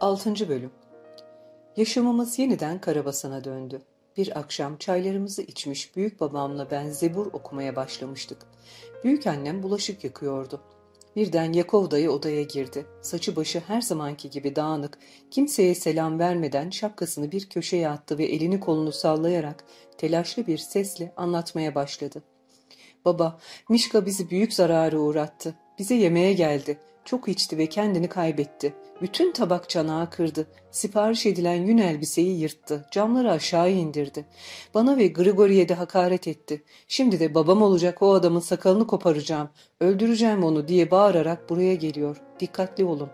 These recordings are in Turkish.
6. Bölüm Yaşamımız yeniden Karabasan'a döndü. Bir akşam çaylarımızı içmiş büyük babamla ben zebur okumaya başlamıştık. Büyük annem bulaşık yakıyordu. Birden Yakov dayı odaya girdi. Saçı başı her zamanki gibi dağınık, kimseye selam vermeden şapkasını bir köşeye attı ve elini kolunu sallayarak telaşlı bir sesle anlatmaya başladı. Baba, Mişka bizi büyük zarara uğrattı. Bize yemeğe geldi. Çok içti ve kendini kaybetti. Bütün tabak çanağı kırdı. Sipariş edilen yün elbiseyi yırttı. Camları aşağı indirdi. Bana ve Grigori'ye de hakaret etti. Şimdi de babam olacak o adamın sakalını koparacağım. Öldüreceğim onu diye bağırarak buraya geliyor. Dikkatli olun.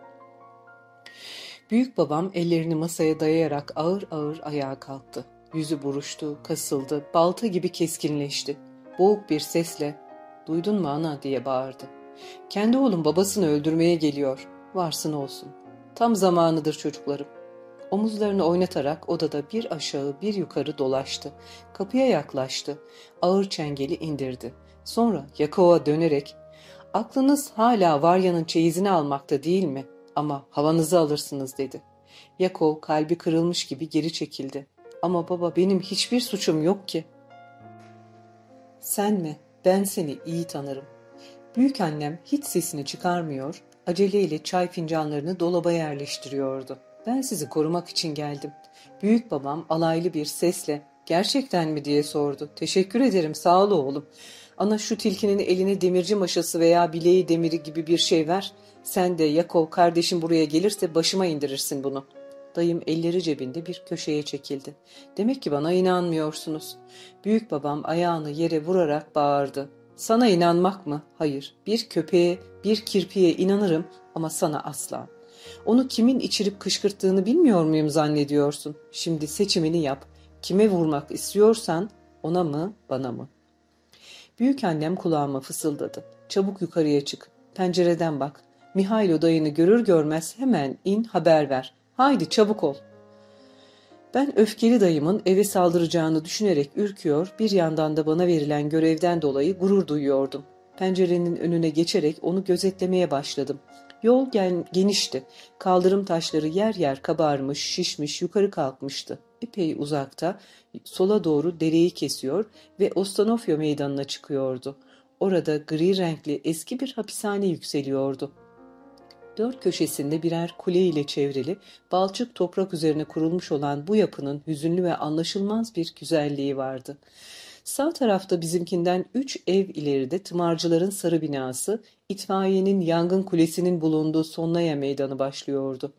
Büyük babam ellerini masaya dayayarak ağır ağır ayağa kalktı. Yüzü buruştu, kasıldı, balta gibi keskinleşti. Boğuk bir sesle ''Duydun mu ana?'' diye bağırdı. ''Kendi oğlum babasını öldürmeye geliyor. Varsın olsun. Tam zamanıdır çocuklarım. Omuzlarını oynatarak odada bir aşağı bir yukarı dolaştı. Kapıya yaklaştı. Ağır çengeli indirdi. Sonra Yakov'a dönerek ''Aklınız hala Varya'nın çeyizini almakta değil mi? Ama havanızı alırsınız.'' dedi. Yakov kalbi kırılmış gibi geri çekildi. ''Ama baba benim hiçbir suçum yok ki.'' ''Sen mi? Ben seni iyi tanırım. Büyük annem hiç sesini çıkarmıyor, aceleyle çay fincanlarını dolaba yerleştiriyordu. Ben sizi korumak için geldim. Büyük babam alaylı bir sesle gerçekten mi diye sordu. Teşekkür ederim sağ ol oğlum. Ana şu tilkinin eline demirci maşası veya bileği demiri gibi bir şey ver. Sen de Yakov kardeşim buraya gelirse başıma indirirsin bunu. Dayım elleri cebinde bir köşeye çekildi. Demek ki bana inanmıyorsunuz. Büyük babam ayağını yere vurarak bağırdı. Sana inanmak mı? Hayır. Bir köpeğe, bir kirpiye inanırım ama sana asla. Onu kimin içirip kışkırttığını bilmiyor muyum zannediyorsun? Şimdi seçimini yap. Kime vurmak istiyorsan ona mı, bana mı? Büyük annem kulağıma fısıldadı. Çabuk yukarıya çık. Pencereden bak. Mihailo dayını görür görmez hemen in haber ver. Haydi çabuk ol.'' Ben öfkeli dayımın eve saldıracağını düşünerek ürküyor, bir yandan da bana verilen görevden dolayı gurur duyuyordum. Pencerenin önüne geçerek onu gözetlemeye başladım. Yol gen genişti. Kaldırım taşları yer yer kabarmış, şişmiş, yukarı kalkmıştı. Epey uzakta sola doğru dereyi kesiyor ve Ostanofyo meydanına çıkıyordu. Orada gri renkli eski bir hapishane yükseliyordu. Dört köşesinde birer kule ile çevrili, balçık toprak üzerine kurulmuş olan bu yapının hüzünlü ve anlaşılmaz bir güzelliği vardı. Sağ tarafta bizimkinden üç ev ileride tımarcıların sarı binası, itfaiyenin yangın kulesinin bulunduğu Sonnaya meydanı başlıyordu.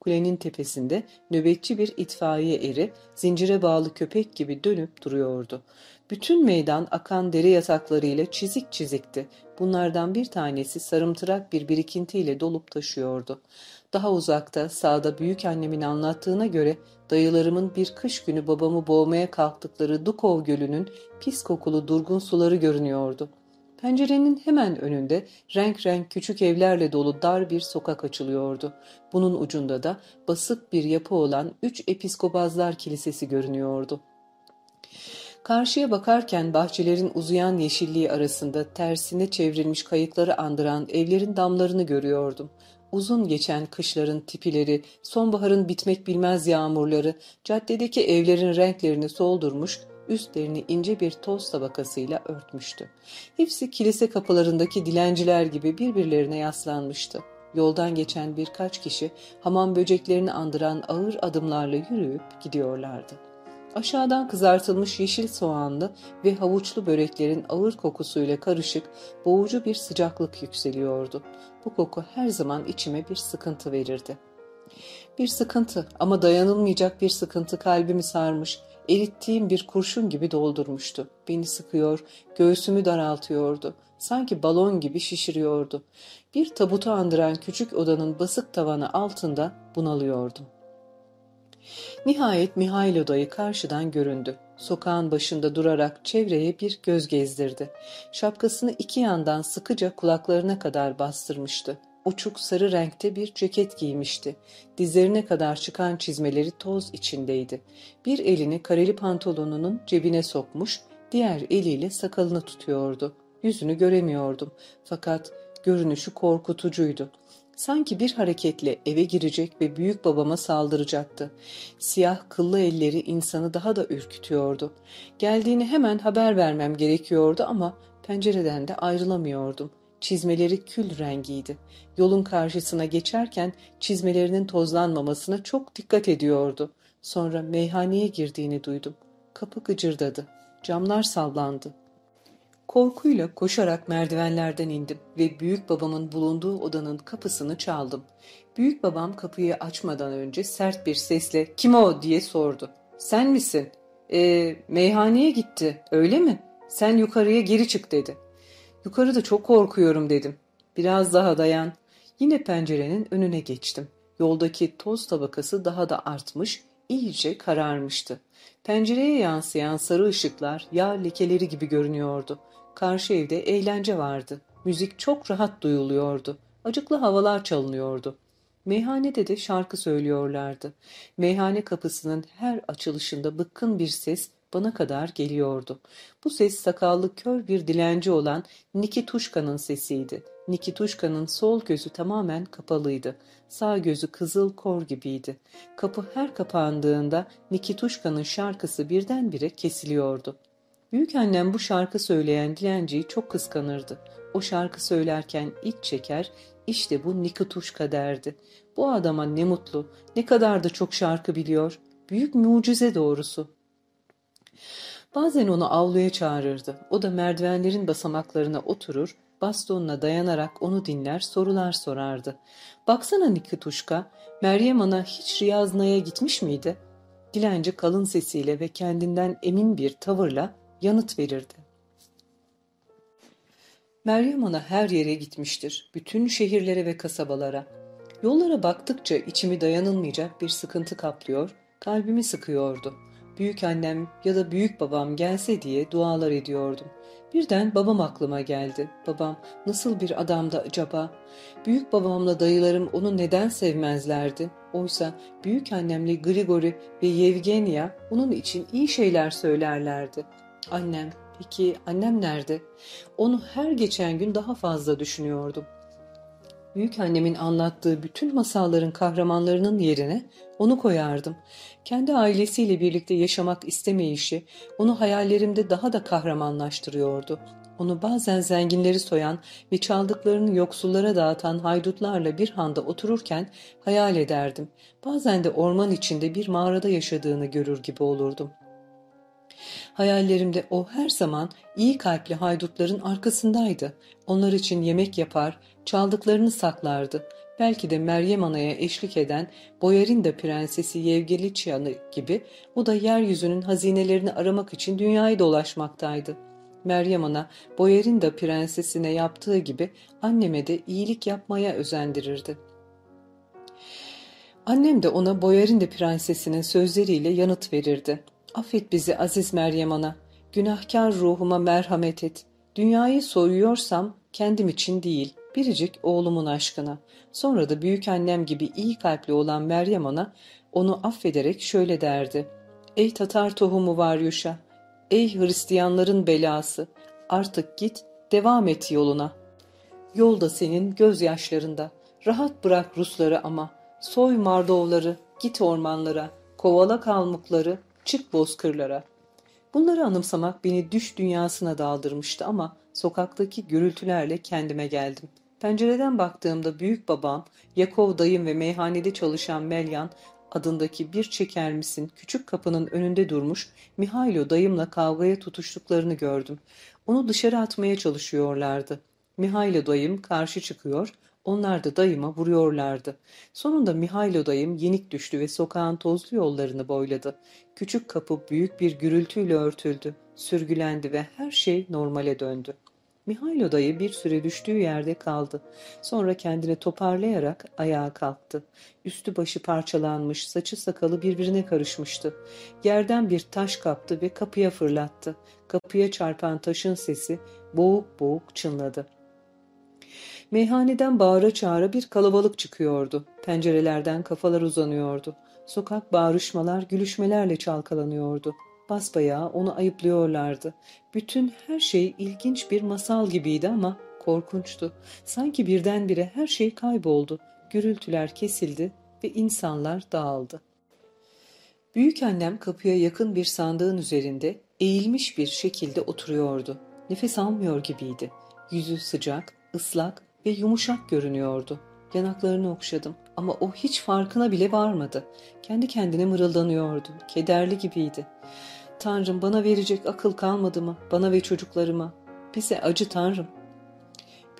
Kulenin tepesinde nöbetçi bir itfaiye eri zincire bağlı köpek gibi dönüp duruyordu. Bütün meydan akan dere yataklarıyla çizik çizikti. Bunlardan bir tanesi sarımtırak bir birikintiyle dolup taşıyordu. Daha uzakta sağda büyük annemin anlattığına göre dayılarımın bir kış günü babamı boğmaya kalktıkları Dukov Gölü'nün pis kokulu durgun suları görünüyordu. Pencerenin hemen önünde renk renk küçük evlerle dolu dar bir sokak açılıyordu. Bunun ucunda da basık bir yapı olan üç episkopazlar kilisesi görünüyordu. Karşıya bakarken bahçelerin uzayan yeşilliği arasında tersine çevrilmiş kayıkları andıran evlerin damlarını görüyordum. Uzun geçen kışların tipileri, sonbaharın bitmek bilmez yağmurları, caddedeki evlerin renklerini soldurmuş, üstlerini ince bir toz tabakasıyla örtmüştü. Hepsi kilise kapılarındaki dilenciler gibi birbirlerine yaslanmıştı. Yoldan geçen birkaç kişi hamam böceklerini andıran ağır adımlarla yürüyüp gidiyorlardı. Aşağıdan kızartılmış yeşil soğanlı ve havuçlu böreklerin ağır kokusuyla karışık boğucu bir sıcaklık yükseliyordu. Bu koku her zaman içime bir sıkıntı verirdi. Bir sıkıntı ama dayanılmayacak bir sıkıntı kalbimi sarmış, erittiğim bir kurşun gibi doldurmuştu. Beni sıkıyor, göğsümü daraltıyordu. Sanki balon gibi şişiriyordu. Bir tabutu andıran küçük odanın basık tavanı altında bunalıyordum. Nihayet Mihailo dayı karşıdan göründü. Sokağın başında durarak çevreye bir göz gezdirdi. Şapkasını iki yandan sıkıca kulaklarına kadar bastırmıştı. Uçuk sarı renkte bir ceket giymişti. Dizlerine kadar çıkan çizmeleri toz içindeydi. Bir elini kareli pantolonunun cebine sokmuş, diğer eliyle sakalını tutuyordu. Yüzünü göremiyordum fakat görünüşü korkutucuydu. Sanki bir hareketle eve girecek ve büyük babama saldıracaktı. Siyah kıllı elleri insanı daha da ürkütüyordu. Geldiğini hemen haber vermem gerekiyordu ama pencereden de ayrılamıyordum. Çizmeleri kül rengiydi. Yolun karşısına geçerken çizmelerinin tozlanmamasına çok dikkat ediyordu. Sonra meyhaneye girdiğini duydum. Kapı gıcırdadı. Camlar sallandı. Korkuyla koşarak merdivenlerden indim ve büyük babamın bulunduğu odanın kapısını çaldım. Büyük babam kapıyı açmadan önce sert bir sesle kim o diye sordu. Sen misin? E, meyhaneye gitti öyle mi? Sen yukarıya geri çık dedi. Yukarıda çok korkuyorum dedim. Biraz daha dayan. Yine pencerenin önüne geçtim. Yoldaki toz tabakası daha da artmış, iyice kararmıştı. Pencereye yansıyan sarı ışıklar yağ lekeleri gibi görünüyordu. Karşı evde eğlence vardı. Müzik çok rahat duyuluyordu. Acıklı havalar çalınıyordu. Meyhanede de şarkı söylüyorlardı. Meyhane kapısının her açılışında bıkkın bir ses bana kadar geliyordu. Bu ses sakallı kör bir dilenci olan Nikituşka'nın sesiydi. Nikituşka'nın sol gözü tamamen kapalıydı. Sağ gözü kızıl kor gibiydi. Kapı her kapandığında Nikituşka'nın şarkısı birdenbire kesiliyordu. Büyük annem bu şarkı söyleyen dilenciyi çok kıskanırdı. O şarkı söylerken iç çeker, işte bu Nikituşka derdi. Bu adama ne mutlu, ne kadar da çok şarkı biliyor. Büyük mucize doğrusu. Bazen onu avluya çağırırdı. O da merdivenlerin basamaklarına oturur, bastonuna dayanarak onu dinler, sorular sorardı. Baksana Nikituşka, Meryem Ana hiç Riyazna'ya gitmiş miydi? Dilenci kalın sesiyle ve kendinden emin bir tavırla yanıt verirdi. Meryem Ana her yere gitmiştir. Bütün şehirlere ve kasabalara. Yollara baktıkça içimi dayanılmayacak bir sıkıntı kaplıyor, kalbimi sıkıyordu. Büyük annem ya da büyük babam gelse diye dualar ediyordum. Birden babam aklıma geldi. Babam nasıl bir adamdı acaba? Büyük babamla dayılarım onu neden sevmezlerdi? Oysa büyük annemle Grigori ve Yevgenia onun için iyi şeyler söylerlerdi. Annem, peki annem nerede? Onu her geçen gün daha fazla düşünüyordum. Büyük annemin anlattığı bütün masalların kahramanlarının yerine onu koyardım. Kendi ailesiyle birlikte yaşamak istemeyişi onu hayallerimde daha da kahramanlaştırıyordu. Onu bazen zenginleri soyan ve çaldıklarını yoksullara dağıtan haydutlarla bir handa otururken hayal ederdim. Bazen de orman içinde bir mağarada yaşadığını görür gibi olurdum. Hayallerimde o her zaman iyi kalpli haydutların arkasındaydı. Onlar için yemek yapar, çaldıklarını saklardı. Belki de Meryem Ana'ya eşlik eden Boyarinda Prensesi Yevgeliçyanı gibi o da yeryüzünün hazinelerini aramak için dünyayı dolaşmaktaydı. Meryem Ana Boyarinda Prensesine yaptığı gibi anneme de iyilik yapmaya özendirirdi. Annem de ona Boyarinda Prensesinin sözleriyle yanıt verirdi. Affet bizi aziz Meryem Ana, günahkar ruhuma merhamet et. Dünyayı soyuyorsam kendim için değil, biricik oğlumun aşkına. Sonra da büyük annem gibi iyi kalpli olan Meryem Ana onu affederek şöyle derdi. Ey Tatar tohumu var Yuşa, ey Hristiyanların belası, artık git, devam et yoluna. Yolda senin gözyaşlarında, rahat bırak Rusları ama, soy Mardovları, git ormanlara, kovala kalmukları, çık bozkırlara. Bunları anımsamak beni düş dünyasına daldırmıştı ama sokaktaki gürültülerle kendime geldim. Pencereden baktığımda büyük babam, Yakov dayım ve meyhanede çalışan Melyan adındaki bir çeker misin küçük kapının önünde durmuş Mihailo dayımla kavgaya tutuştuklarını gördüm. Onu dışarı atmaya çalışıyorlardı. Mihailo dayım karşı çıkıyor, onlar da dayıma vuruyorlardı. Sonunda Mihailo dayım yenik düştü ve sokağın tozlu yollarını boyladı. Küçük kapı büyük bir gürültüyle örtüldü, sürgülendi ve her şey normale döndü. Mihailo dayı bir süre düştüğü yerde kaldı. Sonra kendini toparlayarak ayağa kalktı. Üstü başı parçalanmış, saçı sakalı birbirine karışmıştı. Yerden bir taş kaptı ve kapıya fırlattı. Kapıya çarpan taşın sesi boğuk boğuk çınladı. Meyhaneden bağıra çağıra bir kalabalık çıkıyordu. Pencerelerden kafalar uzanıyordu. Sokak bağrışmalar, gülüşmelerle çalkalanıyordu. Basbayağı onu ayıplıyorlardı. Bütün her şey ilginç bir masal gibiydi ama korkunçtu. Sanki birdenbire her şey kayboldu. gürültüler kesildi ve insanlar dağıldı. Büyük annem kapıya yakın bir sandığın üzerinde eğilmiş bir şekilde oturuyordu. Nefes almıyor gibiydi. Yüzü sıcak, ıslak ve yumuşak görünüyordu. Yanaklarını okşadım ama o hiç farkına bile varmadı. Kendi kendine mırıldanıyordu. Kederli gibiydi. Tanrım bana verecek akıl kalmadı mı? Bana ve çocuklarıma. Bize acı Tanrım.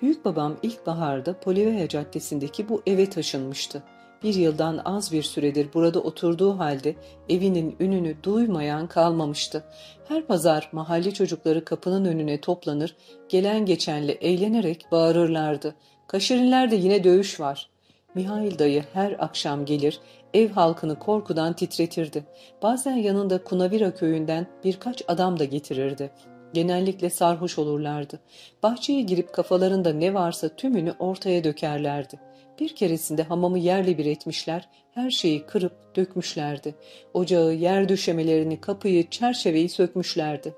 Büyük babam ilkbaharda Poliveya Caddesi'ndeki bu eve taşınmıştı. Bir yıldan az bir süredir burada oturduğu halde evinin ününü duymayan kalmamıştı. Her pazar mahalle çocukları kapının önüne toplanır, gelen geçenle eğlenerek bağırırlardı. Kaşirinlerde yine dövüş var. Mihail dayı her akşam gelir, ev halkını korkudan titretirdi. Bazen yanında Kunavira köyünden birkaç adam da getirirdi. Genellikle sarhoş olurlardı. Bahçeye girip kafalarında ne varsa tümünü ortaya dökerlerdi. Bir keresinde hamamı yerle bir etmişler, her şeyi kırıp dökmüşlerdi. Ocağı, yer döşemelerini, kapıyı, çerçeveyi sökmüşlerdi.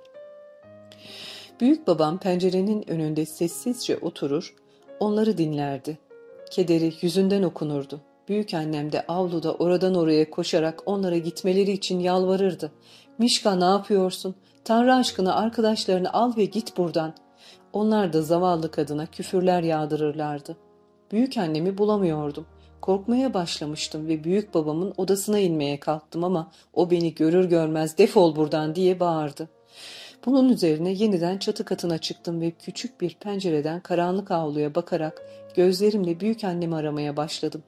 Büyük babam pencerenin önünde sessizce oturur, onları dinlerdi. Kederi yüzünden okunurdu. Büyük annem de avluda oradan oraya koşarak onlara gitmeleri için yalvarırdı. Mişka ne yapıyorsun? Tanrı aşkına arkadaşlarını al ve git buradan. Onlar da zavallı kadına küfürler yağdırırlardı. Büyük annemi bulamıyordum. Korkmaya başlamıştım ve büyük babamın odasına inmeye kalktım ama o beni görür görmez defol buradan diye bağırdı. Bunun üzerine yeniden çatı katına çıktım ve küçük bir pencereden karanlık avluya bakarak gözlerimle büyük annemi aramaya başladım.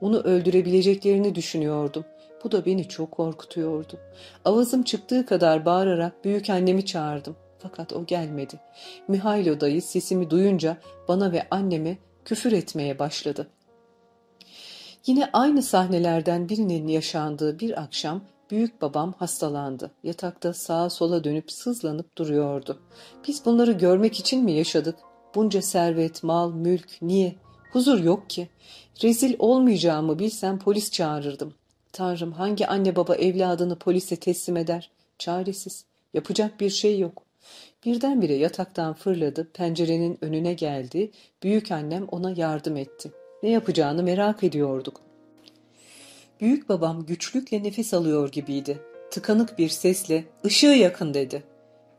Onu öldürebileceklerini düşünüyordum. Bu da beni çok korkutuyordu. Avazım çıktığı kadar bağırarak büyük annemi çağırdım. Fakat o gelmedi. Mihailo dayı sesimi duyunca bana ve anneme küfür etmeye başladı. Yine aynı sahnelerden birinin yaşandığı bir akşam büyük babam hastalandı. Yatakta sağa sola dönüp sızlanıp duruyordu. Biz bunları görmek için mi yaşadık? Bunca servet, mal, mülk, niye? Huzur yok ki. Rezil olmayacağımı bilsem polis çağırırdım. Tanrım hangi anne baba evladını polise teslim eder? Çaresiz. Yapacak bir şey yok. Birdenbire yataktan fırladı, pencerenin önüne geldi. Büyük annem ona yardım etti. Ne yapacağını merak ediyorduk. Büyük babam güçlükle nefes alıyor gibiydi. Tıkanık bir sesle ışığı yakın dedi.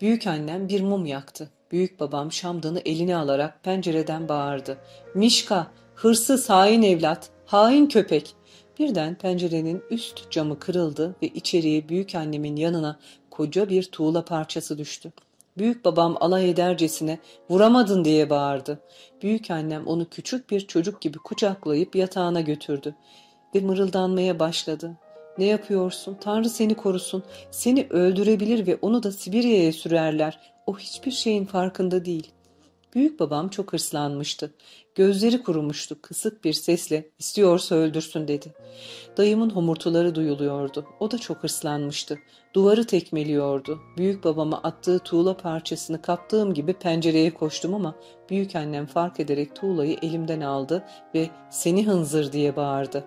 Büyük annem bir mum yaktı. Büyük babam şamdanı eline alarak pencereden bağırdı. Mişka, hırsız hain evlat, hain köpek. Birden pencerenin üst camı kırıldı ve içeriye büyük annemin yanına koca bir tuğla parçası düştü. Büyük babam alay edercesine vuramadın diye bağırdı. Büyük annem onu küçük bir çocuk gibi kucaklayıp yatağına götürdü ve mırıldanmaya başladı. Ne yapıyorsun? Tanrı seni korusun. Seni öldürebilir ve onu da Sibirya'ya sürerler. O hiçbir şeyin farkında değil. Büyük babam çok hırslanmıştı. Gözleri kurumuştu. Kısık bir sesle istiyorsa öldürsün dedi. Dayımın homurtuları duyuluyordu. O da çok hırslanmıştı. Duvarı tekmeliyordu. Büyük babama attığı tuğla parçasını kaptığım gibi pencereye koştum ama büyük annem fark ederek tuğlayı elimden aldı ve seni hınzır diye bağırdı.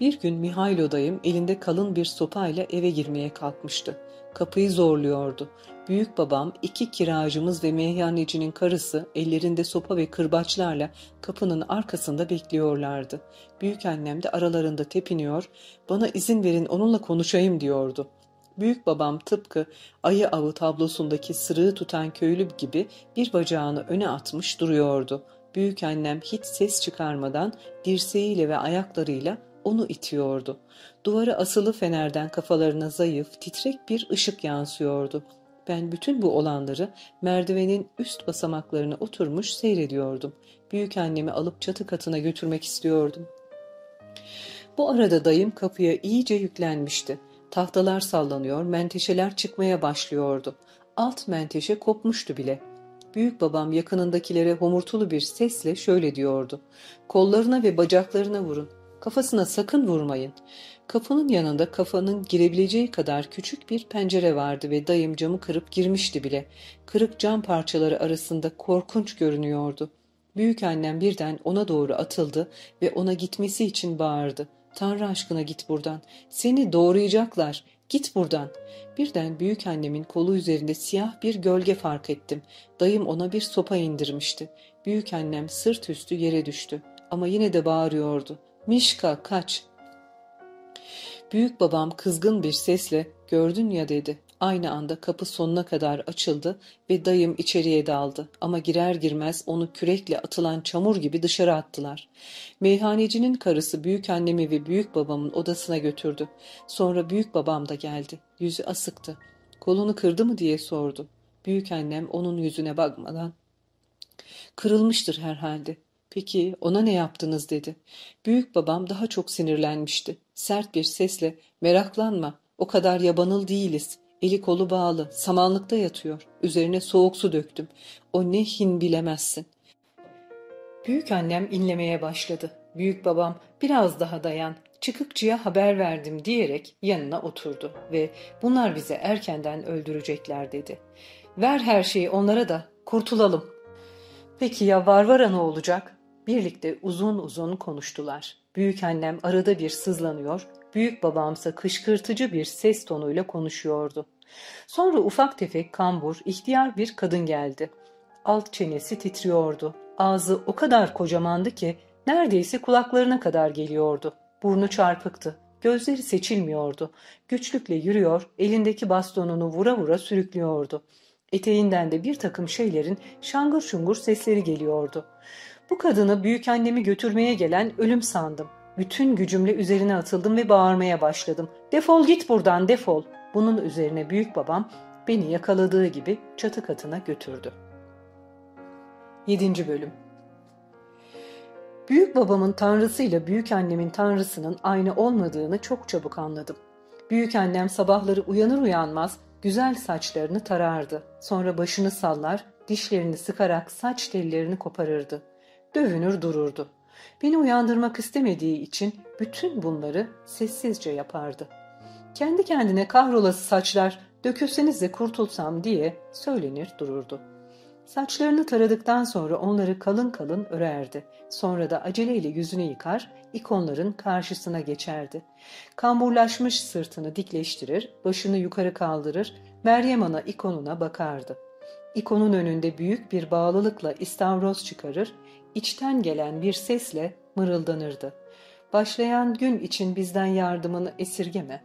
Bir gün Mihailo dayım elinde kalın bir sopayla eve girmeye kalkmıştı. Kapıyı zorluyordu. Büyük babam, iki kiracımız ve meyhanecinin karısı ellerinde sopa ve kırbaçlarla kapının arkasında bekliyorlardı. Büyük annem de aralarında tepiniyor, bana izin verin onunla konuşayım diyordu. Büyük babam tıpkı ayı avı tablosundaki sırığı tutan köylü gibi bir bacağını öne atmış duruyordu. Büyük annem hiç ses çıkarmadan dirseğiyle ve ayaklarıyla onu itiyordu. Duvara asılı fenerden kafalarına zayıf, titrek bir ışık yansıyordu. Ben bütün bu olanları merdivenin üst basamaklarına oturmuş seyrediyordum. Büyük annemi alıp çatı katına götürmek istiyordum. Bu arada dayım kapıya iyice yüklenmişti. Tahtalar sallanıyor, menteşeler çıkmaya başlıyordu. Alt menteşe kopmuştu bile. Büyük babam yakınındakilere homurtulu bir sesle şöyle diyordu. Kollarına ve bacaklarına vurun. Kafasına sakın vurmayın. Kapının yanında kafanın girebileceği kadar küçük bir pencere vardı ve dayım camı kırıp girmişti bile. Kırık cam parçaları arasında korkunç görünüyordu. Büyük annem birden ona doğru atıldı ve ona gitmesi için bağırdı. Tanrı aşkına git buradan. Seni doğrayacaklar. Git buradan. Birden büyük annemin kolu üzerinde siyah bir gölge fark ettim. Dayım ona bir sopa indirmişti. Büyük annem sırt üstü yere düştü. ama yine de bağırıyordu. Mişka kaç! Büyük babam kızgın bir sesle gördün ya dedi. Aynı anda kapı sonuna kadar açıldı ve dayım içeriye daldı ama girer girmez onu kürekle atılan çamur gibi dışarı attılar. Meyhanecinin karısı büyük annemi ve büyük babamın odasına götürdü. Sonra büyük babam da geldi. Yüzü asıktı. Kolunu kırdı mı diye sordu. Büyük annem onun yüzüne bakmadan kırılmıştır herhalde. Peki ona ne yaptınız dedi. Büyük babam daha çok sinirlenmişti. Sert bir sesle meraklanma o kadar yabanıl değiliz. Eli kolu bağlı, samanlıkta yatıyor. Üzerine soğuk su döktüm. O ne hin bilemezsin. Büyük annem inlemeye başladı. Büyük babam biraz daha dayan, çıkıkçıya haber verdim diyerek yanına oturdu ve bunlar bize erkenden öldürecekler dedi. Ver her şeyi onlara da kurtulalım. Peki ya Varvara ne olacak? Birlikte uzun uzun konuştular. Büyük annem arada bir sızlanıyor, büyük babamsa kışkırtıcı bir ses tonuyla konuşuyordu. Sonra ufak tefek kambur, ihtiyar bir kadın geldi. Alt çenesi titriyordu. Ağzı o kadar kocamandı ki neredeyse kulaklarına kadar geliyordu. Burnu çarpıktı. Gözleri seçilmiyordu. Güçlükle yürüyor, elindeki bastonunu vura vura sürüklüyordu. Eteğinden de bir takım şeylerin şangır şungur sesleri geliyordu. Bu kadını büyük annemi götürmeye gelen ölüm sandım. Bütün gücümle üzerine atıldım ve bağırmaya başladım. Defol git buradan defol. Bunun üzerine büyük babam beni yakaladığı gibi çatı katına götürdü. 7. Bölüm Büyük babamın tanrısıyla büyük annemin tanrısının aynı olmadığını çok çabuk anladım. Büyük annem sabahları uyanır uyanmaz güzel saçlarını tarardı. Sonra başını sallar, dişlerini sıkarak saç tellerini koparırdı. Dövünür dururdu. Beni uyandırmak istemediği için bütün bunları sessizce yapardı. Kendi kendine kahrolası saçlar dökülseniz de kurtulsam diye söylenir dururdu. Saçlarını taradıktan sonra onları kalın kalın örerdi. Sonra da aceleyle yüzünü yıkar, ikonların karşısına geçerdi. Kamburlaşmış sırtını dikleştirir, başını yukarı kaldırır, Meryem Ana ikonuna bakardı. İkonun önünde büyük bir bağlılıkla istavroz çıkarır, içten gelen bir sesle mırıldanırdı. Başlayan gün için bizden yardımını esirgeme.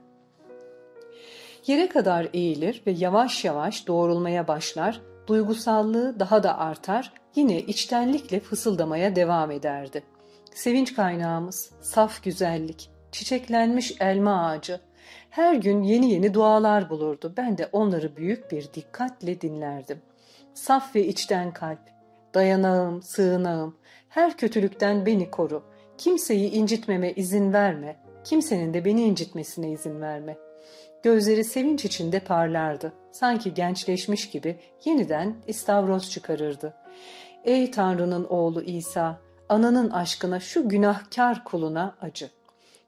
Yere kadar eğilir ve yavaş yavaş doğrulmaya başlar, duygusallığı daha da artar, yine içtenlikle fısıldamaya devam ederdi. Sevinç kaynağımız, saf güzellik, çiçeklenmiş elma ağacı. Her gün yeni yeni dualar bulurdu. Ben de onları büyük bir dikkatle dinlerdim. Saf ve içten kalp, dayanağım, sığınağım, her kötülükten beni koru. Kimseyi incitmeme izin verme. Kimsenin de beni incitmesine izin verme. Gözleri sevinç içinde parlardı. Sanki gençleşmiş gibi yeniden istavroz çıkarırdı. Ey Tanrı'nın oğlu İsa, ananın aşkına şu günahkar kuluna acı.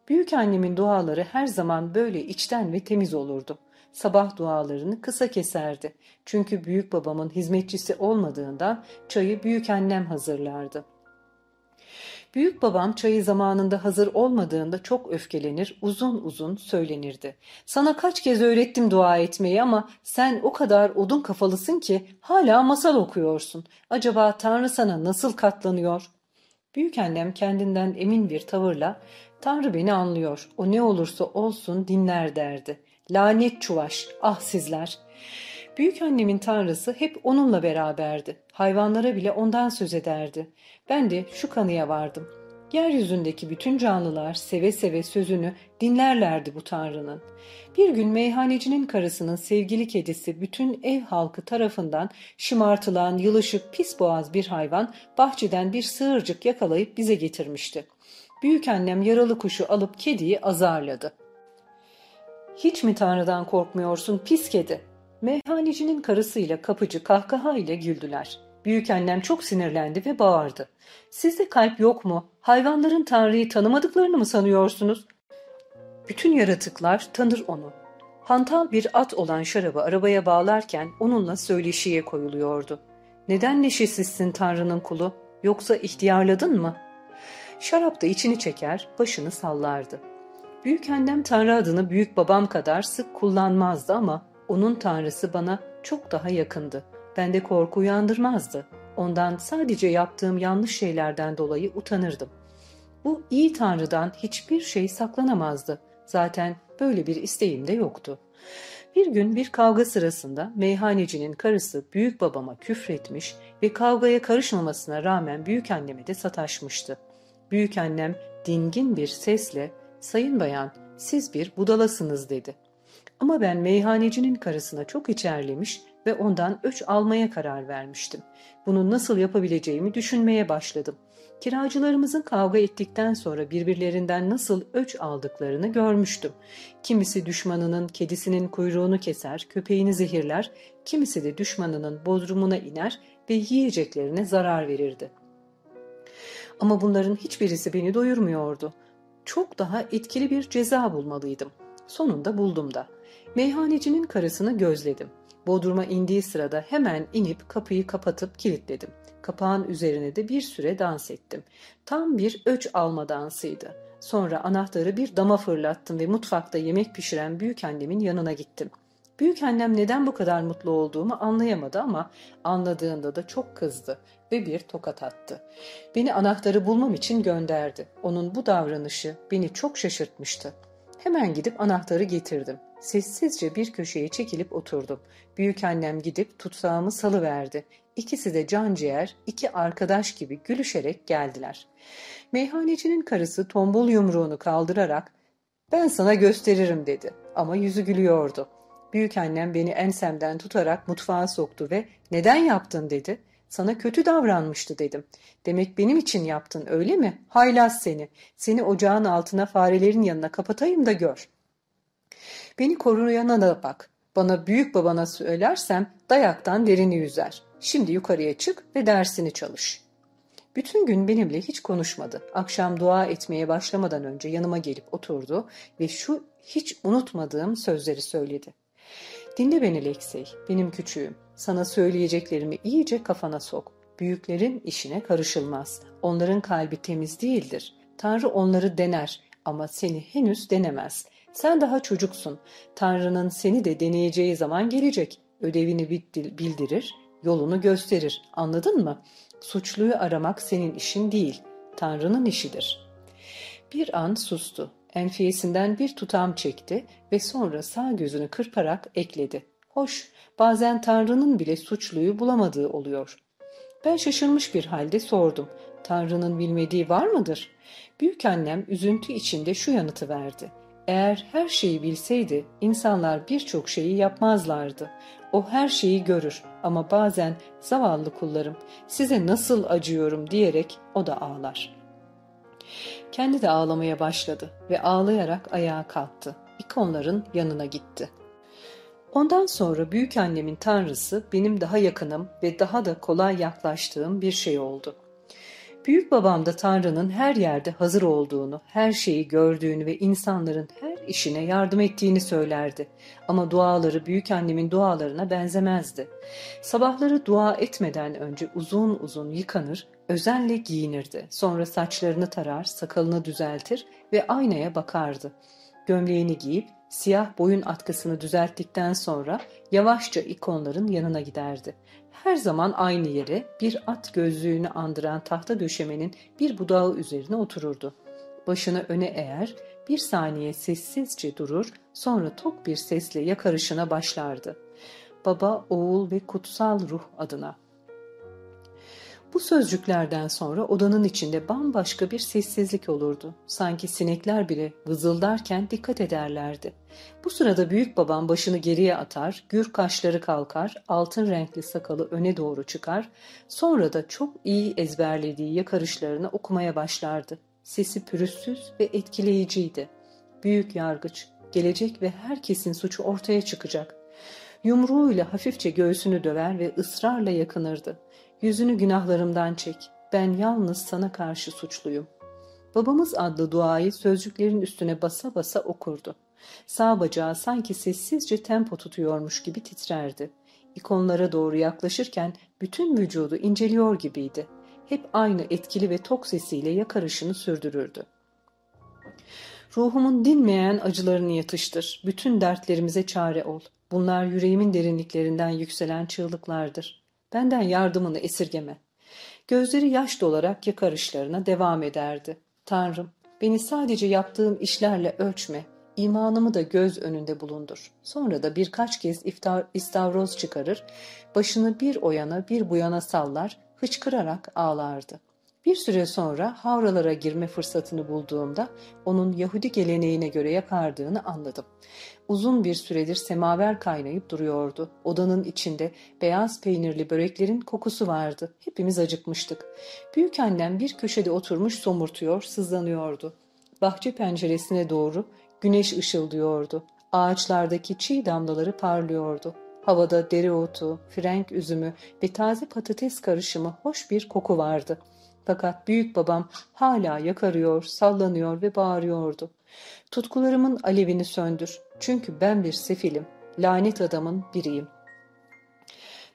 Büyük annemin duaları her zaman böyle içten ve temiz olurdu. Sabah dualarını kısa keserdi. Çünkü büyük babamın hizmetçisi olmadığından çayı büyük annem hazırlardı. Büyük babam çayı zamanında hazır olmadığında çok öfkelenir, uzun uzun söylenirdi. Sana kaç kez öğrettim dua etmeyi ama sen o kadar odun kafalısın ki hala masal okuyorsun. Acaba Tanrı sana nasıl katlanıyor? Büyük annem kendinden emin bir tavırla Tanrı beni anlıyor, o ne olursa olsun dinler derdi. Lanet çuvaş, ah sizler. Büyük annemin tanrısı hep onunla beraberdi. Hayvanlara bile ondan söz ederdi. Ben de şu kanıya vardım. Yeryüzündeki bütün canlılar seve seve sözünü dinlerlerdi bu tanrının. Bir gün meyhanecinin karısının sevgili kedisi bütün ev halkı tarafından şımartılan yılışık pis boğaz bir hayvan bahçeden bir sığırcık yakalayıp bize getirmişti. Büyük annem yaralı kuşu alıp kediyi azarladı. Hiç mi Tanrı'dan korkmuyorsun pis kedi? Meyhanecinin karısıyla kapıcı kahkaha ile güldüler. Büyük annem çok sinirlendi ve bağırdı. Sizde kalp yok mu? Hayvanların Tanrı'yı tanımadıklarını mı sanıyorsunuz? Bütün yaratıklar tanır onu. Hantal bir at olan şarabı arabaya bağlarken onunla söyleşiye koyuluyordu. Neden neşesizsin Tanrı'nın kulu? Yoksa ihtiyarladın mı? Şarap da içini çeker, başını sallardı. Büyük annem Tanrı adını büyük babam kadar sık kullanmazdı ama onun Tanrısı bana çok daha yakındı. Bende korku uyandırmazdı. Ondan sadece yaptığım yanlış şeylerden dolayı utanırdım. Bu iyi Tanrı'dan hiçbir şey saklanamazdı. Zaten böyle bir isteğim de yoktu. Bir gün bir kavga sırasında meyhanecinin karısı büyük babama küfretmiş ve kavgaya karışmamasına rağmen büyük anneme de sataşmıştı. Büyük annem dingin bir sesle "Sayın bayan, siz bir budalasınız." dedi. Ama ben meyhanecinin karısına çok içerlemiş ve ondan öç almaya karar vermiştim. Bunu nasıl yapabileceğimi düşünmeye başladım. Kiracılarımızın kavga ettikten sonra birbirlerinden nasıl öç aldıklarını görmüştüm. Kimisi düşmanının kedisinin kuyruğunu keser, köpeğini zehirler, kimisi de düşmanının bodrumuna iner ve yiyeceklerine zarar verirdi. Ama bunların hiçbirisi beni doyurmuyordu. Çok daha etkili bir ceza bulmalıydım. Sonunda buldum da. Meyhanecinin karısını gözledim. Bodruma indiği sırada hemen inip kapıyı kapatıp kilitledim. Kapağın üzerine de bir süre dans ettim. Tam bir öç alma dansıydı. Sonra anahtarı bir dama fırlattım ve mutfakta yemek pişiren büyük annemin yanına gittim. Büyük annem neden bu kadar mutlu olduğumu anlayamadı ama anladığında da çok kızdı ve bir tokat attı. Beni anahtarı bulmam için gönderdi. Onun bu davranışı beni çok şaşırtmıştı. Hemen gidip anahtarı getirdim. Sessizce bir köşeye çekilip oturdum. Büyük annem gidip tutsağımı salıverdi. İkisi de can ciğer, iki arkadaş gibi gülüşerek geldiler. Meyhanecinin karısı tombul yumruğunu kaldırarak ben sana gösteririm dedi ama yüzü gülüyordu. Büyük annem beni ensemden tutarak mutfağa soktu ve neden yaptın dedi. Sana kötü davranmıştı dedim. Demek benim için yaptın öyle mi? Haylaz seni. Seni ocağın altına farelerin yanına kapatayım da gör. Beni koruyana da bak. Bana büyük babana söylersem dayaktan derini yüzer. Şimdi yukarıya çık ve dersini çalış. Bütün gün benimle hiç konuşmadı. Akşam dua etmeye başlamadan önce yanıma gelip oturdu ve şu hiç unutmadığım sözleri söyledi. Dinle beni Leksey, benim küçüğüm. Sana söyleyeceklerimi iyice kafana sok. Büyüklerin işine karışılmaz. Onların kalbi temiz değildir. Tanrı onları dener ama seni henüz denemez. Sen daha çocuksun. Tanrı'nın seni de deneyeceği zaman gelecek. Ödevini bildirir, yolunu gösterir. Anladın mı? Suçluyu aramak senin işin değil, Tanrı'nın işidir. Bir an sustu. Enfiyesinden bir tutam çekti ve sonra sağ gözünü kırparak ekledi. Hoş, bazen Tanrı'nın bile suçluyu bulamadığı oluyor. Ben şaşırmış bir halde sordum. Tanrı'nın bilmediği var mıdır? Büyük annem üzüntü içinde şu yanıtı verdi. Eğer her şeyi bilseydi insanlar birçok şeyi yapmazlardı. O her şeyi görür ama bazen zavallı kullarım size nasıl acıyorum diyerek o da ağlar. Kendi de ağlamaya başladı ve ağlayarak ayağa kalktı. İkonların yanına gitti. Ondan sonra büyük annemin tanrısı benim daha yakınım ve daha da kolay yaklaştığım bir şey oldu. Büyük babam da Tanrı'nın her yerde hazır olduğunu, her şeyi gördüğünü ve insanların her işine yardım ettiğini söylerdi. Ama duaları büyük annemin dualarına benzemezdi. Sabahları dua etmeden önce uzun uzun yıkanır, özenle giyinirdi. Sonra saçlarını tarar, sakalını düzeltir ve aynaya bakardı. Gömleğini giyip siyah boyun atkısını düzelttikten sonra yavaşça ikonların yanına giderdi. Her zaman aynı yere bir at gözlüğünü andıran tahta döşemenin bir budağı üzerine otururdu. Başını öne eğer, bir saniye sessizce durur, sonra tok bir sesle yakarışına başlardı. Baba, oğul ve kutsal ruh adına. Bu sözcüklerden sonra odanın içinde bambaşka bir sessizlik olurdu. Sanki sinekler bile vızıldarken dikkat ederlerdi. Bu sırada büyük babam başını geriye atar, gür kaşları kalkar, altın renkli sakalı öne doğru çıkar, sonra da çok iyi ezberlediği yakarışlarını okumaya başlardı. Sesi pürüzsüz ve etkileyiciydi. Büyük yargıç, gelecek ve herkesin suçu ortaya çıkacak. Yumruğuyla hafifçe göğsünü döver ve ısrarla yakınırdı. Yüzünü günahlarımdan çek. Ben yalnız sana karşı suçluyum. Babamız adlı duayı sözcüklerin üstüne basa basa okurdu. Sağ bacağı sanki sessizce tempo tutuyormuş gibi titrerdi. İkonlara doğru yaklaşırken bütün vücudu inceliyor gibiydi. Hep aynı etkili ve tok sesiyle yakarışını sürdürürdü. Ruhumun dinmeyen acılarını yatıştır. Bütün dertlerimize çare ol. Bunlar yüreğimin derinliklerinden yükselen çığlıklardır. Benden yardımını esirgeme. Gözleri yaş dolarak yakarışlarına devam ederdi. Tanrım, beni sadece yaptığım işlerle ölçme, imanımı da göz önünde bulundur. Sonra da birkaç kez iftar, istavroz çıkarır, başını bir o yana bir bu yana sallar, hıçkırarak ağlardı. Bir süre sonra havralara girme fırsatını bulduğumda onun Yahudi geleneğine göre yakardığını anladım. Uzun bir süredir semaver kaynayıp duruyordu. Odanın içinde beyaz peynirli böreklerin kokusu vardı. Hepimiz acıkmıştık. Büyük annem bir köşede oturmuş somurtuyor, sızlanıyordu. Bahçe penceresine doğru güneş ışıldıyordu. Ağaçlardaki çiğ damlaları parlıyordu. Havada dereotu, frenk üzümü ve taze patates karışımı hoş bir koku vardı.'' Fakat büyük babam hala yakarıyor, sallanıyor ve bağırıyordu. Tutkularımın alevini söndür. Çünkü ben bir sefilim. Lanet adamın biriyim.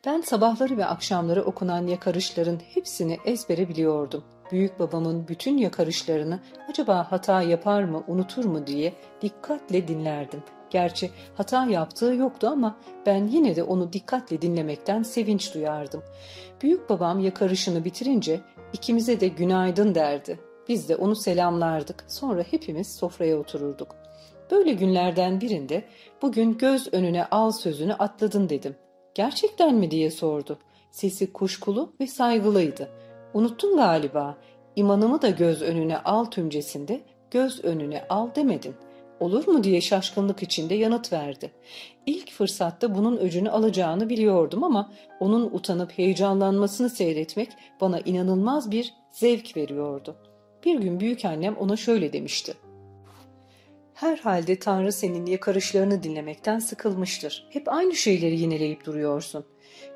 Ben sabahları ve akşamları okunan yakarışların hepsini ezbere biliyordum. Büyük babamın bütün yakarışlarını acaba hata yapar mı, unutur mu diye dikkatle dinlerdim. Gerçi hata yaptığı yoktu ama ben yine de onu dikkatle dinlemekten sevinç duyardım. Büyük babam yakarışını bitirince ikimize de günaydın derdi. Biz de onu selamlardık. Sonra hepimiz sofraya otururduk. Böyle günlerden birinde bugün göz önüne al sözünü atladın dedim. Gerçekten mi diye sordu. Sesi kuşkulu ve saygılıydı. Unuttun galiba. İmanımı da göz önüne al tümcesinde göz önüne al demedin. Olur mu diye şaşkınlık içinde yanıt verdi. İlk fırsatta bunun öcünü alacağını biliyordum ama onun utanıp heyecanlanmasını seyretmek bana inanılmaz bir zevk veriyordu. Bir gün büyük annem ona şöyle demişti. Herhalde Tanrı senin yakarışlarını dinlemekten sıkılmıştır. Hep aynı şeyleri yineleyip duruyorsun.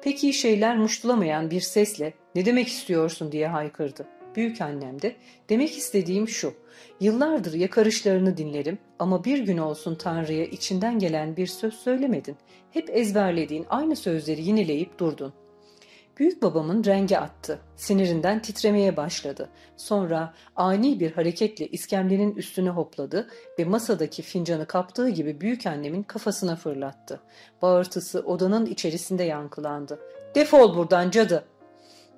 Peki şeyler muştulamayan bir sesle ne demek istiyorsun diye haykırdı. Büyük annem de demek istediğim şu. Yıllardır yakarışlarını dinlerim ama bir gün olsun Tanrı'ya içinden gelen bir söz söylemedin. Hep ezberlediğin aynı sözleri yineleyip durdun. Büyük babamın rengi attı. Sinirinden titremeye başladı. Sonra ani bir hareketle iskemlenin üstüne hopladı ve masadaki fincanı kaptığı gibi büyük annemin kafasına fırlattı. Bağırtısı odanın içerisinde yankılandı. Defol buradan cadı!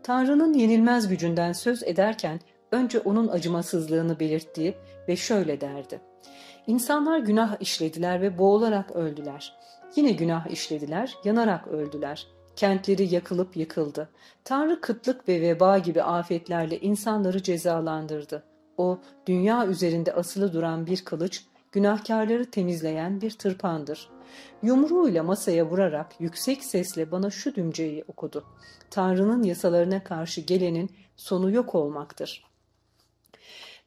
Tanrı'nın yenilmez gücünden söz ederken önce onun acımasızlığını belirtti ve şöyle derdi. İnsanlar günah işlediler ve boğularak öldüler. Yine günah işlediler, yanarak öldüler. Kentleri yakılıp yıkıldı. Tanrı kıtlık ve veba gibi afetlerle insanları cezalandırdı. O, dünya üzerinde asılı duran bir kılıç, günahkarları temizleyen bir tırpandır. Yumruğuyla masaya vurarak yüksek sesle bana şu dümceyi okudu. Tanrı'nın yasalarına karşı gelenin sonu yok olmaktır.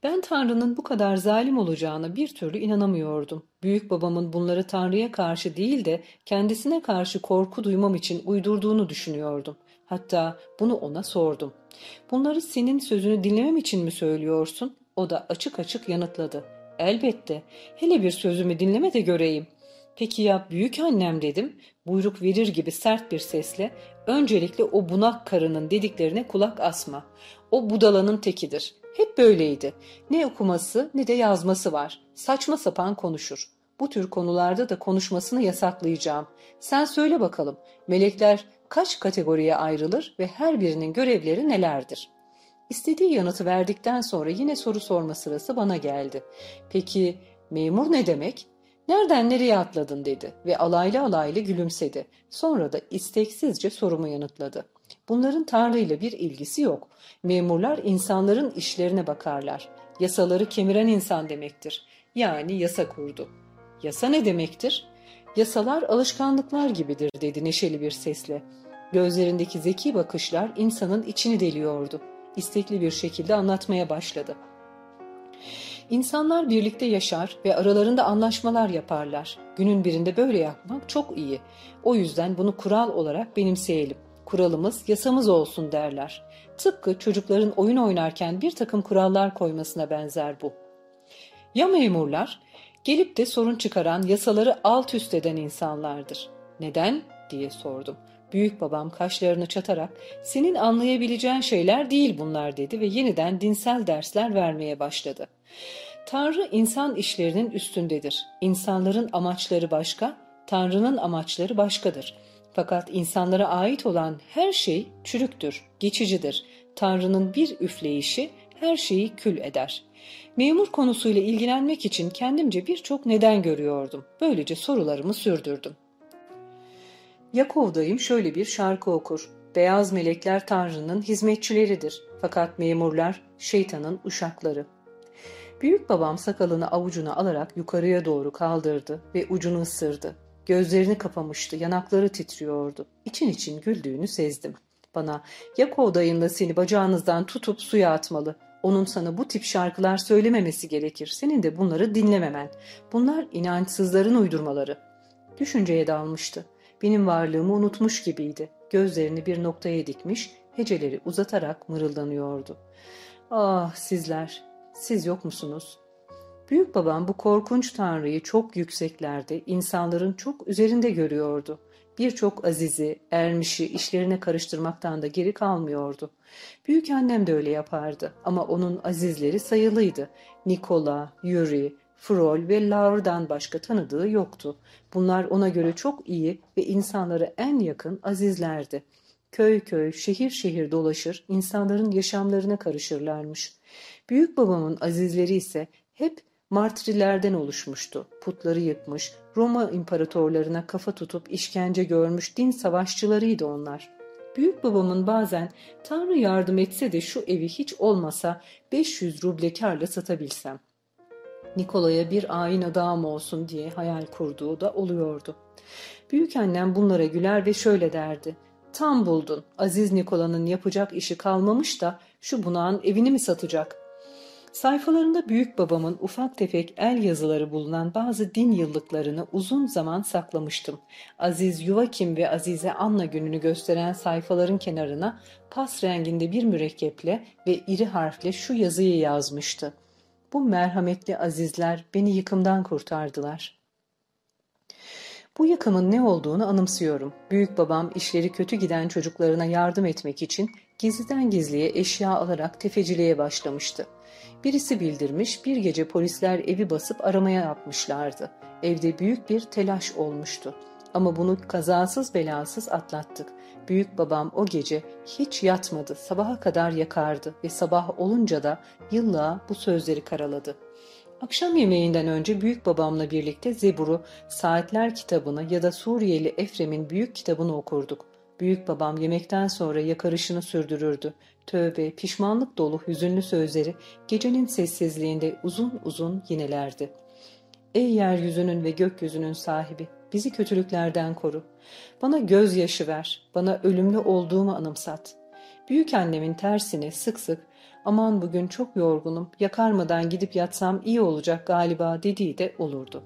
Ben Tanrı'nın bu kadar zalim olacağına bir türlü inanamıyordum. Büyük babamın bunları Tanrı'ya karşı değil de kendisine karşı korku duymam için uydurduğunu düşünüyordum. Hatta bunu ona sordum. Bunları senin sözünü dinlemem için mi söylüyorsun? O da açık açık yanıtladı. Elbette. Hele bir sözümü dinleme de göreyim. Peki ya büyük annem dedim. Buyruk verir gibi sert bir sesle öncelikle o bunak karının dediklerine kulak asma. O budalanın tekidir. Hep böyleydi. Ne okuması ne de yazması var. Saçma sapan konuşur. Bu tür konularda da konuşmasını yasaklayacağım. Sen söyle bakalım. Melekler kaç kategoriye ayrılır ve her birinin görevleri nelerdir? İstediği yanıtı verdikten sonra yine soru sorma sırası bana geldi. Peki memur ne demek? Nereden nereye atladın dedi ve alaylı alaylı gülümsedi. Sonra da isteksizce sorumu yanıtladı. Bunların Tanrı ile bir ilgisi yok. Memurlar insanların işlerine bakarlar. Yasaları kemiren insan demektir. Yani yasa kurdu. Yasa ne demektir? Yasalar alışkanlıklar gibidir dedi neşeli bir sesle. Gözlerindeki zeki bakışlar insanın içini deliyordu. İstekli bir şekilde anlatmaya başladı. İnsanlar birlikte yaşar ve aralarında anlaşmalar yaparlar. Günün birinde böyle yapmak çok iyi. O yüzden bunu kural olarak benimseyelim. Kuralımız, yasamız olsun derler. Tıpkı çocukların oyun oynarken bir takım kurallar koymasına benzer bu. Ya memurlar? Gelip de sorun çıkaran, yasaları alt üst eden insanlardır. Neden? diye sordum. Büyük babam kaşlarını çatarak senin anlayabileceğin şeyler değil bunlar dedi ve yeniden dinsel dersler vermeye başladı. Tanrı insan işlerinin üstündedir. İnsanların amaçları başka, Tanrı'nın amaçları başkadır. Fakat insanlara ait olan her şey çürüktür, geçicidir. Tanrı'nın bir üfleyişi her şeyi kül eder. Memur konusuyla ilgilenmek için kendimce birçok neden görüyordum. Böylece sorularımı sürdürdüm. Yakov dayım şöyle bir şarkı okur. Beyaz melekler Tanrı'nın hizmetçileridir. Fakat memurlar şeytanın uşakları. Büyük babam sakalını avucuna alarak yukarıya doğru kaldırdı ve ucunu ısırdı. Gözlerini kapamıştı, yanakları titriyordu. İçin için güldüğünü sezdim. Bana, Yakov dayın da seni bacağınızdan tutup suya atmalı. Onun sana bu tip şarkılar söylememesi gerekir. Senin de bunları dinlememen. Bunlar inançsızların uydurmaları. Düşünceye dalmıştı. Benim varlığımı unutmuş gibiydi. Gözlerini bir noktaya dikmiş, heceleri uzatarak mırıldanıyordu. Ah sizler, siz yok musunuz? Büyük babam bu korkunç tanrıyı çok yükseklerde, insanların çok üzerinde görüyordu. Birçok azizi, ermişi işlerine karıştırmaktan da geri kalmıyordu. Büyük annem de öyle yapardı ama onun azizleri sayılıydı. Nikola, Yuri, Frol ve Laur'dan başka tanıdığı yoktu. Bunlar ona göre çok iyi ve insanlara en yakın azizlerdi. Köy köy, şehir şehir dolaşır, insanların yaşamlarına karışırlarmış. Büyük babamın azizleri ise hep martrilerden oluşmuştu. Putları yıkmış, Roma imparatorlarına kafa tutup işkence görmüş din savaşçılarıydı onlar. Büyük babamın bazen Tanrı yardım etse de şu evi hiç olmasa 500 ruble karla satabilsem. Nikola'ya bir ayin adam olsun diye hayal kurduğu da oluyordu. Büyük annem bunlara güler ve şöyle derdi. Tam buldun. Aziz Nikola'nın yapacak işi kalmamış da şu bunağın evini mi satacak? Sayfalarında büyük babamın ufak tefek el yazıları bulunan bazı din yıllıklarını uzun zaman saklamıştım. Aziz Yuvakim ve Azize Anna gününü gösteren sayfaların kenarına pas renginde bir mürekkeple ve iri harfle şu yazıyı yazmıştı. Bu merhametli azizler beni yıkımdan kurtardılar. Bu yıkımın ne olduğunu anımsıyorum. Büyük babam işleri kötü giden çocuklarına yardım etmek için gizliden gizliye eşya alarak tefeciliğe başlamıştı. Birisi bildirmiş, bir gece polisler evi basıp aramaya yapmışlardı. Evde büyük bir telaş olmuştu. Ama bunu kazasız belasız atlattık. Büyük babam o gece hiç yatmadı, sabaha kadar yakardı ve sabah olunca da yıllığa bu sözleri karaladı. Akşam yemeğinden önce büyük babamla birlikte Zebur'u, Saatler kitabını ya da Suriyeli Efrem'in büyük kitabını okurduk. Büyük babam yemekten sonra yakarışını sürdürürdü. Tövbe, pişmanlık dolu hüzünlü sözleri gecenin sessizliğinde uzun uzun yinelerdi. Ey yeryüzünün ve gökyüzünün sahibi, bizi kötülüklerden koru. Bana gözyaşı ver, bana ölümlü olduğumu anımsat. Büyük annemin tersine sık sık aman bugün çok yorgunum, yakarmadan gidip yatsam iyi olacak galiba dediği de olurdu.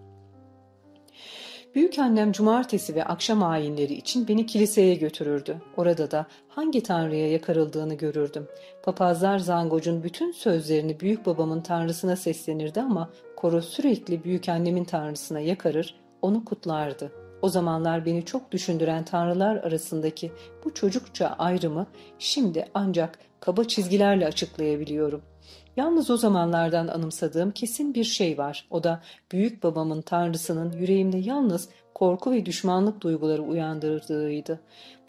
Büyük annem cumartesi ve akşam ayinleri için beni kiliseye götürürdü. Orada da hangi tanrıya yakarıldığını görürdüm. Papazlar Zangoc'un bütün sözlerini büyük babamın tanrısına seslenirdi ama koro sürekli büyük annemin tanrısına yakarır, onu kutlardı. O zamanlar beni çok düşündüren tanrılar arasındaki bu çocukça ayrımı şimdi ancak kaba çizgilerle açıklayabiliyorum. Yalnız o zamanlardan anımsadığım kesin bir şey var. O da büyük babamın tanrısının yüreğimde yalnız korku ve düşmanlık duyguları uyandırdığıydı.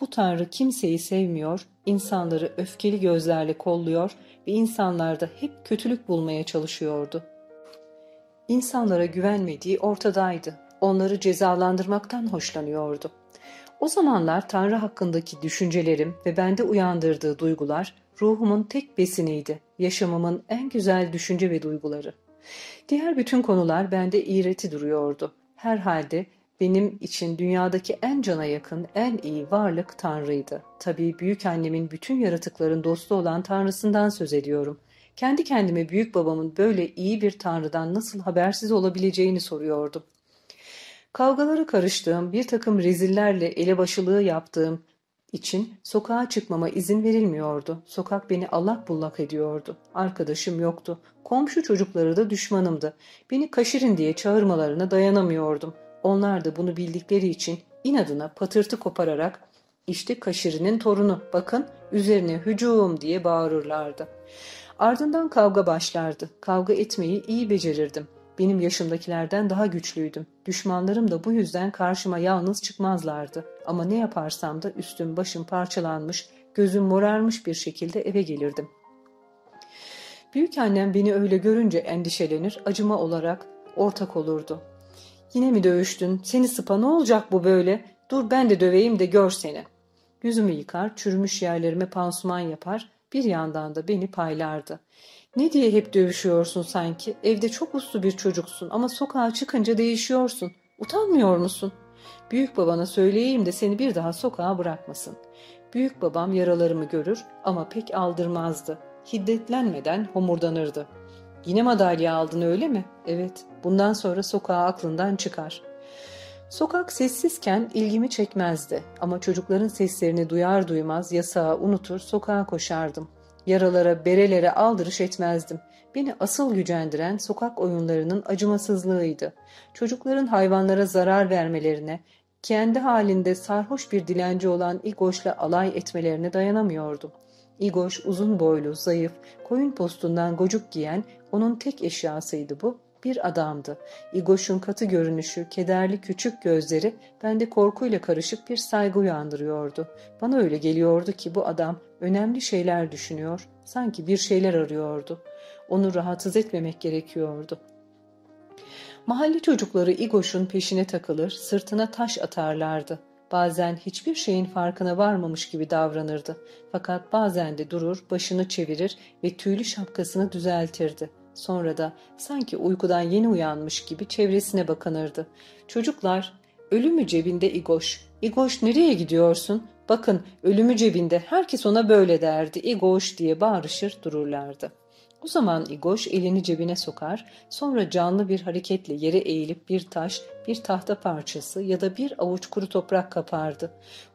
Bu tanrı kimseyi sevmiyor, insanları öfkeli gözlerle kolluyor ve insanlarda hep kötülük bulmaya çalışıyordu. İnsanlara güvenmediği ortadaydı. Onları cezalandırmaktan hoşlanıyordu. O zamanlar Tanrı hakkındaki düşüncelerim ve bende uyandırdığı duygular ruhumun tek besiniydi, yaşamımın en güzel düşünce ve duyguları. Diğer bütün konular bende iğreti duruyordu. Herhalde benim için dünyadaki en cana yakın, en iyi varlık Tanrı'ydı. Tabii büyük annemin bütün yaratıkların dostu olan Tanrısından söz ediyorum. Kendi kendime büyük babamın böyle iyi bir Tanrı'dan nasıl habersiz olabileceğini soruyordum. Kavgaları karıştığım, bir takım rezillerle elebaşılığı yaptığım, için sokağa çıkmama izin verilmiyordu. Sokak beni allak bullak ediyordu. Arkadaşım yoktu. Komşu çocukları da düşmanımdı. Beni kaşirin diye çağırmalarına dayanamıyordum. Onlar da bunu bildikleri için inadına patırtı kopararak işte kaşirinin torunu bakın üzerine hücum diye bağırırlardı. Ardından kavga başlardı. Kavga etmeyi iyi becerirdim. Benim yaşımdakilerden daha güçlüydüm. Düşmanlarım da bu yüzden karşıma yalnız çıkmazlardı. Ama ne yaparsam da üstüm başım parçalanmış, gözüm morarmış bir şekilde eve gelirdim. Büyük annem beni öyle görünce endişelenir, acıma olarak ortak olurdu. Yine mi dövüştün? Seni sıpa ne olacak bu böyle? Dur ben de döveyim de gör seni. Yüzümü yıkar, çürümüş yerlerime pansuman yapar, bir yandan da beni paylardı. Ne diye hep dövüşüyorsun sanki? Evde çok uslu bir çocuksun ama sokağa çıkınca değişiyorsun. Utanmıyor musun? Büyük babana söyleyeyim de seni bir daha sokağa bırakmasın. Büyük babam yaralarımı görür ama pek aldırmazdı. Hiddetlenmeden homurdanırdı. Yine madalya aldın öyle mi? Evet, bundan sonra sokağa aklından çıkar. Sokak sessizken ilgimi çekmezdi ama çocukların seslerini duyar duymaz yasağı unutur sokağa koşardım. Yaralara, berelere aldırış etmezdim. Beni asıl gücendiren sokak oyunlarının acımasızlığıydı. Çocukların hayvanlara zarar vermelerine, kendi halinde sarhoş bir dilenci olan İgoş'la alay etmelerine dayanamıyordum. İgoş uzun boylu, zayıf, koyun postundan gocuk giyen onun tek eşyasıydı bu bir adamdı. İgoş'un katı görünüşü, kederli küçük gözleri bende korkuyla karışık bir saygı uyandırıyordu. Bana öyle geliyordu ki bu adam önemli şeyler düşünüyor, sanki bir şeyler arıyordu. Onu rahatsız etmemek gerekiyordu. Mahalle çocukları İgoş'un peşine takılır, sırtına taş atarlardı. Bazen hiçbir şeyin farkına varmamış gibi davranırdı. Fakat bazen de durur, başını çevirir ve tüylü şapkasını düzeltirdi. Sonra da sanki uykudan yeni uyanmış gibi çevresine bakınırdı. Çocuklar, ölümü cebinde İgoş. İgoş nereye gidiyorsun? Bakın ölümü cebinde herkes ona böyle derdi. İgoş diye bağırışır dururlardı. O zaman İgoş elini cebine sokar, sonra canlı bir hareketle yere eğilip bir taş, bir tahta parçası ya da bir avuç kuru toprak kapardı.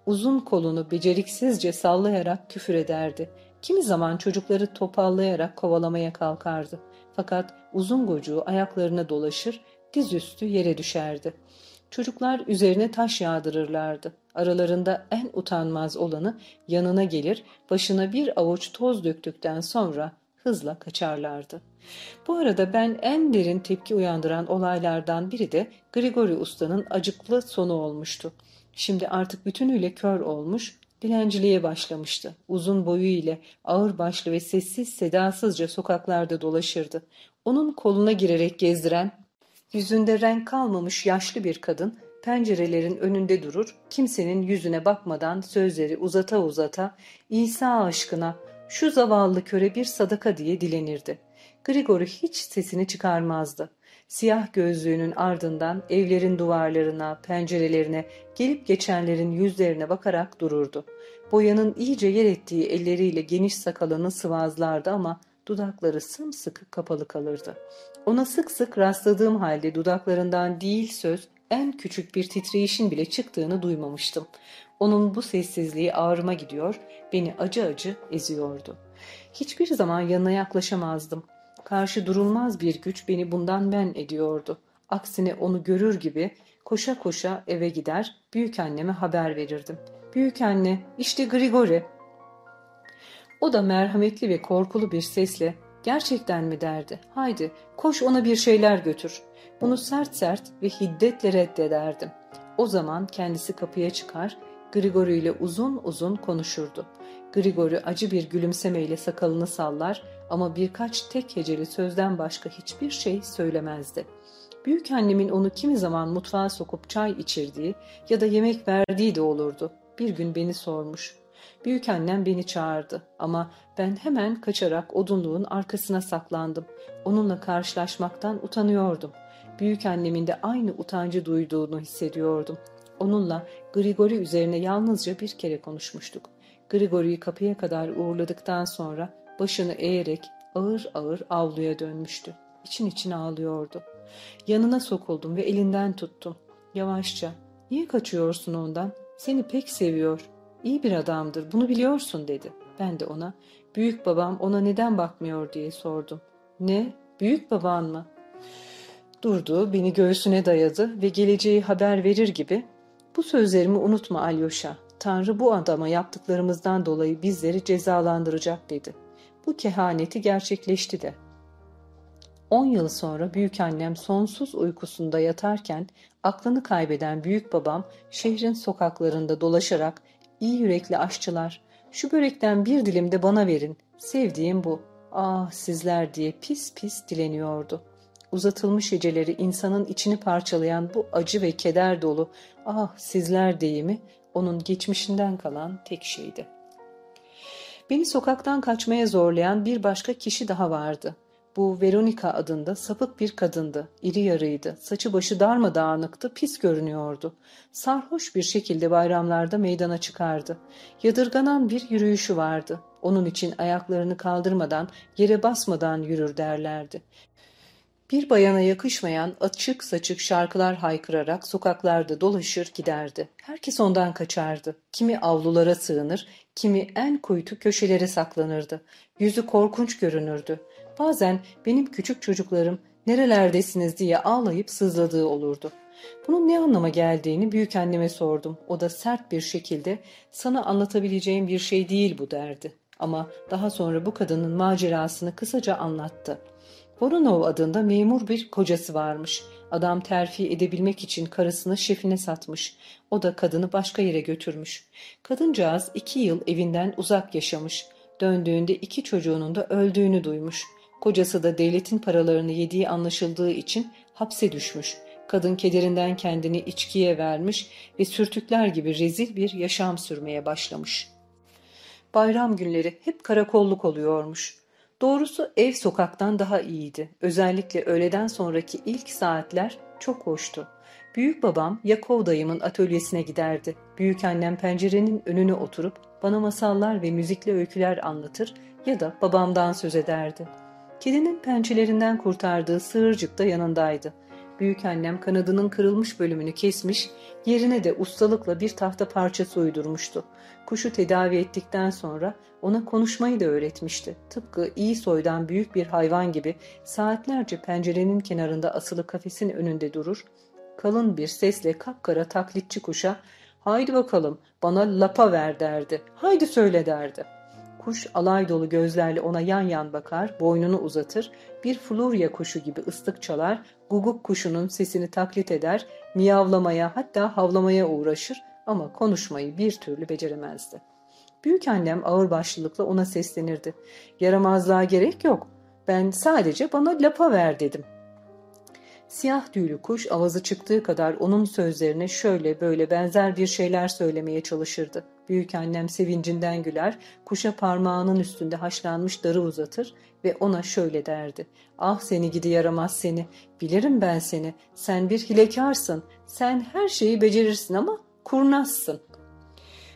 Uzun kolunu beceriksizce sallayarak küfür ederdi. Kimi zaman çocukları topallayarak kovalamaya kalkardı. Fakat uzun gocuğu ayaklarına dolaşır, dizüstü yere düşerdi. Çocuklar üzerine taş yağdırırlardı. Aralarında en utanmaz olanı yanına gelir, başına bir avuç toz döktükten sonra hızla kaçarlardı. Bu arada ben en derin tepki uyandıran olaylardan biri de Grigori Usta'nın acıklı sonu olmuştu. Şimdi artık bütünüyle kör olmuş, dilenciliğe başlamıştı. Uzun boyu ile ağır başlı ve sessiz sedasızca sokaklarda dolaşırdı. Onun koluna girerek gezdiren, yüzünde renk kalmamış yaşlı bir kadın pencerelerin önünde durur, kimsenin yüzüne bakmadan sözleri uzata uzata İsa aşkına şu zavallı köre bir sadaka diye dilenirdi. Grigori hiç sesini çıkarmazdı. Siyah gözlüğünün ardından evlerin duvarlarına, pencerelerine, gelip geçenlerin yüzlerine bakarak dururdu. Boyanın iyice yer ettiği elleriyle geniş sakalını sıvazlardı ama dudakları sımsıkı kapalı kalırdı. Ona sık sık rastladığım halde dudaklarından değil söz, en küçük bir titreyişin bile çıktığını duymamıştım. Onun bu sessizliği ağrıma gidiyor, beni acı acı eziyordu. Hiçbir zaman yanına yaklaşamazdım. Karşı durulmaz bir güç beni bundan men ediyordu. Aksine onu görür gibi koşa koşa eve gider, büyük anneme haber verirdim. Büyük anne, işte Grigori. O da merhametli ve korkulu bir sesle gerçekten mi derdi. Haydi koş ona bir şeyler götür. Bunu sert sert ve hiddetle reddederdim. O zaman kendisi kapıya çıkar, Grigori ile uzun uzun konuşurdu. Grigori acı bir gülümsemeyle sakalını sallar ama birkaç tek heceli sözden başka hiçbir şey söylemezdi. Büyük annemin onu kimi zaman mutfağa sokup çay içirdiği ya da yemek verdiği de olurdu. Bir gün beni sormuş. Büyük annem beni çağırdı ama ben hemen kaçarak odunluğun arkasına saklandım. Onunla karşılaşmaktan utanıyordum. Büyük annemin de aynı utancı duyduğunu hissediyordum. Onunla Grigori üzerine yalnızca bir kere konuşmuştuk. Grigori'yi kapıya kadar uğurladıktan sonra başını eğerek ağır ağır avluya dönmüştü. İçin için ağlıyordu. Yanına sokuldum ve elinden tuttum. Yavaşça, niye kaçıyorsun ondan? Seni pek seviyor. İyi bir adamdır, bunu biliyorsun dedi. Ben de ona, büyük babam ona neden bakmıyor diye sordum. Ne, büyük baban mı? Durdu, beni göğsüne dayadı ve geleceği haber verir gibi, bu sözlerimi unutma Alyosha. Tanrı bu adama yaptıklarımızdan dolayı bizleri cezalandıracak dedi. Bu kehaneti gerçekleşti de. On yıl sonra büyük annem sonsuz uykusunda yatarken aklını kaybeden büyük babam şehrin sokaklarında dolaşarak iyi yürekli aşçılar şu börekten bir dilim de bana verin sevdiğim bu ah sizler diye pis pis dileniyordu. Uzatılmış heceleri insanın içini parçalayan bu acı ve keder dolu ah sizler deyimi onun geçmişinden kalan tek şeydi. Beni sokaktan kaçmaya zorlayan bir başka kişi daha vardı. Bu Veronica adında sapık bir kadındı. İri yarıydı. Saçı başı darmadağınıktı, pis görünüyordu. Sarhoş bir şekilde bayramlarda meydana çıkardı. Yadırganan bir yürüyüşü vardı. Onun için ayaklarını kaldırmadan, yere basmadan yürür derlerdi. Bir bayana yakışmayan açık saçık şarkılar haykırarak sokaklarda dolaşır giderdi. Herkes ondan kaçardı. Kimi avlulara sığınır, kimi en kuytu köşelere saklanırdı. Yüzü korkunç görünürdü. Bazen benim küçük çocuklarım nerelerdesiniz diye ağlayıp sızladığı olurdu. Bunun ne anlama geldiğini büyük anneme sordum. O da sert bir şekilde sana anlatabileceğim bir şey değil bu derdi. Ama daha sonra bu kadının macerasını kısaca anlattı. Voronov adında memur bir kocası varmış. Adam terfi edebilmek için karısını şefine satmış. O da kadını başka yere götürmüş. Kadıncağız iki yıl evinden uzak yaşamış. Döndüğünde iki çocuğunun da öldüğünü duymuş. Kocası da devletin paralarını yediği anlaşıldığı için hapse düşmüş. Kadın kederinden kendini içkiye vermiş ve sürtükler gibi rezil bir yaşam sürmeye başlamış. Bayram günleri hep karakolluk oluyormuş. Doğrusu ev sokaktan daha iyiydi. Özellikle öğleden sonraki ilk saatler çok hoştu. Büyük babam Yakov dayımın atölyesine giderdi. Büyük annem pencerenin önüne oturup bana masallar ve müzikli öyküler anlatır ya da babamdan söz ederdi. Kedinin pençelerinden kurtardığı sığırcık da yanındaydı. Büyük annem kanadının kırılmış bölümünü kesmiş, yerine de ustalıkla bir tahta parçası uydurmuştu. Kuşu tedavi ettikten sonra ona konuşmayı da öğretmişti. Tıpkı iyi soydan büyük bir hayvan gibi saatlerce pencerenin kenarında asılı kafesin önünde durur, kalın bir sesle kapkara taklitçi kuşa ''Haydi bakalım bana lapa ver'' derdi. ''Haydi söyle'' derdi. Kuş alay dolu gözlerle ona yan yan bakar, boynunu uzatır, bir flurya kuşu gibi ıslık çalar, guguk kuşunun sesini taklit eder, miyavlamaya hatta havlamaya uğraşır ama konuşmayı bir türlü beceremezdi. Büyük annem ağırbaşlılıkla ona seslenirdi. Yaramazlığa gerek yok. Ben sadece bana lapa ver dedim. Siyah tüylü kuş avazı çıktığı kadar onun sözlerine şöyle böyle benzer bir şeyler söylemeye çalışırdı. Büyük annem sevincinden güler, kuşa parmağının üstünde haşlanmış darı uzatır ve ona şöyle derdi. Ah seni gidi yaramaz seni, bilirim ben seni, sen bir hilekarsın, sen her şeyi becerirsin ama kurnazsın.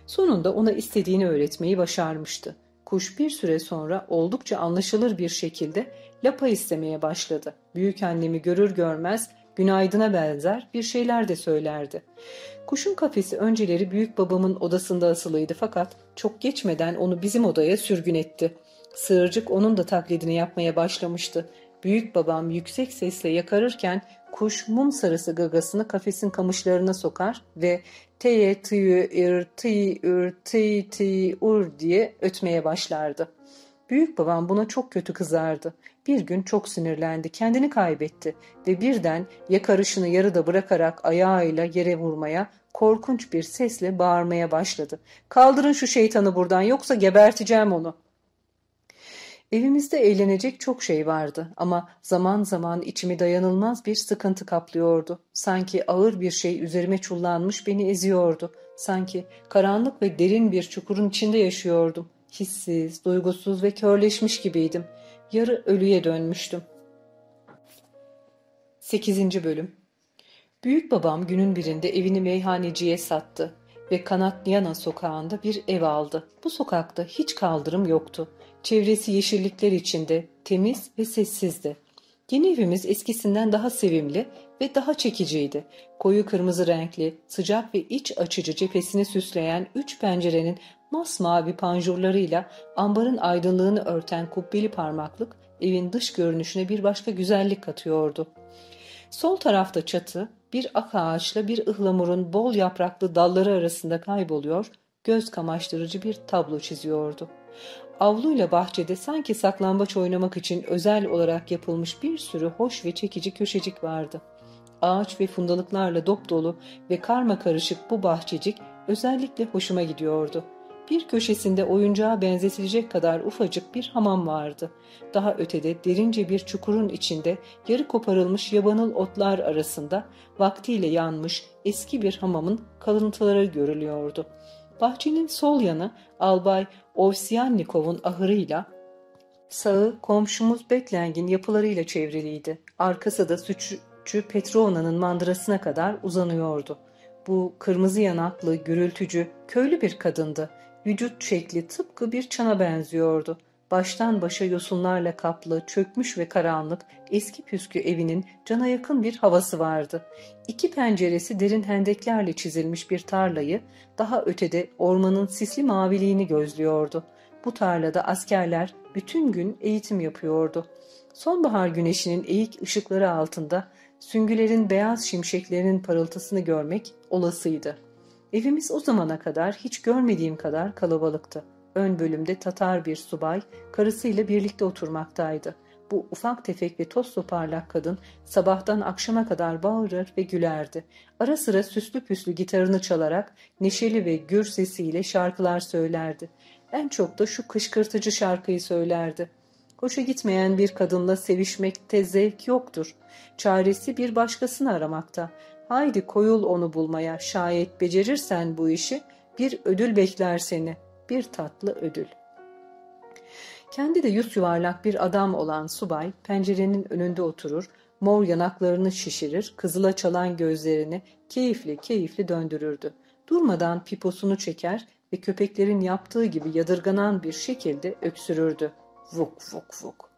Sonunda ona istediğini öğretmeyi başarmıştı. Kuş bir süre sonra oldukça anlaşılır bir şekilde lapa istemeye başladı. Büyük annemi görür görmez günaydına benzer bir şeyler de söylerdi. Kuşun kafesi önceleri büyük babamın odasında asılıydı fakat çok geçmeden onu bizim odaya sürgün etti. Sığırcık onun da taklidini yapmaya başlamıştı. Büyük babam yüksek sesle yakarırken kuş mum sarısı gagasını kafesin kamışlarına sokar ve teye tıyı ir tıyı ür tıyı tıyı ur diye ötmeye başlardı. Büyük babam buna çok kötü kızardı. Bir gün çok sinirlendi, kendini kaybetti ve birden yakarışını yarıda bırakarak ayağıyla yere vurmaya, korkunç bir sesle bağırmaya başladı. Kaldırın şu şeytanı buradan yoksa geberteceğim onu. Evimizde eğlenecek çok şey vardı ama zaman zaman içimi dayanılmaz bir sıkıntı kaplıyordu. Sanki ağır bir şey üzerime çullanmış beni eziyordu. Sanki karanlık ve derin bir çukurun içinde yaşıyordum. Hissiz, duygusuz ve körleşmiş gibiydim. Yarı ölüye dönmüştüm. 8. Bölüm Büyük babam günün birinde evini meyhaneciye sattı ve Kanatliana sokağında bir ev aldı. Bu sokakta hiç kaldırım yoktu. Çevresi yeşillikler içinde, temiz ve sessizdi. Yeni evimiz eskisinden daha sevimli ve daha çekiciydi. Koyu kırmızı renkli, sıcak ve iç açıcı cephesini süsleyen üç pencerenin masmavi panjurlarıyla ambarın aydınlığını örten kubbeli parmaklık evin dış görünüşüne bir başka güzellik katıyordu. Sol tarafta çatı bir ak ağaçla bir ıhlamurun bol yapraklı dalları arasında kayboluyor, göz kamaştırıcı bir tablo çiziyordu. Avluyla bahçede sanki saklambaç oynamak için özel olarak yapılmış bir sürü hoş ve çekici köşecik vardı. Ağaç ve fundalıklarla dop dolu ve karma karışık bu bahçecik özellikle hoşuma gidiyordu. Bir köşesinde oyuncağa benzetilecek kadar ufacık bir hamam vardı. Daha ötede derince bir çukurun içinde yarı koparılmış yabanıl otlar arasında vaktiyle yanmış eski bir hamamın kalıntıları görülüyordu. Bahçenin sol yanı Albay Ovsyannikov'un ahırıyla, sağı komşumuz Betleng'in yapılarıyla çevriliydi. Arkası da sütçü Petrona'nın mandırasına kadar uzanıyordu. Bu kırmızı yanaklı, gürültücü, köylü bir kadındı. Vücut şekli tıpkı bir çana benziyordu. Baştan başa yosunlarla kaplı, çökmüş ve karanlık, eski püskü evinin cana yakın bir havası vardı. İki penceresi derin hendeklerle çizilmiş bir tarlayı, daha ötede ormanın sisli maviliğini gözlüyordu. Bu tarlada askerler bütün gün eğitim yapıyordu. Sonbahar güneşinin eğik ışıkları altında süngülerin beyaz şimşeklerinin parıltısını görmek olasıydı. Evimiz o zamana kadar hiç görmediğim kadar kalabalıktı. Ön bölümde Tatar bir subay karısıyla birlikte oturmaktaydı. Bu ufak tefek ve toz toparlak kadın sabahtan akşama kadar bağırır ve gülerdi. Ara sıra süslü püslü gitarını çalarak neşeli ve gür sesiyle şarkılar söylerdi. En çok da şu kışkırtıcı şarkıyı söylerdi. Hoşa gitmeyen bir kadınla sevişmekte zevk yoktur. Çaresi bir başkasını aramakta. Haydi koyul onu bulmaya. Şayet becerirsen bu işi bir ödül bekler seni. Bir tatlı ödül. Kendi de yüz yuvarlak bir adam olan subay pencerenin önünde oturur, mor yanaklarını şişirir, kızıla çalan gözlerini keyifli keyifli döndürürdü. Durmadan piposunu çeker ve köpeklerin yaptığı gibi yadırganan bir şekilde öksürürdü. Vuk vuk vuk.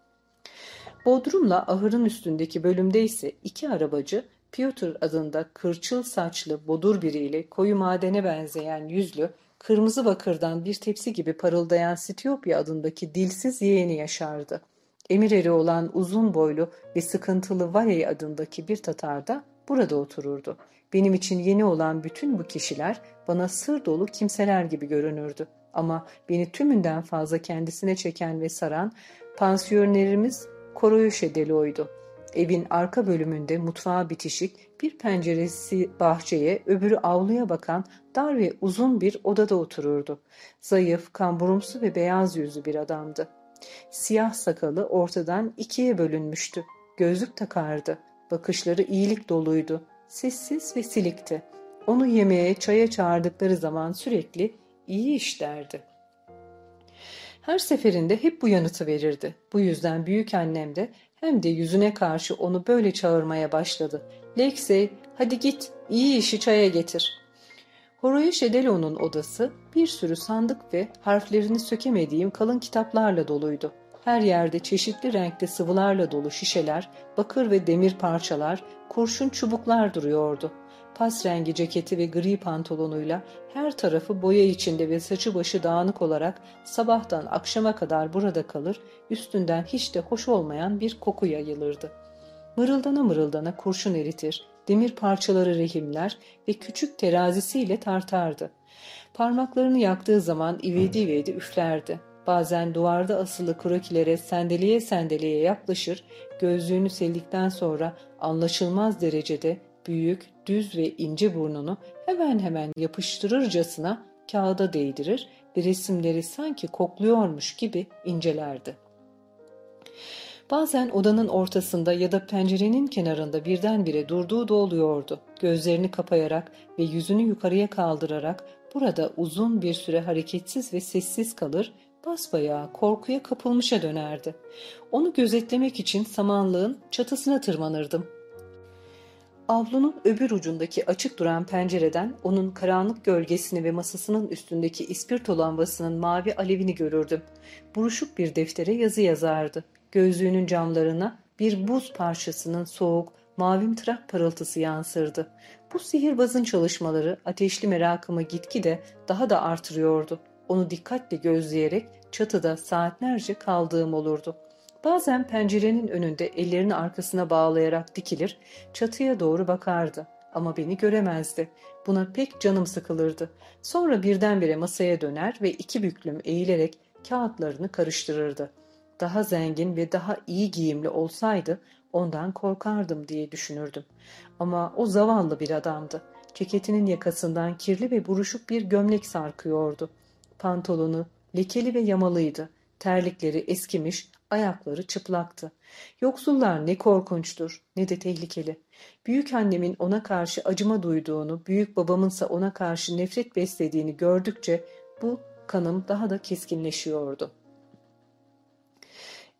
Bodrum'la ahırın üstündeki bölümde ise iki arabacı Piotr adında kırçıl saçlı bodur biriyle koyu madene benzeyen yüzlü, kırmızı bakırdan bir tepsi gibi parıldayan Stiyopya adındaki dilsiz yeğeni yaşardı. Emir eri olan uzun boylu ve sıkıntılı Valey adındaki bir Tatar da burada otururdu. Benim için yeni olan bütün bu kişiler bana sır dolu kimseler gibi görünürdü. Ama beni tümünden fazla kendisine çeken ve saran pansiyonlerimiz Koroyuşe Delo'ydu. Evin arka bölümünde mutfağa bitişik bir penceresi bahçeye, öbürü avluya bakan dar ve uzun bir odada otururdu. Zayıf, kamburumsu ve beyaz yüzlü bir adamdı. Siyah sakalı ortadan ikiye bölünmüştü. Gözlük takardı. Bakışları iyilik doluydu. Sessiz ve silikti. Onu yemeğe, çaya çağırdıkları zaman sürekli iyi iş derdi. Her seferinde hep bu yanıtı verirdi. Bu yüzden büyük annem de hem de yüzüne karşı onu böyle çağırmaya başladı. Lexey, hadi git, iyi işi çaya getir. Horoya Şedelo'nun odası bir sürü sandık ve harflerini sökemediğim kalın kitaplarla doluydu. Her yerde çeşitli renkte sıvılarla dolu şişeler, bakır ve demir parçalar, kurşun çubuklar duruyordu pas rengi ceketi ve gri pantolonuyla her tarafı boya içinde ve saçı başı dağınık olarak sabahtan akşama kadar burada kalır, üstünden hiç de hoş olmayan bir koku yayılırdı. Mırıldana mırıldana kurşun eritir, demir parçaları rehimler ve küçük terazisiyle tartardı. Parmaklarını yaktığı zaman ivedi ivedi üflerdi. Bazen duvarda asılı krokilere sendeleye sendeleye yaklaşır, gözlüğünü sildikten sonra anlaşılmaz derecede büyük, düz ve ince burnunu hemen hemen yapıştırırcasına kağıda değdirir ve resimleri sanki kokluyormuş gibi incelerdi. Bazen odanın ortasında ya da pencerenin kenarında birdenbire durduğu da oluyordu. Gözlerini kapayarak ve yüzünü yukarıya kaldırarak burada uzun bir süre hareketsiz ve sessiz kalır, basbayağı korkuya kapılmışa dönerdi. Onu gözetlemek için samanlığın çatısına tırmanırdım. Avlunun öbür ucundaki açık duran pencereden onun karanlık gölgesini ve masasının üstündeki ispirto lambasının mavi alevini görürdüm. Buruşuk bir deftere yazı yazardı. Gözlüğünün camlarına bir buz parçasının soğuk, mavimtırak parıltısı yansırdı. Bu sihirbazın çalışmaları ateşli merakımı gitgide daha da artırıyordu. Onu dikkatle gözleyerek çatıda saatlerce kaldığım olurdu. Bazen pencerenin önünde ellerini arkasına bağlayarak dikilir, çatıya doğru bakardı. Ama beni göremezdi. Buna pek canım sıkılırdı. Sonra birdenbire masaya döner ve iki büklüm eğilerek kağıtlarını karıştırırdı. Daha zengin ve daha iyi giyimli olsaydı ondan korkardım diye düşünürdüm. Ama o zavallı bir adamdı. Ceketinin yakasından kirli ve buruşuk bir gömlek sarkıyordu. Pantolonu lekeli ve yamalıydı. Terlikleri eskimiş, ayakları çıplaktı. Yoksullar ne korkunçtur ne de tehlikeli. Büyük annemin ona karşı acıma duyduğunu, büyük babamınsa ona karşı nefret beslediğini gördükçe bu kanım daha da keskinleşiyordu.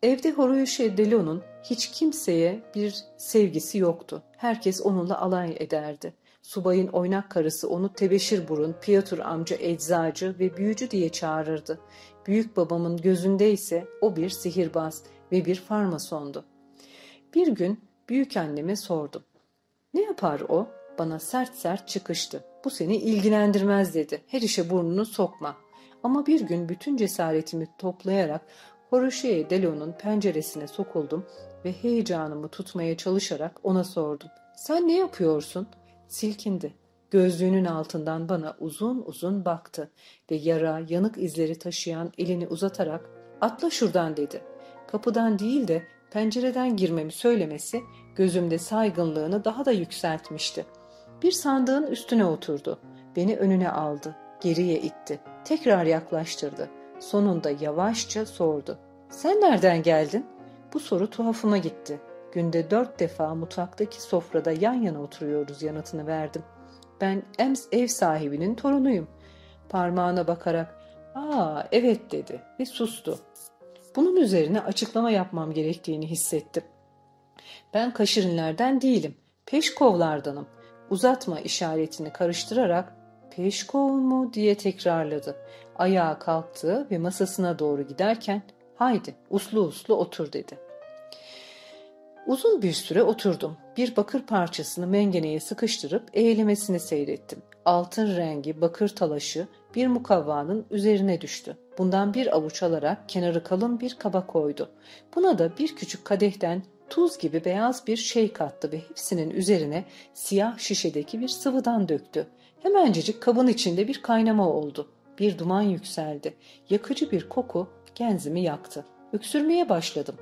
Evde Horuyuşe Delo'nun hiç kimseye bir sevgisi yoktu. Herkes onunla alay ederdi. Subayın oynak karısı onu tebeşir burun, Piotr amca eczacı ve büyücü diye çağırırdı. Büyük babamın gözünde ise o bir sihirbaz ve bir farmasondu. Bir gün büyük anneme sordum. Ne yapar o? Bana sert sert çıkıştı. Bu seni ilgilendirmez dedi. Her işe burnunu sokma. Ama bir gün bütün cesaretimi toplayarak Horoşeye Delo'nun penceresine sokuldum ve heyecanımı tutmaya çalışarak ona sordum. Sen ne yapıyorsun? Silkindi. Gözlüğünün altından bana uzun uzun baktı ve yara, yanık izleri taşıyan elini uzatarak atla şuradan dedi. Kapıdan değil de pencereden girmemi söylemesi gözümde saygınlığını daha da yükseltmişti. Bir sandığın üstüne oturdu. Beni önüne aldı. Geriye itti. Tekrar yaklaştırdı. Sonunda yavaşça sordu. Sen nereden geldin? Bu soru tuhafıma gitti. Günde dört defa mutfaktaki sofrada yan yana oturuyoruz yanıtını verdim. Ben Ems ev sahibinin torunuyum. Parmağına bakarak ''Aa evet'' dedi ve sustu. Bunun üzerine açıklama yapmam gerektiğini hissettim. Ben Kaşirinlerden değilim, Peşkovlardanım. Uzatma işaretini karıştırarak Peşkov mu diye tekrarladı. Ayağa kalktı ve masasına doğru giderken haydi uslu uslu otur dedi. Uzun bir süre oturdum. Bir bakır parçasını mengeneye sıkıştırıp eğilemesini seyrettim. Altın rengi bakır talaşı bir mukavvanın üzerine düştü. Bundan bir avuç alarak kenarı kalın bir kaba koydu. Buna da bir küçük kadehten tuz gibi beyaz bir şey kattı ve hepsinin üzerine siyah şişedeki bir sıvıdan döktü. Hemencecik kabın içinde bir kaynama oldu. Bir duman yükseldi. Yakıcı bir koku genzimi yaktı. Öksürmeye başladım.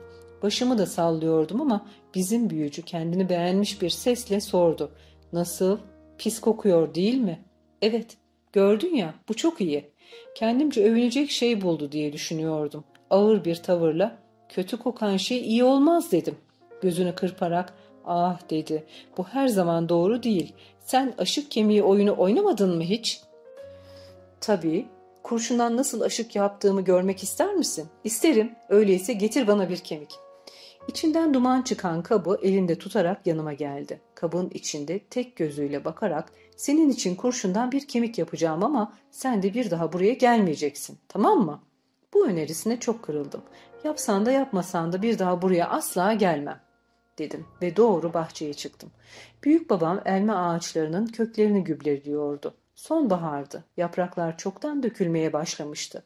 Başımı da sallıyordum ama bizim büyücü kendini beğenmiş bir sesle sordu. Nasıl? Pis kokuyor değil mi? Evet. Gördün ya bu çok iyi. Kendimce övünecek şey buldu diye düşünüyordum. Ağır bir tavırla kötü kokan şey iyi olmaz dedim. Gözünü kırparak ah dedi bu her zaman doğru değil. Sen aşık kemiği oyunu oynamadın mı hiç? Tabii. Kurşundan nasıl aşık yaptığımı görmek ister misin? İsterim. Öyleyse getir bana bir kemik. İçinden duman çıkan kabı elinde tutarak yanıma geldi. Kabın içinde tek gözüyle bakarak senin için kurşundan bir kemik yapacağım ama sen de bir daha buraya gelmeyeceksin. Tamam mı? Bu önerisine çok kırıldım. Yapsan da yapmasan da bir daha buraya asla gelmem dedim ve doğru bahçeye çıktım. Büyük babam elma ağaçlarının köklerini gübreliyordu. Sonbahardı. Yapraklar çoktan dökülmeye başlamıştı.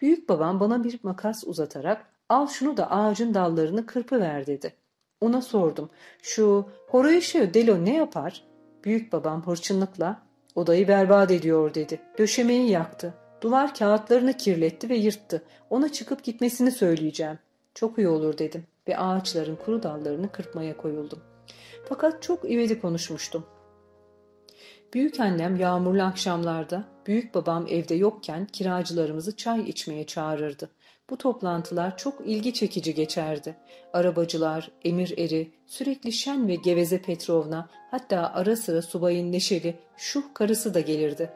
Büyük babam bana bir makas uzatarak al şunu da ağacın dallarını kırpıver dedi. Ona sordum. Şu Horatio Delo ne yapar? Büyük babam hırçınlıkla odayı berbat ediyor dedi. Döşemeyi yaktı. Duvar kağıtlarını kirletti ve yırttı. Ona çıkıp gitmesini söyleyeceğim. Çok iyi olur dedim ve ağaçların kuru dallarını kırpmaya koyuldum. Fakat çok ivedi konuşmuştum. Büyük annem yağmurlu akşamlarda, büyük babam evde yokken kiracılarımızı çay içmeye çağırırdı. Bu toplantılar çok ilgi çekici geçerdi. Arabacılar, emir eri, sürekli şen ve geveze Petrovna, hatta ara sıra subayın neşeli, şuh karısı da gelirdi.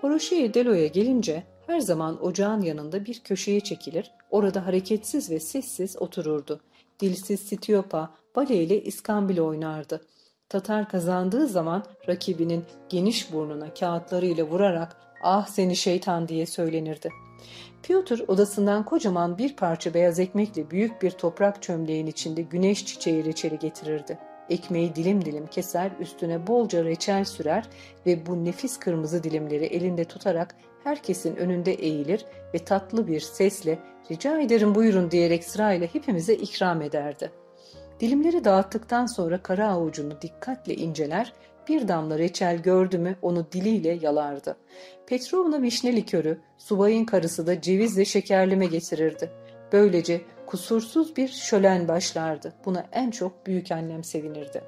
Horoşeye Delo'ya gelince her zaman ocağın yanında bir köşeye çekilir, orada hareketsiz ve sessiz otururdu. Dilsiz Sitiopa bale ile iskambil oynardı. Tatar kazandığı zaman rakibinin geniş burnuna kağıtlarıyla vurarak ah seni şeytan diye söylenirdi. Piotr odasından kocaman bir parça beyaz ekmekle büyük bir toprak çömleğin içinde güneş çiçeği reçeli getirirdi. Ekmeği dilim dilim keser, üstüne bolca reçel sürer ve bu nefis kırmızı dilimleri elinde tutarak herkesin önünde eğilir ve tatlı bir sesle rica ederim buyurun diyerek sırayla hepimize ikram ederdi. Dilimleri dağıttıktan sonra kara avucunu dikkatle inceler, bir damla reçel gördü mü onu diliyle yalardı. Petrovna vişne likörü, subayın karısı da cevizle şekerleme getirirdi. Böylece kusursuz bir şölen başlardı. Buna en çok büyük annem sevinirdi.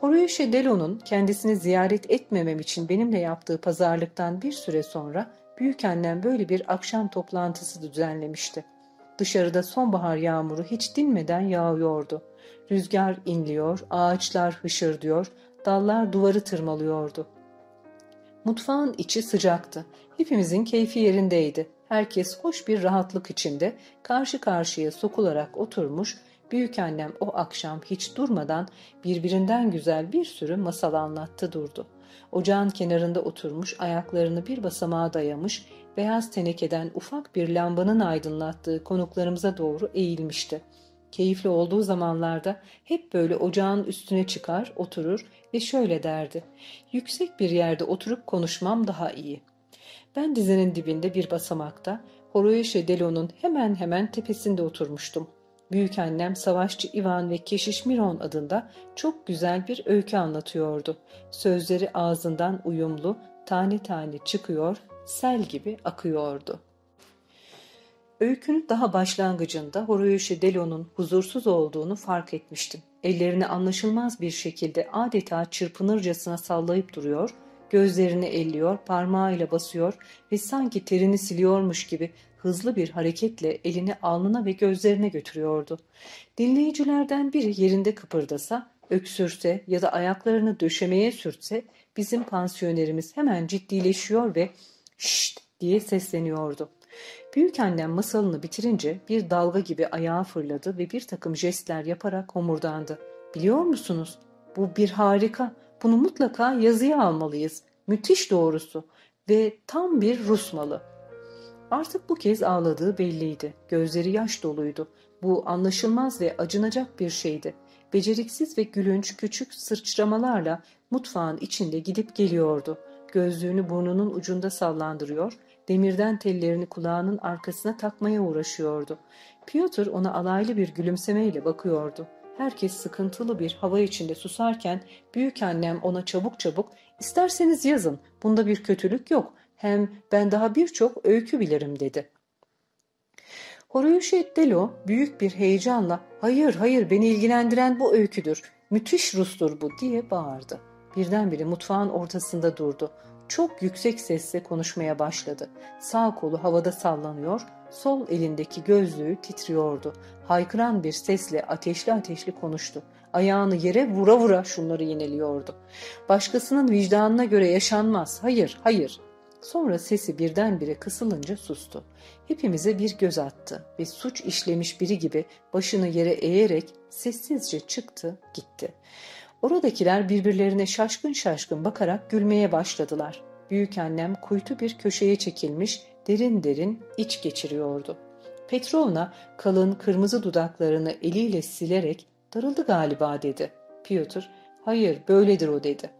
Horace Delo'nun kendisini ziyaret etmemem için benimle yaptığı pazarlıktan bir süre sonra Büyükannem böyle bir akşam toplantısı düzenlemişti. Dışarıda sonbahar yağmuru hiç dinmeden yağıyordu. Rüzgar inliyor, ağaçlar hışırdıyor, dallar duvarı tırmalıyordu. Mutfağın içi sıcaktı. Hepimizin keyfi yerindeydi. Herkes hoş bir rahatlık içinde karşı karşıya sokularak oturmuş, büyükannem o akşam hiç durmadan birbirinden güzel bir sürü masal anlattı durdu. Ocağın kenarında oturmuş, ayaklarını bir basamağa dayamış, beyaz tenekeden ufak bir lambanın aydınlattığı konuklarımıza doğru eğilmişti. Keyifli olduğu zamanlarda hep böyle ocağın üstüne çıkar, oturur ve şöyle derdi. Yüksek bir yerde oturup konuşmam daha iyi. Ben dizinin dibinde bir basamakta, Horoyeşe Delo'nun hemen hemen tepesinde oturmuştum. Büyükannem Savaşçı Ivan ve Keşiş Miron adında çok güzel bir öykü anlatıyordu. Sözleri ağzından uyumlu, tane tane çıkıyor, sel gibi akıyordu. Öykünün daha başlangıcında Horoyoshi Delo'nun huzursuz olduğunu fark etmiştim. Ellerini anlaşılmaz bir şekilde adeta çırpınırcasına sallayıp duruyor, gözlerini elliyor, parmağıyla basıyor ve sanki terini siliyormuş gibi hızlı bir hareketle elini alnına ve gözlerine götürüyordu. Dinleyicilerden biri yerinde kıpırdasa, öksürse ya da ayaklarını döşemeye sürtse bizim pansiyonerimiz hemen ciddileşiyor ve şşt diye sesleniyordu. Büyük annem masalını bitirince bir dalga gibi ayağa fırladı ve bir takım jestler yaparak homurdandı. Biliyor musunuz? Bu bir harika. Bunu mutlaka yazıya almalıyız. Müthiş doğrusu. Ve tam bir Rus malı. Artık bu kez ağladığı belliydi. Gözleri yaş doluydu. Bu anlaşılmaz ve acınacak bir şeydi. Beceriksiz ve gülünç küçük sırçramalarla mutfağın içinde gidip geliyordu. Gözlüğünü burnunun ucunda sallandırıyor, demirden tellerini kulağının arkasına takmaya uğraşıyordu. Piotr ona alaylı bir gülümsemeyle bakıyordu. Herkes sıkıntılı bir hava içinde susarken büyük annem ona çabuk çabuk isterseniz yazın bunda bir kötülük yok hem ben daha birçok öykü bilirim dedi. Horuyuşet Delo büyük bir heyecanla hayır hayır beni ilgilendiren bu öyküdür müthiş Rustur bu diye bağırdı. Birdenbire mutfağın ortasında durdu. Çok yüksek sesle konuşmaya başladı. Sağ kolu havada sallanıyor, sol elindeki gözlüğü titriyordu. Haykıran bir sesle ateşli ateşli konuştu. Ayağını yere vura vura şunları yeniliyordu. Başkasının vicdanına göre yaşanmaz. Hayır, hayır. Sonra sesi birdenbire kısılınca sustu. Hepimize bir göz attı ve suç işlemiş biri gibi başını yere eğerek sessizce çıktı, gitti. Oradakiler birbirlerine şaşkın şaşkın bakarak gülmeye başladılar. Büyük annem kuytu bir köşeye çekilmiş, derin derin iç geçiriyordu. Petrovna kalın kırmızı dudaklarını eliyle silerek darıldı galiba dedi. Piotr, hayır böyledir o dedi.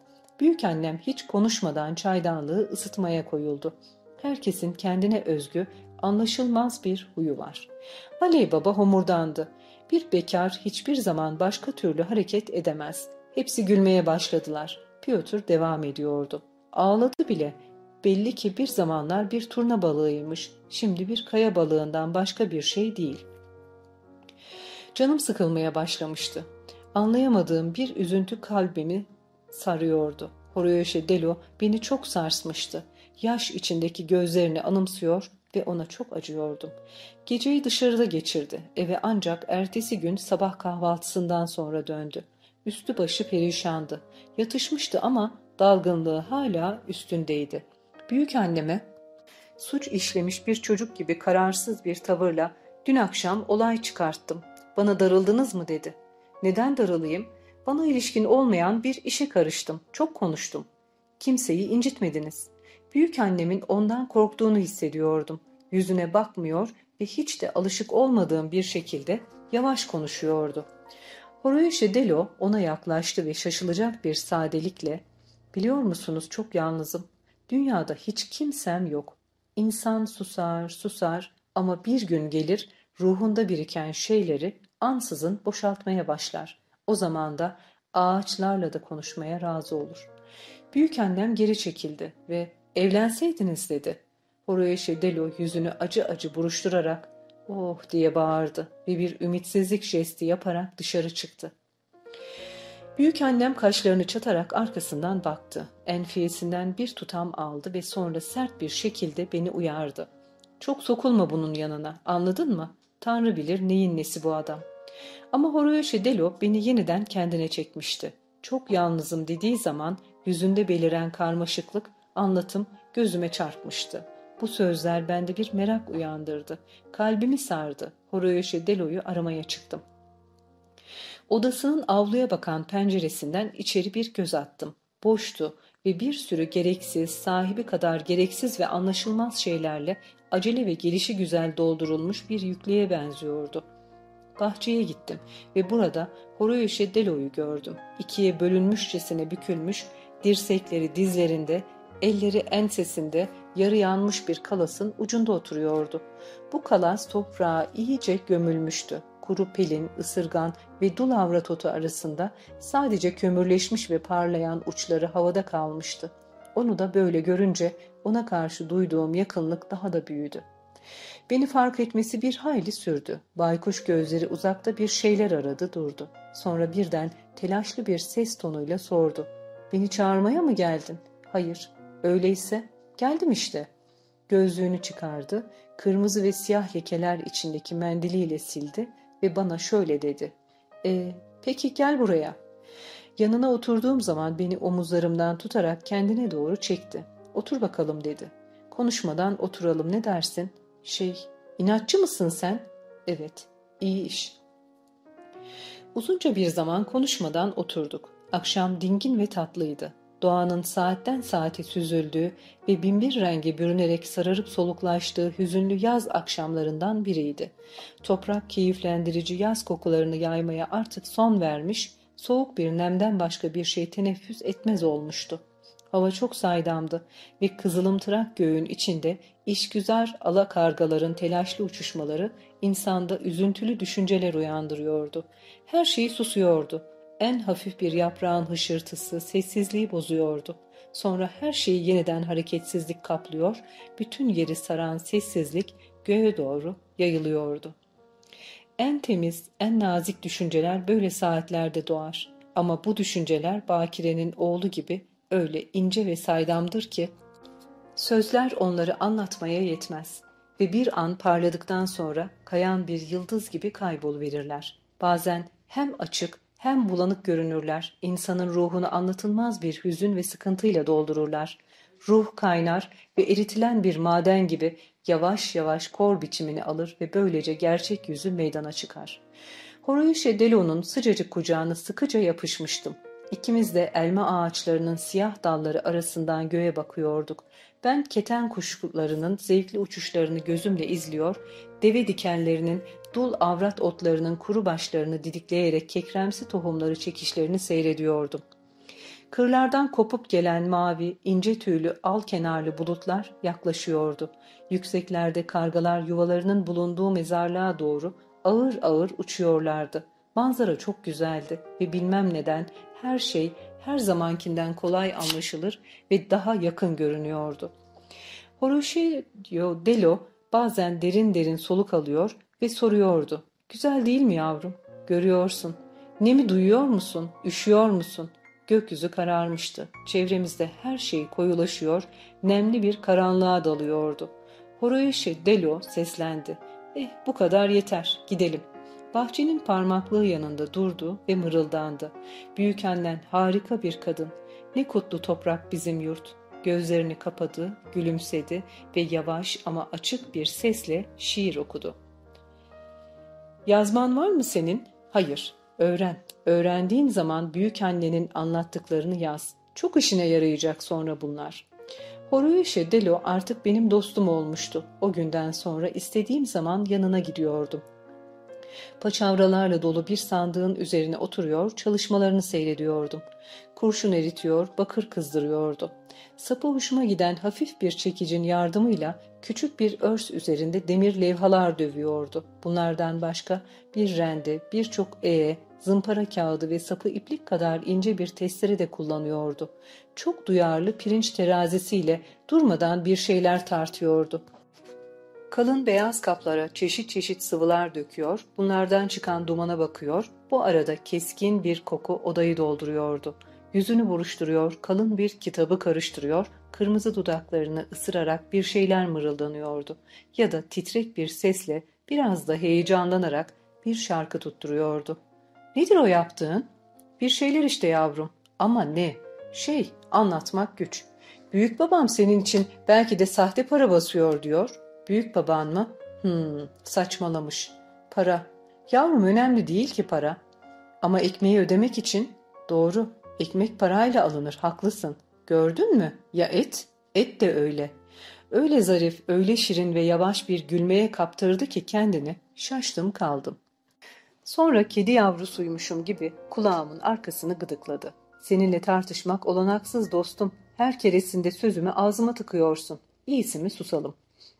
Büyük annem hiç konuşmadan çaydanlığı ısıtmaya koyuldu. Herkesin kendine özgü, anlaşılmaz bir huyu var. Aley Baba homurdandı. Bir bekar hiçbir zaman başka türlü hareket edemez. Hepsi gülmeye başladılar. Piotr devam ediyordu. Ağladı bile. Belli ki bir zamanlar bir turna balığıymış. Şimdi bir kaya balığından başka bir şey değil. Canım sıkılmaya başlamıştı. Anlayamadığım bir üzüntü kalbimi sarıyordu. Horoyoshi Delo beni çok sarsmıştı. Yaş içindeki gözlerini anımsıyor ve ona çok acıyordum. Geceyi dışarıda geçirdi. Eve ancak ertesi gün sabah kahvaltısından sonra döndü. Üstü başı perişandı. Yatışmıştı ama dalgınlığı hala üstündeydi. Büyük anneme suç işlemiş bir çocuk gibi kararsız bir tavırla dün akşam olay çıkarttım. Bana darıldınız mı dedi. Neden darılayım? Bana ilişkin olmayan bir işe karıştım. Çok konuştum. Kimseyi incitmediniz. Büyük annemin ondan korktuğunu hissediyordum. Yüzüne bakmıyor ve hiç de alışık olmadığım bir şekilde yavaş konuşuyordu. Horoyoshi Delo ona yaklaştı ve şaşılacak bir sadelikle ''Biliyor musunuz çok yalnızım. Dünyada hiç kimsem yok. İnsan susar, susar ama bir gün gelir ruhunda biriken şeyleri ansızın boşaltmaya başlar. O zaman da ağaçlarla da konuşmaya razı olur. Büyük annem geri çekildi ve evlenseydiniz dedi. Horoyeşe Delo yüzünü acı acı buruşturarak oh diye bağırdı ve bir ümitsizlik jesti yaparak dışarı çıktı. Büyük annem kaşlarını çatarak arkasından baktı. Enfiyesinden bir tutam aldı ve sonra sert bir şekilde beni uyardı. Çok sokulma bunun yanına, anladın mı? Tanrı bilir neyin nesi bu adam. Ama Horoyoshi Delo beni yeniden kendine çekmişti. Çok yalnızım dediği zaman yüzünde beliren karmaşıklık, anlatım gözüme çarpmıştı. Bu sözler bende bir merak uyandırdı. Kalbimi sardı. Horoyoshi Delo'yu aramaya çıktım. Odasının avluya bakan penceresinden içeri bir göz attım. Boştu ve bir sürü gereksiz, sahibi kadar gereksiz ve anlaşılmaz şeylerle acele ve gelişi güzel doldurulmuş bir yüklüğe benziyordu. Bahçeye gittim ve burada Horoyoshi Delo'yu gördüm. İkiye bölünmüşçesine bükülmüş, dirsekleri dizlerinde, elleri ensesinde yarı yanmış bir kalasın ucunda oturuyordu. Bu kalas toprağa iyice gömülmüştü. Kuru pelin, ısırgan ve dul avrat otu arasında sadece kömürleşmiş ve parlayan uçları havada kalmıştı. Onu da böyle görünce ona karşı duyduğum yakınlık daha da büyüdü. Beni fark etmesi bir hayli sürdü. Baykuş gözleri uzakta bir şeyler aradı durdu. Sonra birden telaşlı bir ses tonuyla sordu. Beni çağırmaya mı geldin? Hayır. Öyleyse geldim işte. Gözlüğünü çıkardı, kırmızı ve siyah lekeler içindeki mendiliyle sildi ve bana şöyle dedi. E, peki gel buraya. Yanına oturduğum zaman beni omuzlarımdan tutarak kendine doğru çekti. Otur bakalım dedi. Konuşmadan oturalım ne dersin? Şey, inatçı mısın sen? Evet, iyi iş. Uzunca bir zaman konuşmadan oturduk. Akşam dingin ve tatlıydı. Doğanın saatten saate süzüldüğü ve binbir rengi bürünerek sararıp soluklaştığı hüzünlü yaz akşamlarından biriydi. Toprak keyiflendirici yaz kokularını yaymaya artık son vermiş, soğuk bir nemden başka bir şey teneffüs etmez olmuştu. Hava çok saydamdı ve kızılımtırak göğün içinde işgüzar ala kargaların telaşlı uçuşmaları insanda üzüntülü düşünceler uyandırıyordu. Her şey susuyordu. En hafif bir yaprağın hışırtısı sessizliği bozuyordu. Sonra her şeyi yeniden hareketsizlik kaplıyor, bütün yeri saran sessizlik göğe doğru yayılıyordu. En temiz, en nazik düşünceler böyle saatlerde doğar. Ama bu düşünceler Bakire'nin oğlu gibi öyle ince ve saydamdır ki sözler onları anlatmaya yetmez ve bir an parladıktan sonra kayan bir yıldız gibi kayboluverirler. Bazen hem açık hem bulanık görünürler, insanın ruhunu anlatılmaz bir hüzün ve sıkıntıyla doldururlar. Ruh kaynar ve eritilen bir maden gibi yavaş yavaş kor biçimini alır ve böylece gerçek yüzü meydana çıkar. Horoyuşe Delo'nun sıcacık kucağına sıkıca yapışmıştım. İkimiz de elma ağaçlarının siyah dalları arasından göğe bakıyorduk. Ben keten kuşlarının zevkli uçuşlarını gözümle izliyor, deve dikenlerinin dul avrat otlarının kuru başlarını didikleyerek kekremsi tohumları çekişlerini seyrediyordum. Kırlardan kopup gelen mavi, ince tüylü, al kenarlı bulutlar yaklaşıyordu. Yükseklerde kargalar yuvalarının bulunduğu mezarlığa doğru ağır ağır uçuyorlardı. Manzara çok güzeldi ve bilmem neden her şey her zamankinden kolay anlaşılır ve daha yakın görünüyordu. Horacio Delo bazen derin derin soluk alıyor ve soruyordu. Güzel değil mi yavrum? Görüyorsun. Ne mi duyuyor musun? Üşüyor musun? Gökyüzü kararmıştı. Çevremizde her şey koyulaşıyor, nemli bir karanlığa dalıyordu. Horoyoshi Delo seslendi. Eh bu kadar yeter, gidelim. Bahçenin parmaklığı yanında durdu ve mırıldandı. Büyük annen harika bir kadın. Ne kutlu toprak bizim yurt. Gözlerini kapadı, gülümsedi ve yavaş ama açık bir sesle şiir okudu. Yazman var mı senin? Hayır. Öğren. Öğrendiğin zaman büyük annenin anlattıklarını yaz. Çok işine yarayacak sonra bunlar. Horuyuşe Delo artık benim dostum olmuştu. O günden sonra istediğim zaman yanına gidiyordum. Paçavralarla dolu bir sandığın üzerine oturuyor, çalışmalarını seyrediyordum. Kurşun eritiyor, bakır kızdırıyordu. Sapı hoşuma giden hafif bir çekicin yardımıyla küçük bir örs üzerinde demir levhalar dövüyordu. Bunlardan başka bir rende, birçok eğe, zımpara kağıdı ve sapı iplik kadar ince bir testere de kullanıyordu. Çok duyarlı pirinç terazisiyle durmadan bir şeyler tartıyordu. Kalın beyaz kaplara çeşit çeşit sıvılar döküyor, bunlardan çıkan dumana bakıyor, bu arada keskin bir koku odayı dolduruyordu. Yüzünü buruşturuyor, kalın bir kitabı karıştırıyor, kırmızı dudaklarını ısırarak bir şeyler mırıldanıyordu. Ya da titrek bir sesle, biraz da heyecanlanarak bir şarkı tutturuyordu. ''Nedir o yaptığın?'' ''Bir şeyler işte yavrum. Ama ne? Şey, anlatmak güç. Büyük babam senin için belki de sahte para basıyor diyor. Büyük baban mı? Hmm, saçmalamış. Para. Yavrum önemli değil ki para. Ama ekmeği ödemek için doğru. Ekmek parayla alınır, haklısın. Gördün mü? Ya et? Et de öyle. Öyle zarif, öyle şirin ve yavaş bir gülmeye kaptırdı ki kendini şaştım kaldım. Sonra kedi yavrusuymuşum gibi kulağımın arkasını gıdıkladı. Seninle tartışmak olanaksız dostum. Her keresinde sözümü ağzıma tıkıyorsun. İyisi mi susalım.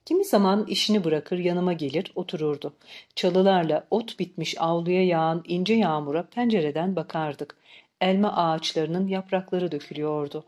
Kimi zaman işini bırakır yanıma gelir otururdu. Çalılarla ot bitmiş avluya yağan ince yağmura pencereden bakardık. Elma ağaçlarının yaprakları dökülüyordu.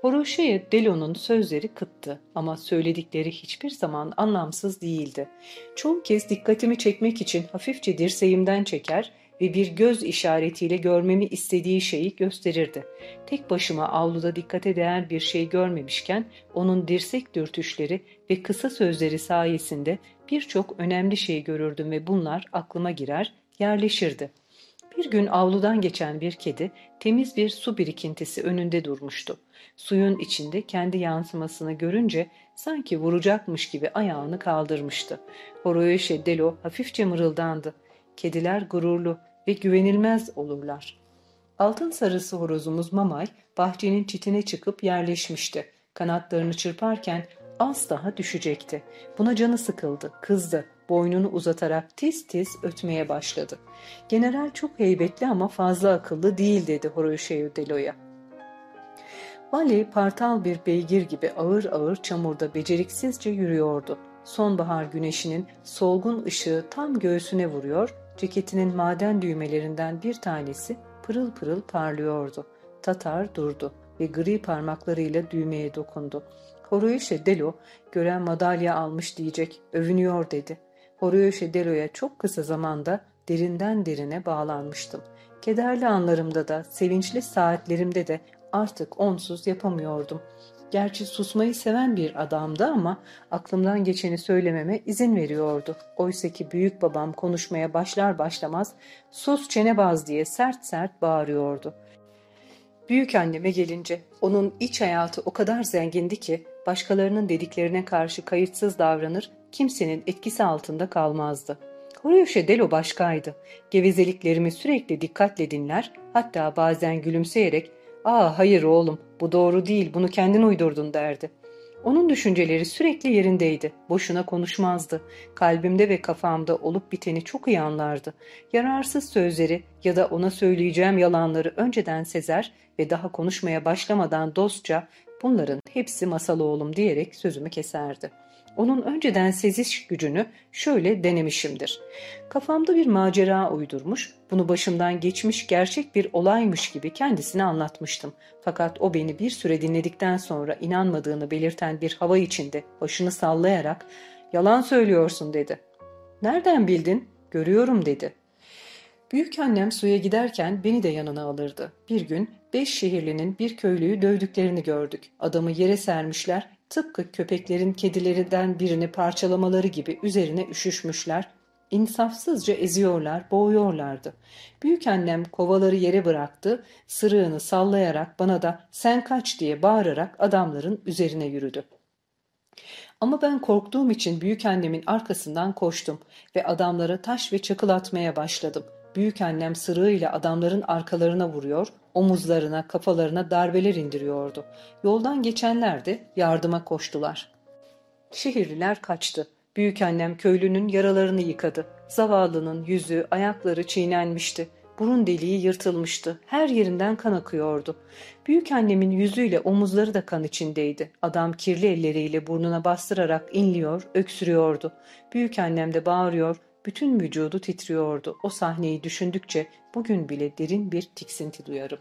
Horoşeye Delo'nun sözleri kıttı ama söyledikleri hiçbir zaman anlamsız değildi. Çoğu kez dikkatimi çekmek için hafifçe dirseğimden çeker ve bir göz işaretiyle görmemi istediği şeyi gösterirdi. Tek başıma avluda dikkate değer bir şey görmemişken onun dirsek dürtüşleri ve kısa sözleri sayesinde birçok önemli şey görürdüm ve bunlar aklıma girer, yerleşirdi. Bir gün avludan geçen bir kedi temiz bir su birikintisi önünde durmuştu. Suyun içinde kendi yansımasını görünce sanki vuracakmış gibi ayağını kaldırmıştı. Horoyoşe Delo hafifçe mırıldandı. Kediler gururlu ve güvenilmez olurlar. Altın sarısı horozumuz Mamay bahçenin çitine çıkıp yerleşmişti. Kanatlarını çırparken az daha düşecekti. Buna canı sıkıldı, kızdı. Boynunu uzatarak tiz tiz ötmeye başladı. General çok heybetli ama fazla akıllı değil dedi Horoşeyu Delo'ya. Vali partal bir beygir gibi ağır ağır çamurda beceriksizce yürüyordu. Sonbahar güneşinin solgun ışığı tam göğsüne vuruyor, ceketinin maden düğmelerinden bir tanesi pırıl pırıl parlıyordu. Tatar durdu ve gri parmaklarıyla düğmeye dokundu. Horoyoşe Delo gören madalya almış diyecek, övünüyor dedi. Horoyoşe Delo'ya çok kısa zamanda derinden derine bağlanmıştım. Kederli anlarımda da, sevinçli saatlerimde de artık onsuz yapamıyordum. Gerçi susmayı seven bir adamdı ama aklımdan geçeni söylememe izin veriyordu. Oysa ki büyük babam konuşmaya başlar başlamaz sus çenebaz diye sert sert bağırıyordu. Büyük anneme gelince onun iç hayatı o kadar zengindi ki başkalarının dediklerine karşı kayıtsız davranır, kimsenin etkisi altında kalmazdı. Horace Delo başkaydı. Gevezeliklerimi sürekli dikkatle dinler, hatta bazen gülümseyerek ''Aa hayır oğlum, bu doğru değil, bunu kendin uydurdun.'' derdi. Onun düşünceleri sürekli yerindeydi. Boşuna konuşmazdı. Kalbimde ve kafamda olup biteni çok iyi anlardı. Yararsız sözleri ya da ona söyleyeceğim yalanları önceden sezer ve daha konuşmaya başlamadan dostça bunların hepsi masal oğlum diyerek sözümü keserdi. Onun önceden seziş gücünü şöyle denemişimdir. Kafamda bir macera uydurmuş, bunu başımdan geçmiş gerçek bir olaymış gibi kendisine anlatmıştım. Fakat o beni bir süre dinledikten sonra inanmadığını belirten bir hava içinde başını sallayarak ''Yalan söylüyorsun'' dedi. ''Nereden bildin?'' ''Görüyorum'' dedi. Büyük annem suya giderken beni de yanına alırdı. Bir gün beş şehirlinin bir köylüyü dövdüklerini gördük. Adamı yere sermişler, tıpkı köpeklerin kedilerinden birini parçalamaları gibi üzerine üşüşmüşler, insafsızca eziyorlar, boğuyorlardı. Büyük annem kovaları yere bıraktı, sırığını sallayarak bana da sen kaç diye bağırarak adamların üzerine yürüdü. Ama ben korktuğum için büyük annemin arkasından koştum ve adamlara taş ve çakıl atmaya başladım. Büyük annem sırığıyla adamların arkalarına vuruyor, omuzlarına, kafalarına darbeler indiriyordu. Yoldan geçenler de yardıma koştular. Şehirliler kaçtı. Büyük annem köylünün yaralarını yıkadı. Zavallının yüzü, ayakları çiğnenmişti. Burun deliği yırtılmıştı. Her yerinden kan akıyordu. Büyük annemin yüzüyle omuzları da kan içindeydi. Adam kirli elleriyle burnuna bastırarak inliyor, öksürüyordu. Büyük annem de bağırıyor, bütün vücudu titriyordu. O sahneyi düşündükçe bugün bile derin bir tiksinti duyarım.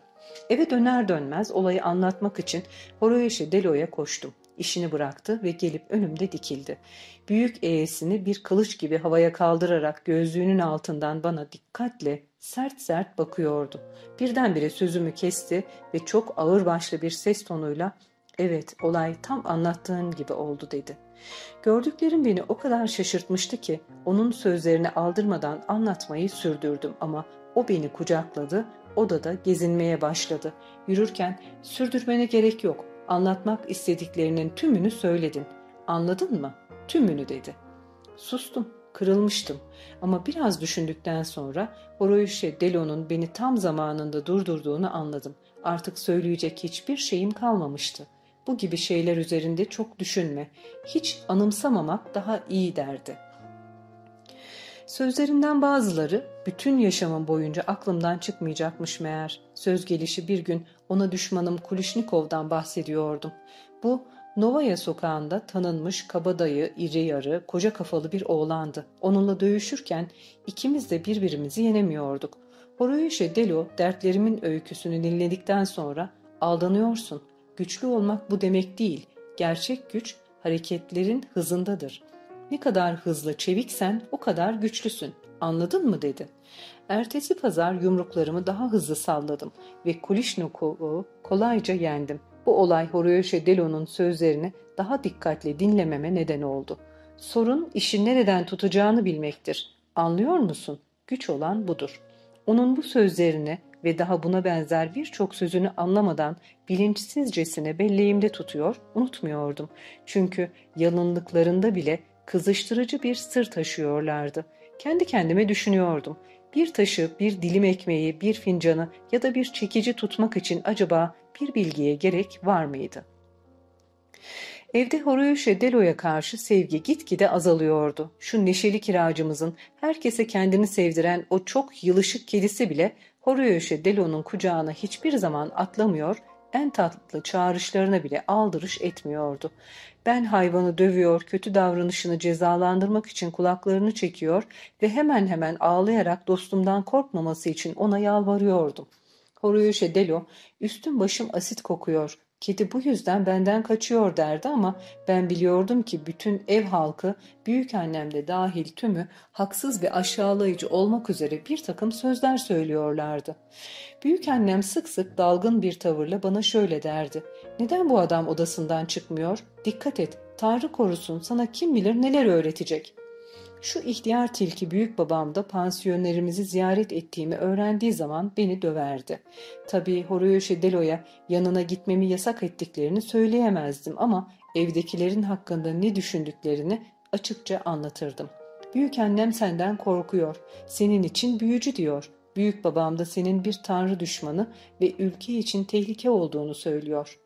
Eve döner dönmez olayı anlatmak için Horoyeşe Delo'ya koştum. işini bıraktı ve gelip önümde dikildi. Büyük eğesini bir kılıç gibi havaya kaldırarak gözlüğünün altından bana dikkatle, sert sert bakıyordu. Birdenbire sözümü kesti ve çok ağırbaşlı bir ses tonuyla ''Evet, olay tam anlattığın gibi oldu.'' dedi. Gördüklerim beni o kadar şaşırtmıştı ki onun sözlerini aldırmadan anlatmayı sürdürdüm ama o beni kucakladı, odada gezinmeye başladı. Yürürken sürdürmene gerek yok, anlatmak istediklerinin tümünü söyledin. Anladın mı? Tümünü dedi. Sustum, kırılmıştım ama biraz düşündükten sonra Horoyuşe Delo'nun beni tam zamanında durdurduğunu anladım. Artık söyleyecek hiçbir şeyim kalmamıştı. Bu gibi şeyler üzerinde çok düşünme, hiç anımsamamak daha iyi derdi. Sözlerinden bazıları bütün yaşamım boyunca aklımdan çıkmayacakmış meğer. Söz gelişi bir gün ona düşmanım Kulüşnikov'dan bahsediyordum. Bu Novaya sokağında tanınmış kabadayı, iri yarı, koca kafalı bir oğlandı. Onunla dövüşürken ikimiz de birbirimizi yenemiyorduk. Horoyuşe Delo dertlerimin öyküsünü dinledikten sonra aldanıyorsun. Güçlü olmak bu demek değil. Gerçek güç hareketlerin hızındadır. Ne kadar hızlı çeviksen o kadar güçlüsün. Anladın mı dedi. Ertesi pazar yumruklarımı daha hızlı salladım ve Kulişnikov'u kolayca yendim. Bu olay Horoyoshi Delo'nun sözlerini daha dikkatli dinlememe neden oldu. Sorun işi nereden tutacağını bilmektir. Anlıyor musun? Güç olan budur. Onun bu sözlerini ve daha buna benzer birçok sözünü anlamadan bilinçsizcesine belleğimde tutuyor, unutmuyordum. Çünkü yalınlıklarında bile kızıştırıcı bir sır taşıyorlardı. Kendi kendime düşünüyordum. Bir taşı, bir dilim ekmeği, bir fincanı ya da bir çekici tutmak için acaba bir bilgiye gerek var mıydı? Evde Horoyuşe Delo'ya karşı sevgi gitgide azalıyordu. Şu neşeli kiracımızın herkese kendini sevdiren o çok yılışık kedisi bile Horoyoshe Delo'nun kucağına hiçbir zaman atlamıyor, en tatlı çağrışlarına bile aldırış etmiyordu. Ben hayvanı dövüyor, kötü davranışını cezalandırmak için kulaklarını çekiyor ve hemen hemen ağlayarak dostumdan korkmaması için ona yalvarıyordum. Horoyoshe Delo, üstüm başım asit kokuyor, Kedi bu yüzden benden kaçıyor derdi ama ben biliyordum ki bütün ev halkı, büyük annem de dahil tümü haksız ve aşağılayıcı olmak üzere bir takım sözler söylüyorlardı. Büyük annem sık sık dalgın bir tavırla bana şöyle derdi. Neden bu adam odasından çıkmıyor? Dikkat et, Tanrı korusun sana kim bilir neler öğretecek.'' Şu ihtiyar tilki büyük babam da pansiyonerimizi ziyaret ettiğimi öğrendiği zaman beni döverdi. Tabii Horoyoshi Delo'ya yanına gitmemi yasak ettiklerini söyleyemezdim ama evdekilerin hakkında ne düşündüklerini açıkça anlatırdım. Büyük annem senden korkuyor. Senin için büyücü diyor. Büyük babam da senin bir tanrı düşmanı ve ülke için tehlike olduğunu söylüyor.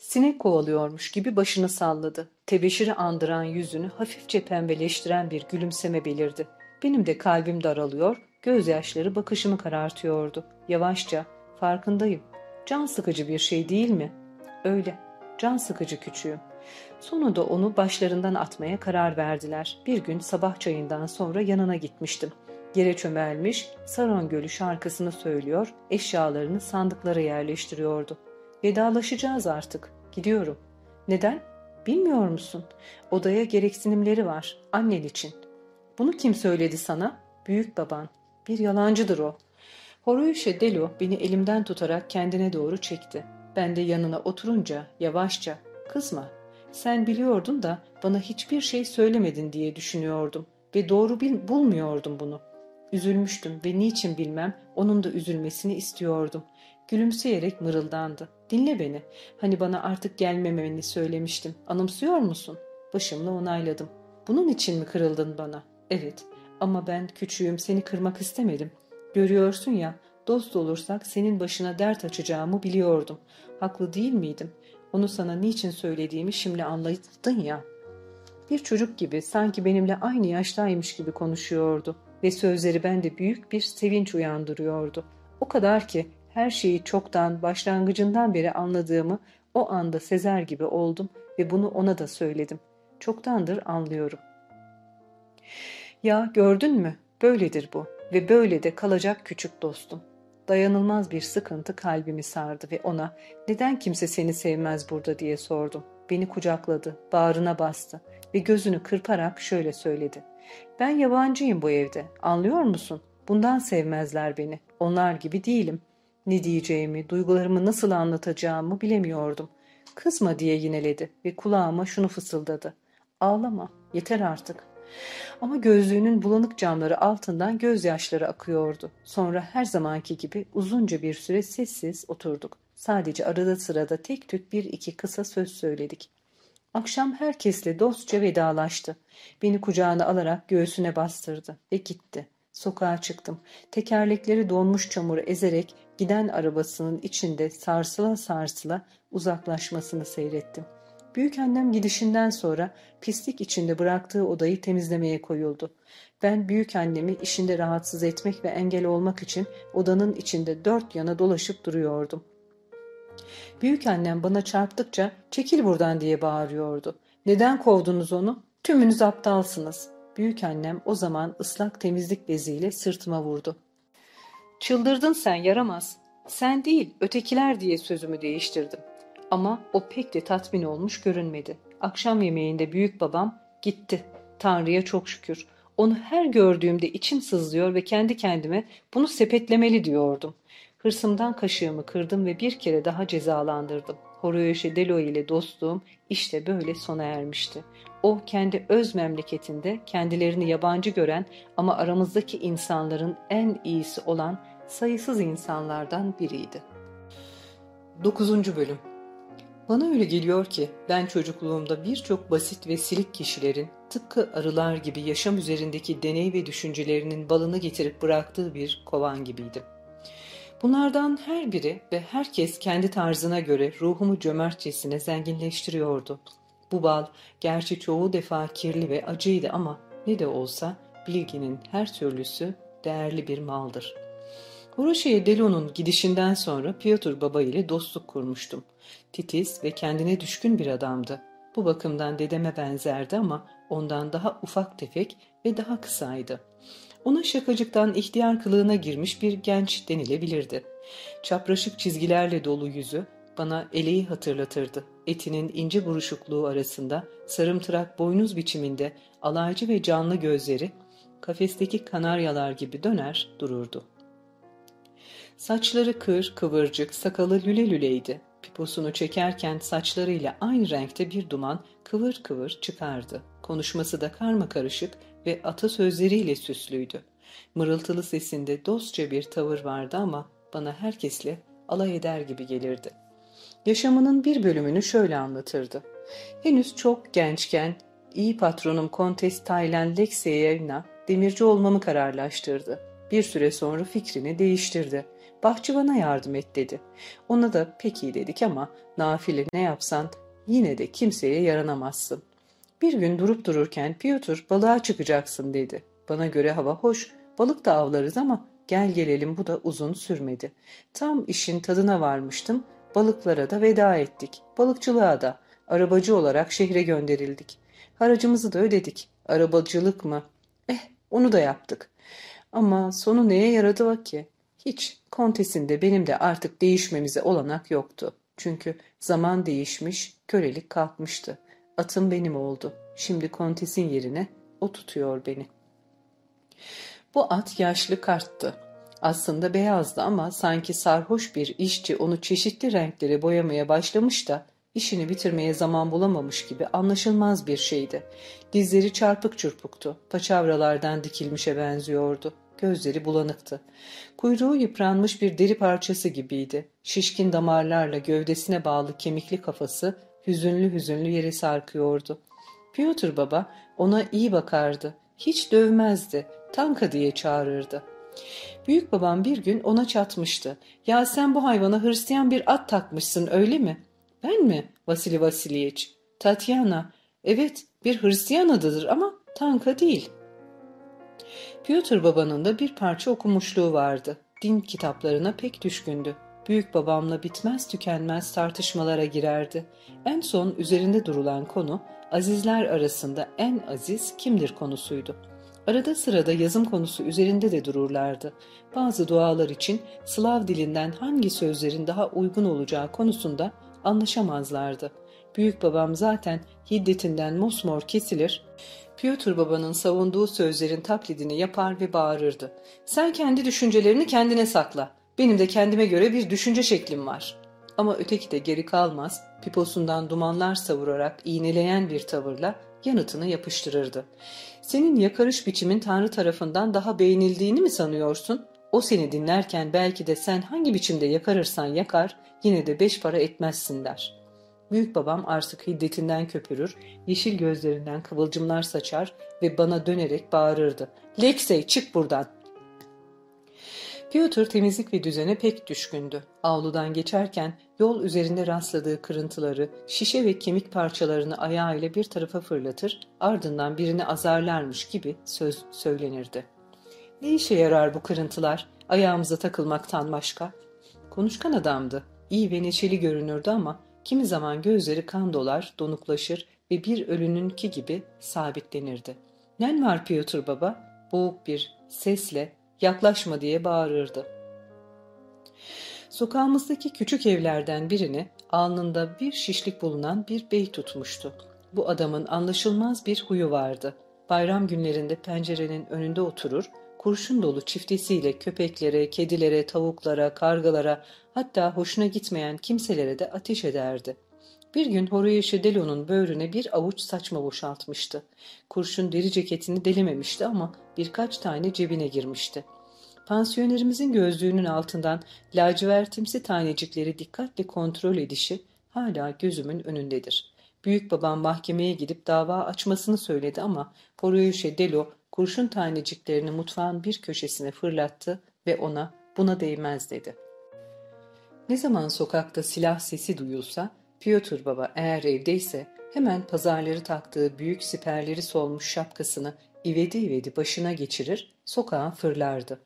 Sinek kovalıyormuş gibi başını salladı. Tebeşiri andıran yüzünü hafifçe pembeleştiren bir gülümseme belirdi. Benim de kalbim daralıyor, gözyaşları bakışımı karartıyordu. Yavaşça, farkındayım. Can sıkıcı bir şey değil mi? Öyle, can sıkıcı küçüğüm. Sonunda onu başlarından atmaya karar verdiler. Bir gün sabah çayından sonra yanına gitmiştim. Yere çömelmiş, Saron Gölü şarkısını söylüyor, eşyalarını sandıklara yerleştiriyordu. Vedalaşacağız artık. Gidiyorum. Neden? Bilmiyor musun? Odaya gereksinimleri var. Annen için. Bunu kim söyledi sana? Büyük baban. Bir yalancıdır o. Horoyuşe Delo beni elimden tutarak kendine doğru çekti. Ben de yanına oturunca yavaşça kızma. Sen biliyordun da bana hiçbir şey söylemedin diye düşünüyordum ve doğru bil bulmuyordum bunu. Üzülmüştüm ve niçin bilmem onun da üzülmesini istiyordum. Gülümseyerek mırıldandı. Dinle beni. Hani bana artık gelmemeni söylemiştim. Anımsıyor musun? Başımla onayladım. Bunun için mi kırıldın bana? Evet. Ama ben küçüğüm seni kırmak istemedim. Görüyorsun ya dost olursak senin başına dert açacağımı biliyordum. Haklı değil miydim? Onu sana niçin söylediğimi şimdi anladın ya. Bir çocuk gibi sanki benimle aynı yaştaymış gibi konuşuyordu ve sözleri bende büyük bir sevinç uyandırıyordu. O kadar ki her şeyi çoktan başlangıcından beri anladığımı o anda sezer gibi oldum ve bunu ona da söyledim. Çoktandır anlıyorum. Ya gördün mü? Böyledir bu ve böyle de kalacak küçük dostum. Dayanılmaz bir sıkıntı kalbimi sardı ve ona neden kimse seni sevmez burada diye sordum. Beni kucakladı, bağrına bastı ve gözünü kırparak şöyle söyledi. Ben yabancıyım bu evde, anlıyor musun? Bundan sevmezler beni. Onlar gibi değilim. Ne diyeceğimi, duygularımı nasıl anlatacağımı bilemiyordum. Kızma diye yineledi ve kulağıma şunu fısıldadı. Ağlama, yeter artık. Ama gözlüğünün bulanık camları altından gözyaşları akıyordu. Sonra her zamanki gibi uzunca bir süre sessiz oturduk. Sadece arada sırada tek tük bir iki kısa söz söyledik. Akşam herkesle dostça vedalaştı. Beni kucağına alarak göğsüne bastırdı ve gitti. Sokağa çıktım. Tekerlekleri donmuş çamuru ezerek giden arabasının içinde sarsıla sarsıla uzaklaşmasını seyrettim. Büyük annem gidişinden sonra pislik içinde bıraktığı odayı temizlemeye koyuldu. Ben büyük annemi işinde rahatsız etmek ve engel olmak için odanın içinde dört yana dolaşıp duruyordum. Büyük annem bana çarptıkça çekil buradan diye bağırıyordu. Neden kovdunuz onu? Tümünüz aptalsınız. Büyük annem o zaman ıslak temizlik beziyle sırtıma vurdu. Çıldırdın sen yaramaz. Sen değil ötekiler diye sözümü değiştirdim. Ama o pek de tatmin olmuş görünmedi. Akşam yemeğinde büyük babam gitti. Tanrı'ya çok şükür. Onu her gördüğümde içim sızlıyor ve kendi kendime bunu sepetlemeli diyordum. Hırsımdan kaşığımı kırdım ve bir kere daha cezalandırdım. Horoyoshi Delo ile dostluğum işte böyle sona ermişti. O kendi öz memleketinde kendilerini yabancı gören ama aramızdaki insanların en iyisi olan sayısız insanlardan biriydi. 9. Bölüm Bana öyle geliyor ki ben çocukluğumda birçok basit ve silik kişilerin tıpkı arılar gibi yaşam üzerindeki deney ve düşüncelerinin balını getirip bıraktığı bir kovan gibiydim. Bunlardan her biri ve herkes kendi tarzına göre ruhumu cömertçesine zenginleştiriyordu. Bu bal gerçi çoğu defa kirli ve acıydı ama ne de olsa bilginin her türlüsü değerli bir maldır. Horoşe'ye Delo'nun gidişinden sonra Piotr Baba ile dostluk kurmuştum. Titiz ve kendine düşkün bir adamdı. Bu bakımdan dedeme benzerdi ama ondan daha ufak tefek ve daha kısaydı. Ona şakacıktan ihtiyar kılığına girmiş bir genç denilebilirdi. Çapraşık çizgilerle dolu yüzü bana eleği hatırlatırdı. Etinin ince buruşukluğu arasında sarımtırak boynuz biçiminde alaycı ve canlı gözleri kafesteki kanaryalar gibi döner dururdu. Saçları kır, kıvırcık, sakalı lüle lüleydi. Piposunu çekerken saçlarıyla aynı renkte bir duman kıvır kıvır çıkardı. Konuşması da karma karışık ve atasözleriyle süslüydü. Mırıltılı sesinde dostça bir tavır vardı ama bana herkesle alay eder gibi gelirdi. Yaşamının bir bölümünü şöyle anlatırdı. Henüz çok gençken iyi patronum Kontes Taylan Lexeyevna demirci olmamı kararlaştırdı. Bir süre sonra fikrini değiştirdi. Bahçıvana yardım et dedi. Ona da peki dedik ama nafile ne yapsan yine de kimseye yaranamazsın. Bir gün durup dururken Piotr balığa çıkacaksın dedi. Bana göre hava hoş, balık da avlarız ama gel gelelim bu da uzun sürmedi. Tam işin tadına varmıştım, balıklara da veda ettik, balıkçılığa da. Arabacı olarak şehre gönderildik. Haracımızı da ödedik. Arabacılık mı? Eh, onu da yaptık. Ama sonu neye yaradı ki? Hiç. Kontesin de benim de artık değişmemize olanak yoktu. Çünkü zaman değişmiş, kölelik kalkmıştı. Atım benim oldu. Şimdi kontesin yerine o tutuyor beni. Bu at yaşlı karttı. Aslında beyazdı ama sanki sarhoş bir işçi onu çeşitli renklere boyamaya başlamış da işini bitirmeye zaman bulamamış gibi anlaşılmaz bir şeydi. Dizleri çarpık çırpıktı. Paçavralardan dikilmişe benziyordu. Gözleri bulanıktı. Kuyruğu yıpranmış bir deri parçası gibiydi. Şişkin damarlarla gövdesine bağlı kemikli kafası hüzünlü hüzünlü yere sarkıyordu. Piotr baba ona iyi bakardı. Hiç dövmezdi. Tanka diye çağırırdı. Büyük babam bir gün ona çatmıştı. Ya sen bu hayvana Hristiyan bir at takmışsın öyle mi? Ben mi? Vasili Vasilyeç. Tatyana. Evet bir Hristiyan adıdır ama Tanka değil. Piotr babanın da bir parça okumuşluğu vardı. Din kitaplarına pek düşkündü büyük babamla bitmez tükenmez tartışmalara girerdi. En son üzerinde durulan konu azizler arasında en aziz kimdir konusuydu. Arada sırada yazım konusu üzerinde de dururlardı. Bazı dualar için Slav dilinden hangi sözlerin daha uygun olacağı konusunda anlaşamazlardı. Büyük babam zaten hiddetinden mosmor kesilir, Piotr babanın savunduğu sözlerin taklidini yapar ve bağırırdı. Sen kendi düşüncelerini kendine sakla. Benim de kendime göre bir düşünce şeklim var. Ama öteki de geri kalmaz, piposundan dumanlar savurarak iğneleyen bir tavırla yanıtını yapıştırırdı. Senin yakarış biçimin Tanrı tarafından daha beğenildiğini mi sanıyorsun? O seni dinlerken belki de sen hangi biçimde yakarırsan yakar yine de beş para etmezsin der. Büyük babam artık hiddetinden köpürür, yeşil gözlerinden kıvılcımlar saçar ve bana dönerek bağırırdı. Leksey çık buradan. Piotr temizlik ve düzene pek düşkündü. Avludan geçerken yol üzerinde rastladığı kırıntıları, şişe ve kemik parçalarını ayağıyla bir tarafa fırlatır, ardından birini azarlarmış gibi söz söylenirdi. Ne işe yarar bu kırıntılar? Ayağımıza takılmaktan başka. Konuşkan adamdı. İyi ve neşeli görünürdü ama kimi zaman gözleri kan dolar, donuklaşır ve bir ölününki gibi sabitlenirdi. Nen var Piotr baba? Boğuk bir sesle yaklaşma diye bağırırdı. Sokağımızdaki küçük evlerden birini alnında bir şişlik bulunan bir bey tutmuştu. Bu adamın anlaşılmaz bir huyu vardı. Bayram günlerinde pencerenin önünde oturur, kurşun dolu çiftesiyle köpeklere, kedilere, tavuklara, kargalara hatta hoşuna gitmeyen kimselere de ateş ederdi. Bir gün Horace Delo'nun böğrüne bir avuç saçma boşaltmıştı. Kurşun deri ceketini delememişti ama birkaç tane cebine girmişti. Pansiyonerimizin gözlüğünün altından lacivertimsi tanecikleri dikkatle kontrol edişi hala gözümün önündedir. Büyük babam mahkemeye gidip dava açmasını söyledi ama Horace Delo kurşun taneciklerini mutfağın bir köşesine fırlattı ve ona buna değmez dedi. Ne zaman sokakta silah sesi duyulsa, Piotr Baba eğer evdeyse hemen pazarları taktığı büyük siperleri solmuş şapkasını ivedi ivedi başına geçirir, sokağa fırlardı.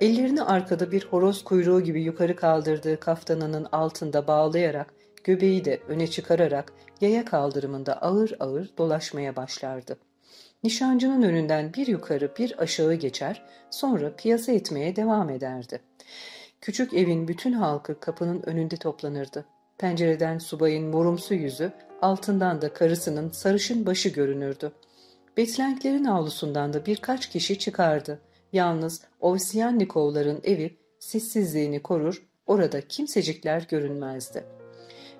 Ellerini arkada bir horoz kuyruğu gibi yukarı kaldırdığı kaftanının altında bağlayarak, göbeği de öne çıkararak yaya kaldırımında ağır ağır dolaşmaya başlardı. Nişancının önünden bir yukarı bir aşağı geçer, sonra piyasa etmeye devam ederdi. Küçük evin bütün halkı kapının önünde toplanırdı. Pencereden subayın morumsu yüzü, altından da karısının sarışın başı görünürdü. Betlenklerin avlusundan da birkaç kişi çıkardı. Yalnız Ovsiyannikovların evi sessizliğini korur, orada kimsecikler görünmezdi.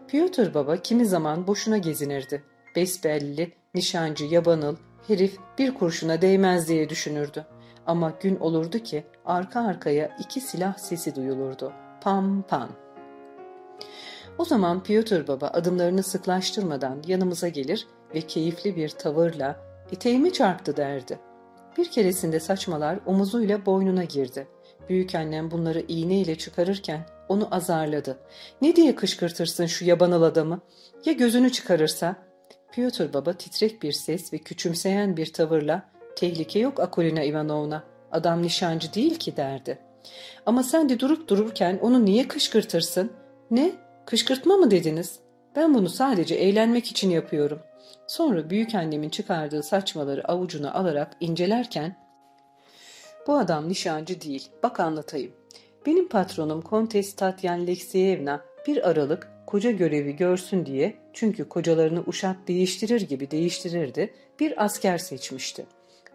Piotr Baba kimi zaman boşuna gezinirdi. Besbelli, nişancı yabanıl, herif bir kurşuna değmez diye düşünürdü. Ama gün olurdu ki arka arkaya iki silah sesi duyulurdu. Pam pam. O zaman Piotr Baba adımlarını sıklaştırmadan yanımıza gelir ve keyifli bir tavırla eteğimi çarptı derdi. Bir keresinde saçmalar omuzuyla boynuna girdi. Büyük annem bunları iğneyle çıkarırken onu azarladı. Ne diye kışkırtırsın şu yabanıl adamı? Ya gözünü çıkarırsa? Piotr Baba titrek bir ses ve küçümseyen bir tavırla tehlike yok Akolina Ivanovna. Adam nişancı değil ki derdi. Ama sen de durup dururken onu niye kışkırtırsın? Ne? Kışkırtma mı dediniz? Ben bunu sadece eğlenmek için yapıyorum. Sonra büyük annemin çıkardığı saçmaları avucuna alarak incelerken bu adam nişancı değil. Bak anlatayım. Benim patronum Kontes Tatyan Leksiyevna bir aralık koca görevi görsün diye çünkü kocalarını uşak değiştirir gibi değiştirirdi bir asker seçmişti.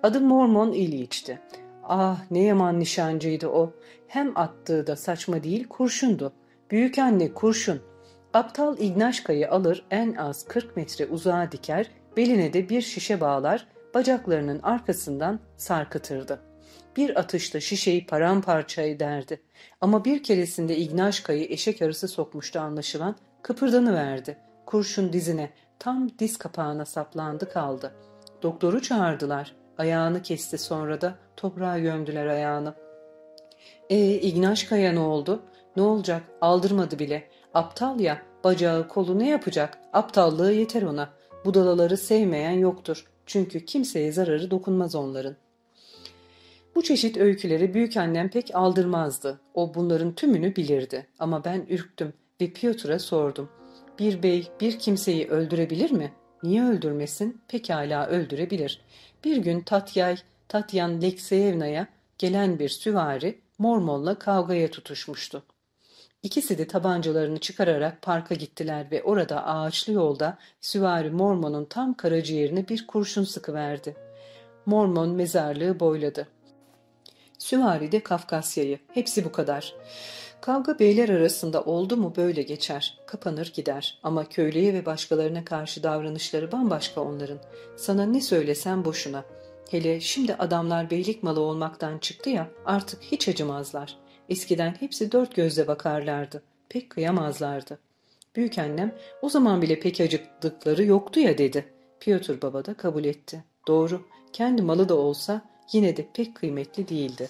Adı Mormon İliç'ti. Ah ne yaman nişancıydı o. Hem attığı da saçma değil kurşundu. Büyük anne kurşun. Aptal İgnaşka'yı alır en az 40 metre uzağa diker, beline de bir şişe bağlar, bacaklarının arkasından sarkıtırdı. Bir atışta şişeyi paramparça ederdi. Ama bir keresinde İgnaşka'yı eşek arısı sokmuştu anlaşılan, kıpırdanıverdi. Kurşun dizine, tam diz kapağına saplandı kaldı. Doktoru çağırdılar. Ayağını kesti sonra da toprağa gömdüler ayağını. E İgnaşka'ya ne oldu? Ne olacak? Aldırmadı bile. Aptal ya, bacağı kolu ne yapacak? Aptallığı yeter ona. Budalaları sevmeyen yoktur. Çünkü kimseye zararı dokunmaz onların. Bu çeşit öyküleri büyük annem pek aldırmazdı. O bunların tümünü bilirdi. Ama ben ürktüm ve Piotr'a sordum. Bir bey bir kimseyi öldürebilir mi? Niye öldürmesin? Pekala öldürebilir. Bir gün Tatyay, Tatyan Lekseyevna'ya gelen bir süvari Mormon'la kavgaya tutuşmuştu. İkisi de tabancalarını çıkararak parka gittiler ve orada ağaçlı yolda süvari Mormon'un tam karaciğerine bir kurşun sıkıverdi. Mormon mezarlığı boyladı. Süvari de Kafkasya'yı. Hepsi bu kadar. Kavga beyler arasında oldu mu böyle geçer, kapanır gider. Ama köylüye ve başkalarına karşı davranışları bambaşka onların. Sana ne söylesem boşuna. Hele şimdi adamlar beylik malı olmaktan çıktı ya artık hiç acımazlar. Eskiden hepsi dört gözle bakarlardı. Pek kıyamazlardı. Büyükannem o zaman bile pek acıktıkları yoktu ya dedi. Piotr baba da kabul etti. Doğru, kendi malı da olsa yine de pek kıymetli değildi.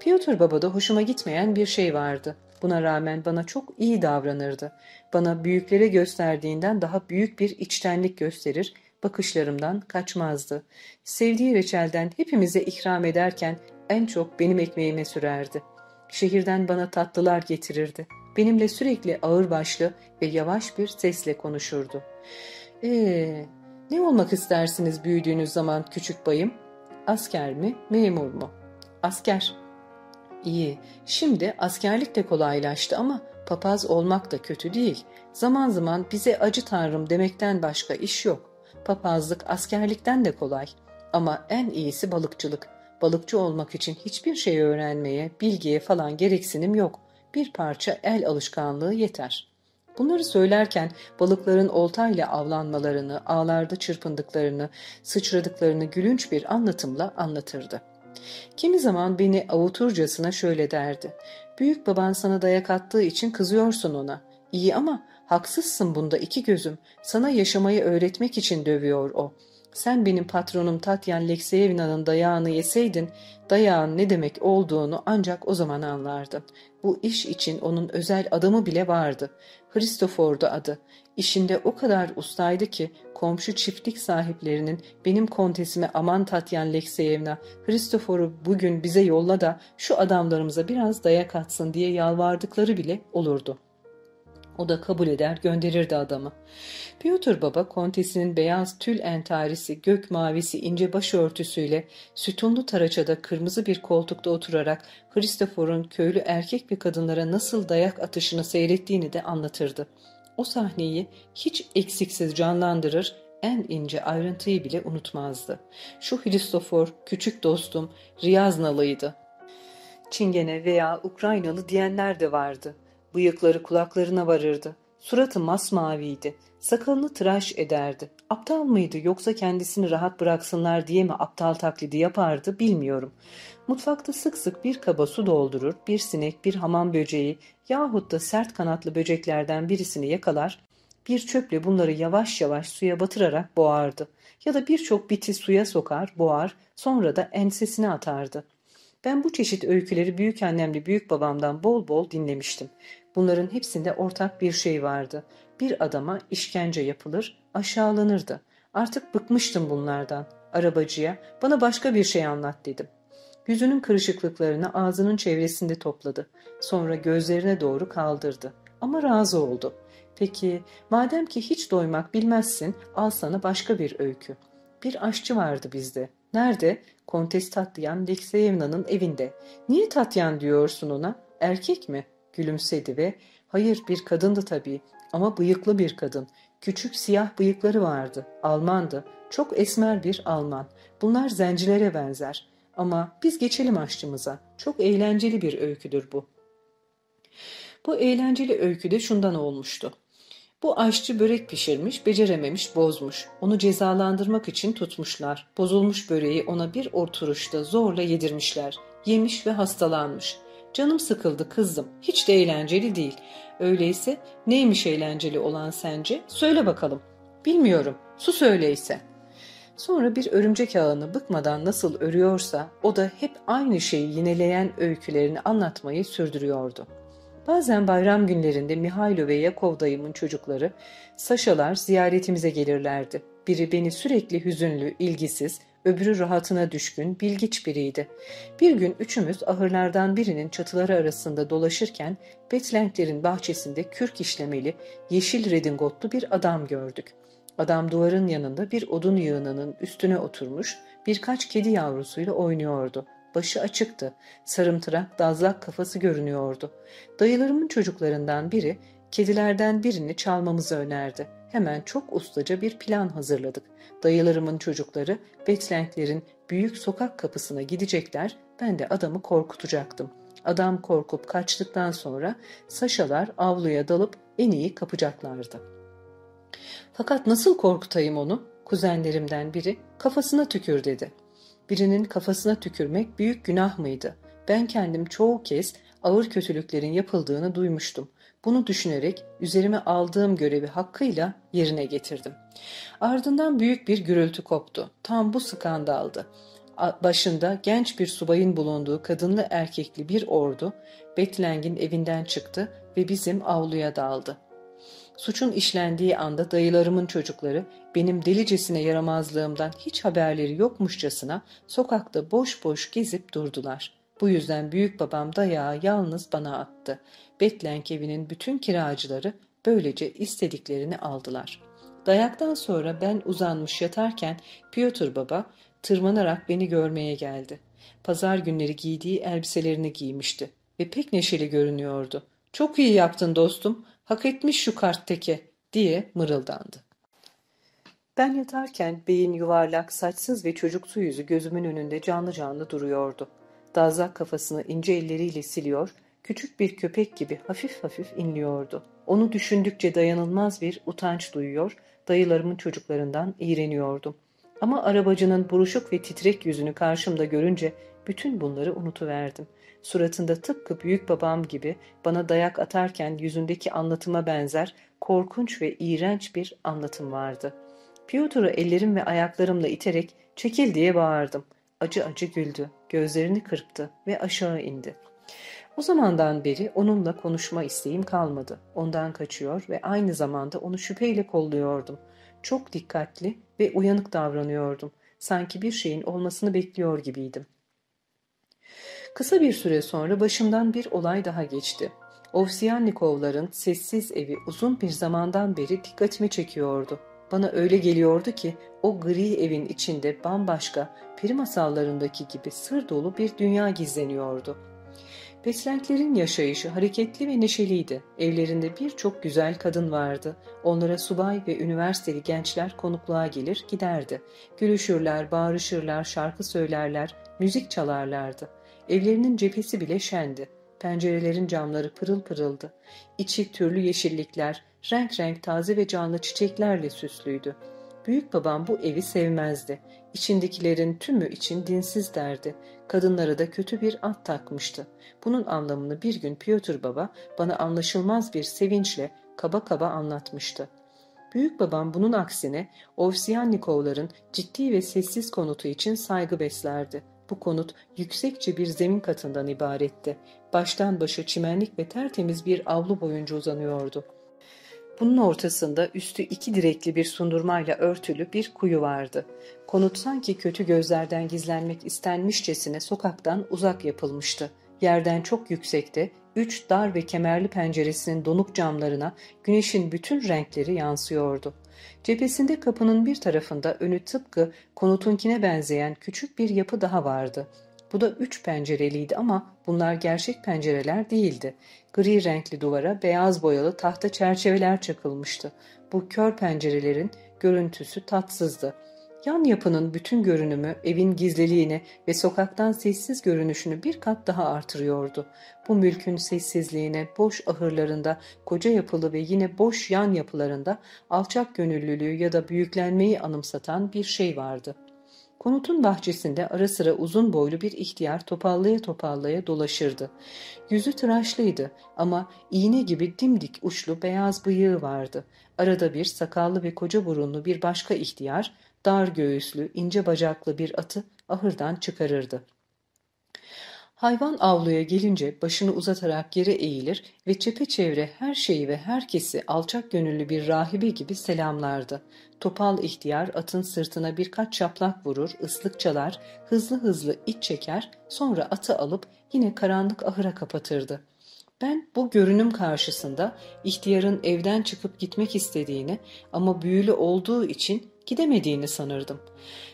Piotr babada hoşuma gitmeyen bir şey vardı. Buna rağmen bana çok iyi davranırdı. Bana büyüklere gösterdiğinden daha büyük bir içtenlik gösterir, bakışlarımdan kaçmazdı. Sevdiği reçelden hepimize ikram ederken en çok benim ekmeğime sürerdi. Şehirden bana tatlılar getirirdi. Benimle sürekli ağırbaşlı ve yavaş bir sesle konuşurdu. Ee, ne olmak istersiniz büyüdüğünüz zaman küçük bayım? Asker mi, memur mu? Asker. İyi, şimdi askerlik de kolaylaştı ama papaz olmak da kötü değil. Zaman zaman bize acı tanrım demekten başka iş yok. Papazlık askerlikten de kolay. Ama en iyisi balıkçılık. Balıkçı olmak için hiçbir şey öğrenmeye, bilgiye falan gereksinim yok. Bir parça el alışkanlığı yeter. Bunları söylerken balıkların oltayla avlanmalarını, ağlarda çırpındıklarını, sıçradıklarını gülünç bir anlatımla anlatırdı. Kimi zaman beni avuturcasına şöyle derdi. Büyük baban sana dayak attığı için kızıyorsun ona. İyi ama haksızsın bunda iki gözüm. Sana yaşamayı öğretmek için dövüyor o. Sen benim patronum Tatyan Lekseyevna'nın dayağını yeseydin, dayağın ne demek olduğunu ancak o zaman anlardın. Bu iş için onun özel adamı bile vardı. Hristofor'du adı. İşinde o kadar ustaydı ki komşu çiftlik sahiplerinin benim kontesime aman Tatyan Lekseyevna, Hristofor'u bugün bize yolla da şu adamlarımıza biraz dayak atsın diye yalvardıkları bile olurdu. O da kabul eder gönderirdi adamı. Piotr Baba kontesinin beyaz tül entarisi, gök mavisi ince başörtüsüyle sütunlu taraçada kırmızı bir koltukta oturarak Hristofor'un köylü erkek ve kadınlara nasıl dayak atışını seyrettiğini de anlatırdı. O sahneyi hiç eksiksiz canlandırır, en ince ayrıntıyı bile unutmazdı. Şu Hristofor, küçük dostum, Riyaznalıydı. Çingene veya Ukraynalı diyenler de vardı. Bıyıkları kulaklarına varırdı. Suratı masmaviydi. Sakalını tıraş ederdi. Aptal mıydı yoksa kendisini rahat bıraksınlar diye mi aptal taklidi yapardı bilmiyorum. Mutfakta sık sık bir kaba su doldurur, bir sinek, bir hamam böceği yahut da sert kanatlı böceklerden birisini yakalar, bir çöple bunları yavaş yavaş suya batırarak boğardı. Ya da birçok biti suya sokar, boğar, sonra da ensesine atardı. Ben bu çeşit öyküleri büyük annemle büyük babamdan bol bol dinlemiştim. Bunların hepsinde ortak bir şey vardı. Bir adama işkence yapılır, aşağılanırdı. Artık bıkmıştım bunlardan. Arabacıya bana başka bir şey anlat dedim. Yüzünün kırışıklıklarını ağzının çevresinde topladı. Sonra gözlerine doğru kaldırdı. Ama razı oldu. Peki madem ki hiç doymak bilmezsin al sana başka bir öykü. Bir aşçı vardı bizde. Nerede? Kontes Tatyan Lekseyevna'nın evinde. Niye Tatyan diyorsun ona? Erkek mi? Gülümsedi ve hayır bir kadındı tabii ama bıyıklı bir kadın. Küçük siyah bıyıkları vardı. Almandı. Çok esmer bir Alman. Bunlar zencilere benzer. Ama biz geçelim aşçımıza. Çok eğlenceli bir öyküdür bu. Bu eğlenceli öykü de şundan olmuştu. Bu aşçı börek pişirmiş, becerememiş, bozmuş. Onu cezalandırmak için tutmuşlar. Bozulmuş böreği ona bir oturuşta zorla yedirmişler. Yemiş ve hastalanmış. Canım sıkıldı kızdım. Hiç de eğlenceli değil. Öyleyse neymiş eğlenceli olan sence? Söyle bakalım. Bilmiyorum. Sus öyleyse. Sonra bir örümcek ağını bıkmadan nasıl örüyorsa o da hep aynı şeyi yineleyen öykülerini anlatmayı sürdürüyordu. Bazen bayram günlerinde Mihailo ve Yakov dayımın çocukları, Saşalar ziyaretimize gelirlerdi. Biri beni sürekli hüzünlü, ilgisiz, öbürü rahatına düşkün, bilgiç biriydi. Bir gün üçümüz ahırlardan birinin çatıları arasında dolaşırken Betlenklerin bahçesinde kürk işlemeli, yeşil redingotlu bir adam gördük. Adam duvarın yanında bir odun yığınının üstüne oturmuş, birkaç kedi yavrusuyla oynuyordu. Başı açıktı. Sarımtırak, dazlak kafası görünüyordu. Dayılarımın çocuklarından biri kedilerden birini çalmamızı önerdi. Hemen çok ustaca bir plan hazırladık. Dayılarımın çocukları Betlenklerin büyük sokak kapısına gidecekler, ben de adamı korkutacaktım. Adam korkup kaçtıktan sonra Saşalar avluya dalıp en iyi kapacaklardı. Fakat nasıl korkutayım onu? Kuzenlerimden biri kafasına tükür dedi. Birinin kafasına tükürmek büyük günah mıydı? Ben kendim çoğu kez ağır kötülüklerin yapıldığını duymuştum. Bunu düşünerek üzerime aldığım görevi hakkıyla yerine getirdim. Ardından büyük bir gürültü koptu. Tam bu skandaldı. Başında genç bir subayın bulunduğu kadınlı erkekli bir ordu Betleng'in evinden çıktı ve bizim avluya daldı. Suçun işlendiği anda dayılarımın çocukları benim delicesine yaramazlığımdan hiç haberleri yokmuşçasına sokakta boş boş gezip durdular. Bu yüzden büyük babam dayağı yalnız bana attı. Betlenk evinin bütün kiracıları böylece istediklerini aldılar. Dayaktan sonra ben uzanmış yatarken Piotr baba tırmanarak beni görmeye geldi. Pazar günleri giydiği elbiselerini giymişti ve pek neşeli görünüyordu. Çok iyi yaptın dostum, hak etmiş şu kartteki diye mırıldandı. Ben yatarken beyin yuvarlak, saçsız ve çocuksu yüzü gözümün önünde canlı canlı duruyordu. Dazlak kafasını ince elleriyle siliyor, küçük bir köpek gibi hafif hafif inliyordu. Onu düşündükçe dayanılmaz bir utanç duyuyor, dayılarımın çocuklarından iğreniyordum. Ama arabacının buruşuk ve titrek yüzünü karşımda görünce bütün bunları unutuverdim. Suratında tıpkı büyük babam gibi bana dayak atarken yüzündeki anlatıma benzer korkunç ve iğrenç bir anlatım vardı. Piotr'u ellerim ve ayaklarımla iterek çekil diye bağırdım. Acı acı güldü, gözlerini kırptı ve aşağı indi. O zamandan beri onunla konuşma isteğim kalmadı. Ondan kaçıyor ve aynı zamanda onu şüpheyle kolluyordum. Çok dikkatli ve uyanık davranıyordum. Sanki bir şeyin olmasını bekliyor gibiydim. Kısa bir süre sonra başımdan bir olay daha geçti. Ovsiyannikovların sessiz evi uzun bir zamandan beri dikkatimi çekiyordu. Bana öyle geliyordu ki o gri evin içinde bambaşka peri masallarındaki gibi sır dolu bir dünya gizleniyordu. Beslenklerin yaşayışı hareketli ve neşeliydi. Evlerinde birçok güzel kadın vardı. Onlara subay ve üniversiteli gençler konukluğa gelir giderdi. Gülüşürler, bağırışırlar, şarkı söylerler, müzik çalarlardı. Evlerinin cephesi bile şendi. Pencerelerin camları pırıl pırıldı. İçi türlü yeşillikler, renk renk taze ve canlı çiçeklerle süslüydü. Büyük babam bu evi sevmezdi. İçindekilerin tümü için dinsiz derdi. Kadınlara da kötü bir at takmıştı. Bunun anlamını bir gün Piotr baba bana anlaşılmaz bir sevinçle kaba kaba anlatmıştı. Büyük babam bunun aksine Ovsiyannikovların ciddi ve sessiz konutu için saygı beslerdi. Bu konut yüksekçe bir zemin katından ibaretti. Baştan başa çimenlik ve tertemiz bir avlu boyunca uzanıyordu. Bunun ortasında üstü iki direkli bir sundurmayla örtülü bir kuyu vardı. Konut sanki kötü gözlerden gizlenmek istenmişçesine sokaktan uzak yapılmıştı. Yerden çok yüksekte, üç dar ve kemerli penceresinin donuk camlarına güneşin bütün renkleri yansıyordu. Cephesinde kapının bir tarafında önü tıpkı konutunkine benzeyen küçük bir yapı daha vardı. Bu da üç pencereliydi ama bunlar gerçek pencereler değildi. Gri renkli duvara beyaz boyalı tahta çerçeveler çakılmıştı. Bu kör pencerelerin görüntüsü tatsızdı. Yan yapının bütün görünümü evin gizliliğini ve sokaktan sessiz görünüşünü bir kat daha artırıyordu. Bu mülkün sessizliğine, boş ahırlarında, koca yapılı ve yine boş yan yapılarında alçak gönüllülüğü ya da büyüklenmeyi anımsatan bir şey vardı. Konutun bahçesinde ara sıra uzun boylu bir ihtiyar topallaya topallaya dolaşırdı. Yüzü tıraşlıydı ama iğne gibi dimdik uçlu beyaz bıyığı vardı. Arada bir sakallı ve koca burunlu bir başka ihtiyar dar göğüslü, ince bacaklı bir atı ahırdan çıkarırdı. Hayvan avluya gelince başını uzatarak yere eğilir ve çepeçevre her şeyi ve herkesi alçak gönüllü bir rahibe gibi selamlardı. Topal ihtiyar atın sırtına birkaç çaplak vurur, ıslık çalar, hızlı hızlı iç çeker, sonra atı alıp yine karanlık ahıra kapatırdı. Ben bu görünüm karşısında ihtiyarın evden çıkıp gitmek istediğini ama büyülü olduğu için gidemediğini sanırdım.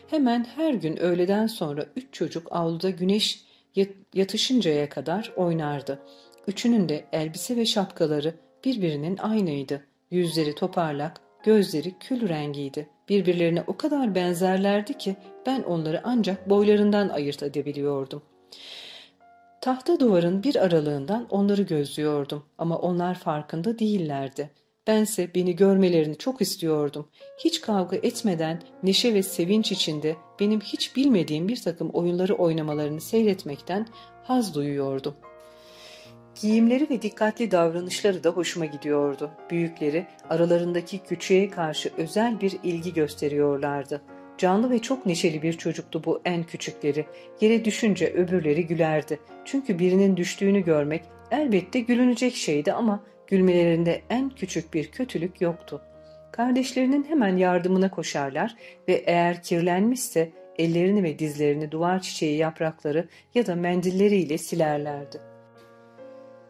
Hemen her gün öğleden sonra üç çocuk avluda güneş yatışıncaya kadar oynardı. Üçünün de elbise ve şapkaları birbirinin aynıydı. Yüzleri toparlak, gözleri kül rengiydi. Birbirlerine o kadar benzerlerdi ki ben onları ancak boylarından ayırt edebiliyordum. Tahta duvarın bir aralığından onları gözlüyordum ama onlar farkında değillerdi. Bense beni görmelerini çok istiyordum. Hiç kavga etmeden neşe ve sevinç içinde benim hiç bilmediğim bir takım oyunları oynamalarını seyretmekten haz duyuyordum. Giyimleri ve dikkatli davranışları da hoşuma gidiyordu. Büyükleri aralarındaki küçüğe karşı özel bir ilgi gösteriyorlardı. Canlı ve çok neşeli bir çocuktu bu en küçükleri. Yere düşünce öbürleri gülerdi. Çünkü birinin düştüğünü görmek elbette gülünecek şeydi ama gülmelerinde en küçük bir kötülük yoktu. Kardeşlerinin hemen yardımına koşarlar ve eğer kirlenmişse ellerini ve dizlerini duvar çiçeği yaprakları ya da mendilleriyle silerlerdi.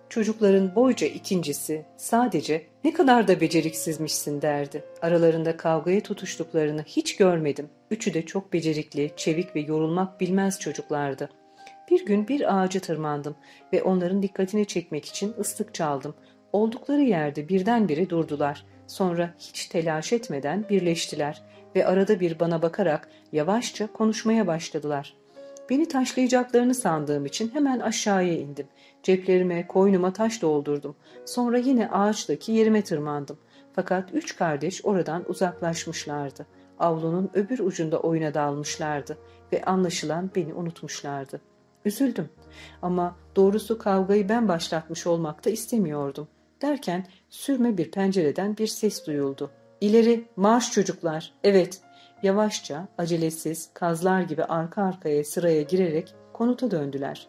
Çocukların boyca ikincisi sadece ne kadar da beceriksizmişsin derdi. Aralarında kavgaya tutuştuklarını hiç görmedim. Üçü de çok becerikli, çevik ve yorulmak bilmez çocuklardı. Bir gün bir ağaca tırmandım ve onların dikkatini çekmek için ıslık çaldım. Oldukları yerde birdenbire durdular. Sonra hiç telaş etmeden birleştiler ve arada bir bana bakarak yavaşça konuşmaya başladılar. Beni taşlayacaklarını sandığım için hemen aşağıya indim. Ceplerime, koynuma taş doldurdum. Sonra yine ağaçtaki yerime tırmandım. Fakat üç kardeş oradan uzaklaşmışlardı. Avlunun öbür ucunda oyuna dalmışlardı ve anlaşılan beni unutmuşlardı. Üzüldüm ama doğrusu kavgayı ben başlatmış olmakta istemiyordum. Derken sürme bir pencereden bir ses duyuldu. İleri marş çocuklar. Evet. Yavaşça, acelesiz, kazlar gibi arka arkaya sıraya girerek konuta döndüler.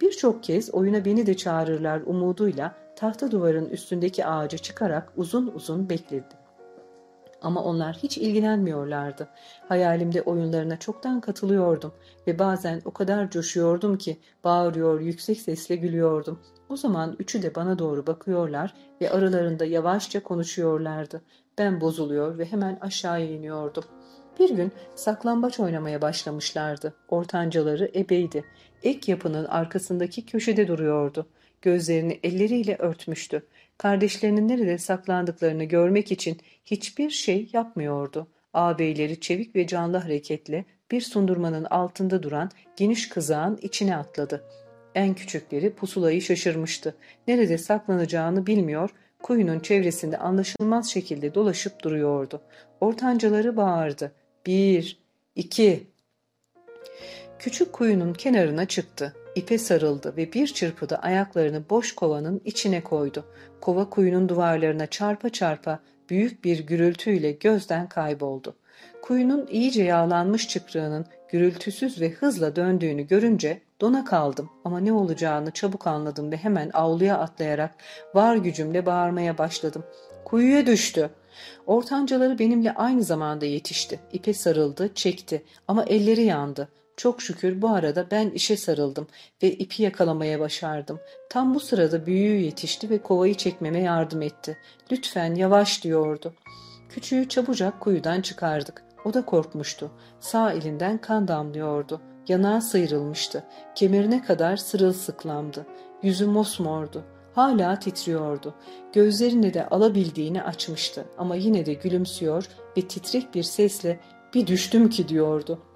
Birçok kez oyuna beni de çağırırlar umuduyla tahta duvarın üstündeki ağaca çıkarak uzun uzun bekledim. Ama onlar hiç ilgilenmiyorlardı. Hayalimde oyunlarına çoktan katılıyordum ve bazen o kadar coşuyordum ki bağırıyor, yüksek sesle gülüyordum. O zaman üçü de bana doğru bakıyorlar ve aralarında yavaşça konuşuyorlardı. Ben bozuluyor ve hemen aşağıya iniyordum. Bir gün saklambaç oynamaya başlamışlardı. Ortancaları ebeydi. Ek yapının arkasındaki köşede duruyordu. Gözlerini elleriyle örtmüştü. Kardeşlerinin nerede saklandıklarını görmek için hiçbir şey yapmıyordu. Ağabeyleri çevik ve canlı hareketle bir sundurmanın altında duran geniş kızağın içine atladı. En küçükleri pusulayı şaşırmıştı. Nerede saklanacağını bilmiyor, kuyunun çevresinde anlaşılmaz şekilde dolaşıp duruyordu. Ortancaları bağırdı. Bir, iki. Küçük kuyunun kenarına çıktı. İpe sarıldı ve bir çırpıda ayaklarını boş kovanın içine koydu. Kova kuyunun duvarlarına çarpa çarpa büyük bir gürültüyle gözden kayboldu. Kuyunun iyice yağlanmış çıkrığının gürültüsüz ve hızla döndüğünü görünce dona kaldım ama ne olacağını çabuk anladım ve hemen avluya atlayarak var gücümle bağırmaya başladım. Kuyuya düştü. Ortancaları benimle aynı zamanda yetişti. İpe sarıldı, çekti ama elleri yandı. Çok şükür bu arada ben işe sarıldım ve ipi yakalamaya başardım. Tam bu sırada büyüğü yetişti ve kovayı çekmeme yardım etti. Lütfen yavaş diyordu. Küçüğü çabucak kuyudan çıkardık. O da korkmuştu. Sağ elinden kan damlıyordu. Yanağı sıyrılmıştı. Kemerine kadar sırılsıklamdı. Yüzü mosmordu. Hala titriyordu. Gözlerini de alabildiğini açmıştı ama yine de gülümsüyor ve titrek bir sesle bir düştüm ki diyordu.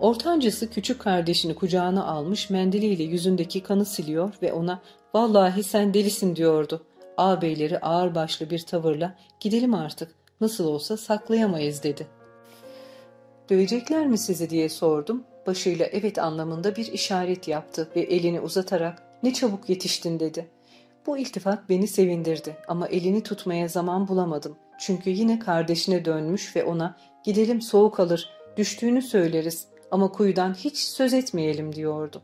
Ortancası küçük kardeşini kucağına almış mendiliyle yüzündeki kanı siliyor ve ona vallahi sen delisin diyordu. Ağabeyleri ağırbaşlı bir tavırla gidelim artık nasıl olsa saklayamayız dedi. Dövecekler mi sizi diye sordum. Başıyla evet anlamında bir işaret yaptı ve elini uzatarak ne çabuk yetiştin dedi. Bu iltifat beni sevindirdi ama elini tutmaya zaman bulamadım. Çünkü yine kardeşine dönmüş ve ona gidelim soğuk alır, düştüğünü söyleriz ama kuyudan hiç söz etmeyelim diyordu.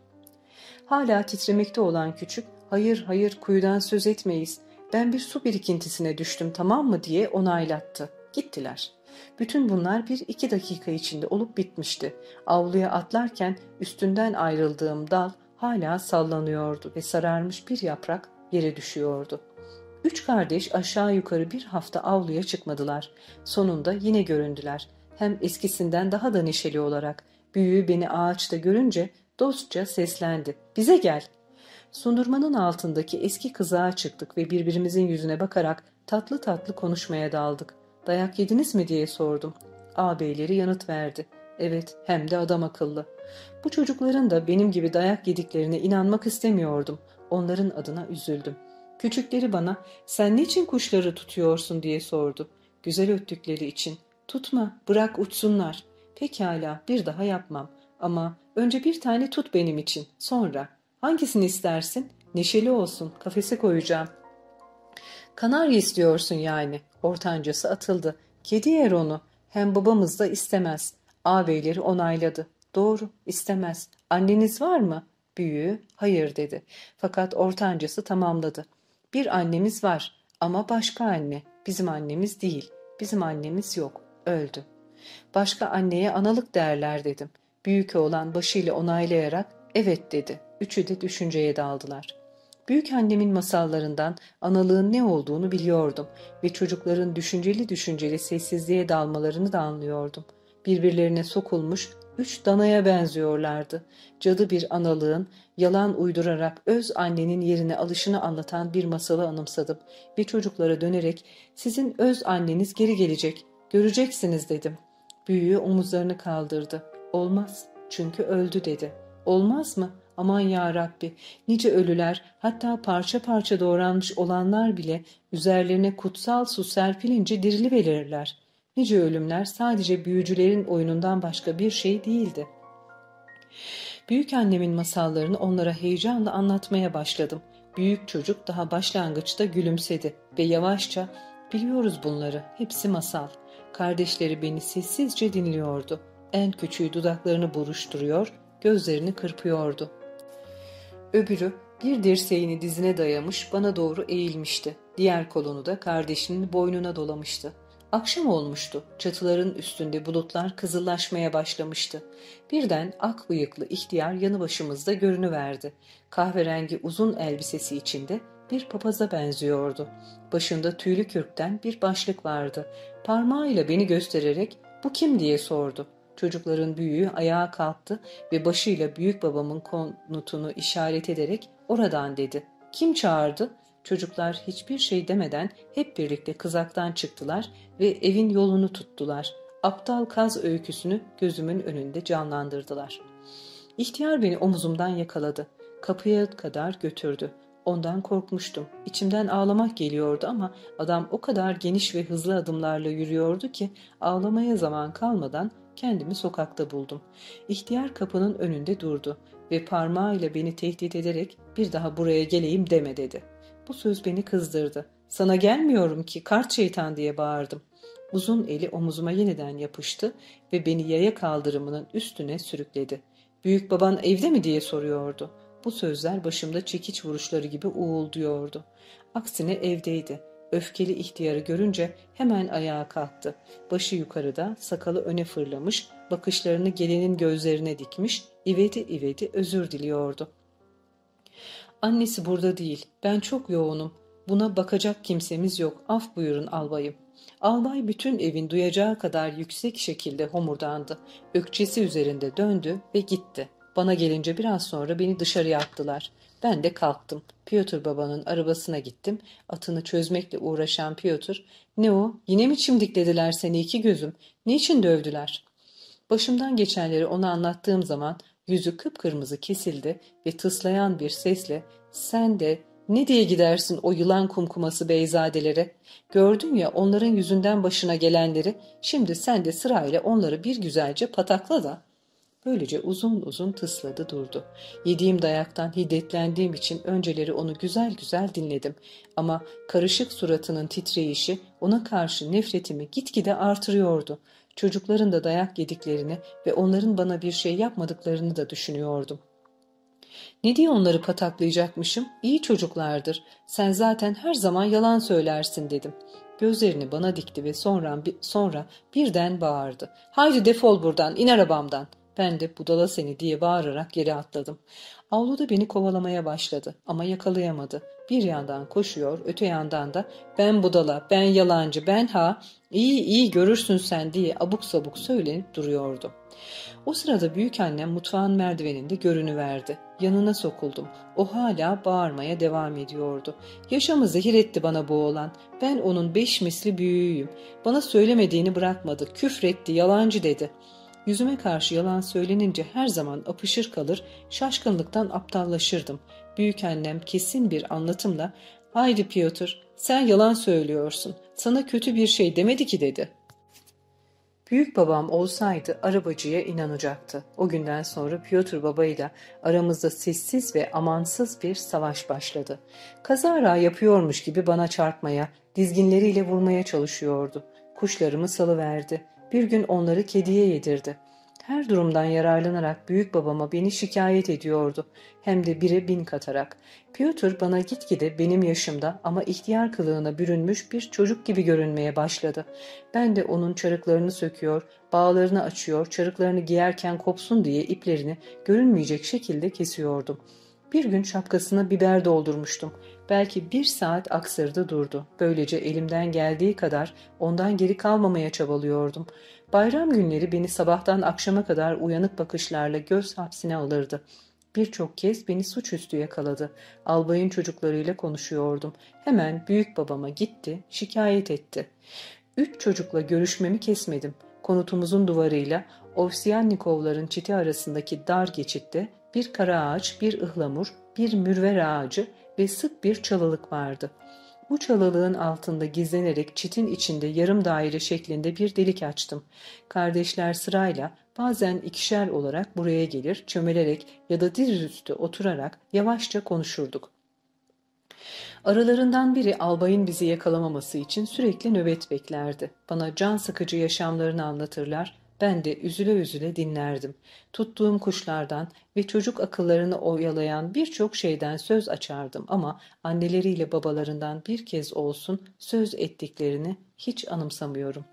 Hala titremekte olan küçük, hayır hayır kuyudan söz etmeyiz, ben bir su birikintisine düştüm tamam mı diye onaylattı. Gittiler. Bütün bunlar bir iki dakika içinde olup bitmişti. Avluya atlarken üstünden ayrıldığım dal hala sallanıyordu ve sararmış bir yaprak yere düşüyordu. Üç kardeş aşağı yukarı bir hafta avluya çıkmadılar. Sonunda yine göründüler. Hem eskisinden daha da neşeli olarak. Büyüğü beni ağaçta görünce Dostça seslendi. Bize gel. Sundurmanın altındaki eski kızağa çıktık ve birbirimizin yüzüne bakarak tatlı tatlı konuşmaya daldık. Dayak yediniz mi diye sordum. Ağabeyleri yanıt verdi. Evet hem de adam akıllı. Bu çocukların da benim gibi dayak yediklerine inanmak istemiyordum. Onların adına üzüldüm. Küçükleri bana sen niçin kuşları tutuyorsun diye sordu. Güzel öttükleri için. Tutma bırak uçsunlar. Pekala bir daha yapmam. Ama önce bir tane tut benim için. Sonra hangisini istersin? Neşeli olsun kafese koyacağım. Kanarya istiyorsun yani. Ortancası atıldı. Kedi yer onu. Hem babamız da istemez. Ağabeyleri onayladı. Doğru, istemez. Anneniz var mı? Büyüğü, hayır dedi. Fakat ortancası tamamladı. Bir annemiz var ama başka anne. Bizim annemiz değil. Bizim annemiz yok. Öldü. Başka anneye analık derler dedim. Büyük oğlan başıyla onaylayarak evet dedi. Üçü de düşünceye daldılar. Büyük annemin masallarından analığın ne olduğunu biliyordum ve çocukların düşünceli düşünceli sessizliğe dalmalarını da anlıyordum. Birbirlerine sokulmuş üç danaya benziyorlardı. Cadı bir analığın yalan uydurarak öz annenin yerine alışını anlatan bir masalı anımsadım ve çocuklara dönerek sizin öz anneniz geri gelecek, göreceksiniz dedim. Büyüğü omuzlarını kaldırdı. Olmaz çünkü öldü dedi. Olmaz mı? Aman ya Rabbi, nice ölüler, hatta parça parça doğranmış olanlar bile üzerlerine kutsal su serpilince dirili verirler. Nice ölümler sadece büyücülerin oyunundan başka bir şey değildi. Büyük annemin masallarını onlara heyecanla anlatmaya başladım. Büyük çocuk daha başlangıçta gülümsedi ve yavaşça ''Biliyoruz bunları, hepsi masal.'' Kardeşleri beni sessizce dinliyordu. En küçüğü dudaklarını buruşturuyor, gözlerini kırpıyordu. Öbürü bir dirseğini dizine dayamış bana doğru eğilmişti. Diğer kolunu da kardeşinin boynuna dolamıştı. Akşam olmuştu. Çatıların üstünde bulutlar kızıllaşmaya başlamıştı. Birden ak bıyıklı ihtiyar yanı başımızda görünüverdi. Kahverengi uzun elbisesi içinde bir papaza benziyordu. Başında tüylü kürkten bir başlık vardı. Parmağıyla beni göstererek bu kim diye sordu. Çocukların büyüğü ayağa kalktı ve başıyla büyük babamın konutunu işaret ederek oradan dedi. Kim çağırdı? Çocuklar hiçbir şey demeden hep birlikte kızaktan çıktılar ve evin yolunu tuttular. Aptal kaz öyküsünü gözümün önünde canlandırdılar. İhtiyar beni omuzumdan yakaladı. Kapıya kadar götürdü. Ondan korkmuştum. İçimden ağlamak geliyordu ama adam o kadar geniş ve hızlı adımlarla yürüyordu ki ağlamaya zaman kalmadan kendimi sokakta buldum. İhtiyar kapının önünde durdu ve parmağıyla beni tehdit ederek bir daha buraya geleyim deme dedi. Bu söz beni kızdırdı. Sana gelmiyorum ki kart şeytan diye bağırdım. Uzun eli omuzuma yeniden yapıştı ve beni yaya kaldırımının üstüne sürükledi. Büyük baban evde mi diye soruyordu. Bu sözler başımda çekiç vuruşları gibi uğulduyordu. Aksine evdeydi. Öfkeli ihtiyarı görünce hemen ayağa kalktı. Başı yukarıda, sakalı öne fırlamış, bakışlarını gelinin gözlerine dikmiş, ivedi ivedi özür diliyordu. Annesi burada değil, ben çok yoğunum. Buna bakacak kimsemiz yok, af buyurun albayım. Albay bütün evin duyacağı kadar yüksek şekilde homurdandı. Ökçesi üzerinde döndü ve gitti. Bana gelince biraz sonra beni dışarıya attılar. Ben de kalktım. Piotr babanın arabasına gittim. Atını çözmekle uğraşan Piotr, ne o, yine mi çimdiklediler seni iki gözüm, niçin dövdüler? Başımdan geçenleri ona anlattığım zaman yüzü kıpkırmızı kesildi ve tıslayan bir sesle, sen de ne diye gidersin o yılan kumkuması beyzadelere? Gördün ya onların yüzünden başına gelenleri, şimdi sen de sırayla onları bir güzelce patakla da Böylece uzun uzun tısladı durdu. Yediğim dayaktan hiddetlendiğim için önceleri onu güzel güzel dinledim. Ama karışık suratının titreyişi ona karşı nefretimi gitgide artırıyordu. Çocukların da dayak yediklerini ve onların bana bir şey yapmadıklarını da düşünüyordum. Ne diye onları pataklayacakmışım? İyi çocuklardır. Sen zaten her zaman yalan söylersin dedim. Gözlerini bana dikti ve sonra, sonra birden bağırdı. Haydi defol buradan, in arabamdan. Ben de budala seni diye bağırarak geri atladım. Avluda beni kovalamaya başladı ama yakalayamadı. Bir yandan koşuyor, öte yandan da ben budala, ben yalancı, ben ha, iyi iyi görürsün sen diye abuk sabuk söylenip duruyordu. O sırada büyük annem mutfağın merdiveninde görünüverdi. Yanına sokuldum. O hala bağırmaya devam ediyordu. Yaşamı zehir etti bana bu oğlan. Ben onun beş misli büyüğüyüm. Bana söylemediğini bırakmadı. Küfretti, yalancı dedi. Yüzüme karşı yalan söylenince her zaman apışır kalır, şaşkınlıktan aptallaşırdım. Büyük annem kesin bir anlatımla ''Haydi Piotr, sen yalan söylüyorsun. Sana kötü bir şey demedi ki.'' dedi. Büyük babam olsaydı arabacıya inanacaktı. O günden sonra Piotr babayla aramızda sessiz ve amansız bir savaş başladı. Kazara yapıyormuş gibi bana çarpmaya, dizginleriyle vurmaya çalışıyordu. Kuşlarımı salıverdi. Bir gün onları kediye yedirdi. Her durumdan yararlanarak büyük babama beni şikayet ediyordu. Hem de bire bin katarak. Piotr bana gitgide benim yaşımda ama ihtiyar kılığına bürünmüş bir çocuk gibi görünmeye başladı. Ben de onun çarıklarını söküyor, bağlarını açıyor, çarıklarını giyerken kopsun diye iplerini görünmeyecek şekilde kesiyordum. Bir gün şapkasına biber doldurmuştum. Belki bir saat aksırdı durdu. Böylece elimden geldiği kadar ondan geri kalmamaya çabalıyordum. Bayram günleri beni sabahtan akşama kadar uyanık bakışlarla göz hapsine alırdı. Birçok kez beni suçüstü yakaladı. Albayın çocuklarıyla konuşuyordum. Hemen büyük babama gitti, şikayet etti. Üç çocukla görüşmemi kesmedim. Konutumuzun duvarıyla Ovsiyannikovların çiti arasındaki dar geçitte bir kara ağaç, bir ıhlamur, bir mürver ağacı ve sık bir çalılık vardı. Bu çalılığın altında gizlenerek çitin içinde yarım daire şeklinde bir delik açtım. Kardeşler sırayla bazen ikişer olarak buraya gelir, çömelerek ya da dizüstü oturarak yavaşça konuşurduk. Aralarından biri albayın bizi yakalamaması için sürekli nöbet beklerdi. Bana can sıkıcı yaşamlarını anlatırlar, ben de üzüle üzüle dinlerdim. Tuttuğum kuşlardan ve çocuk akıllarını oyalayan birçok şeyden söz açardım ama anneleriyle babalarından bir kez olsun söz ettiklerini hiç anımsamıyorum.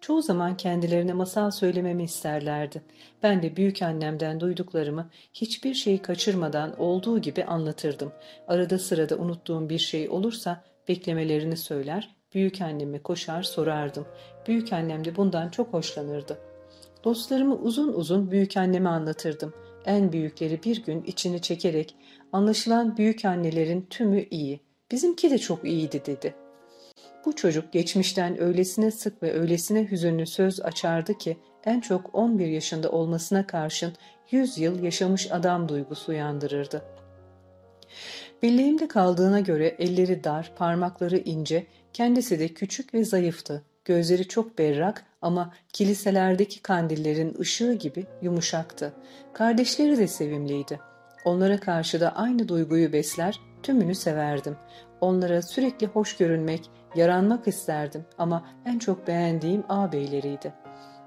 Çoğu zaman kendilerine masal söylememi isterlerdi. Ben de büyük annemden duyduklarımı hiçbir şeyi kaçırmadan olduğu gibi anlatırdım. Arada sırada unuttuğum bir şey olursa beklemelerini söyler, büyük anneme koşar sorardım. Büyük annem de bundan çok hoşlanırdı.'' Dostlarımı uzun uzun büyük anneme anlatırdım. En büyükleri bir gün içini çekerek anlaşılan büyük annelerin tümü iyi. Bizimki de çok iyiydi dedi. Bu çocuk geçmişten öylesine sık ve öylesine hüzünlü söz açardı ki en çok 11 yaşında olmasına karşın 100 yıl yaşamış adam duygusu uyandırırdı. Belleğimde kaldığına göre elleri dar, parmakları ince, kendisi de küçük ve zayıftı. Gözleri çok berrak ama kiliselerdeki kandillerin ışığı gibi yumuşaktı. Kardeşleri de sevimliydi. Onlara karşı da aynı duyguyu besler, tümünü severdim. Onlara sürekli hoş görünmek, yaranmak isterdim ama en çok beğendiğim ağabeyleriydi.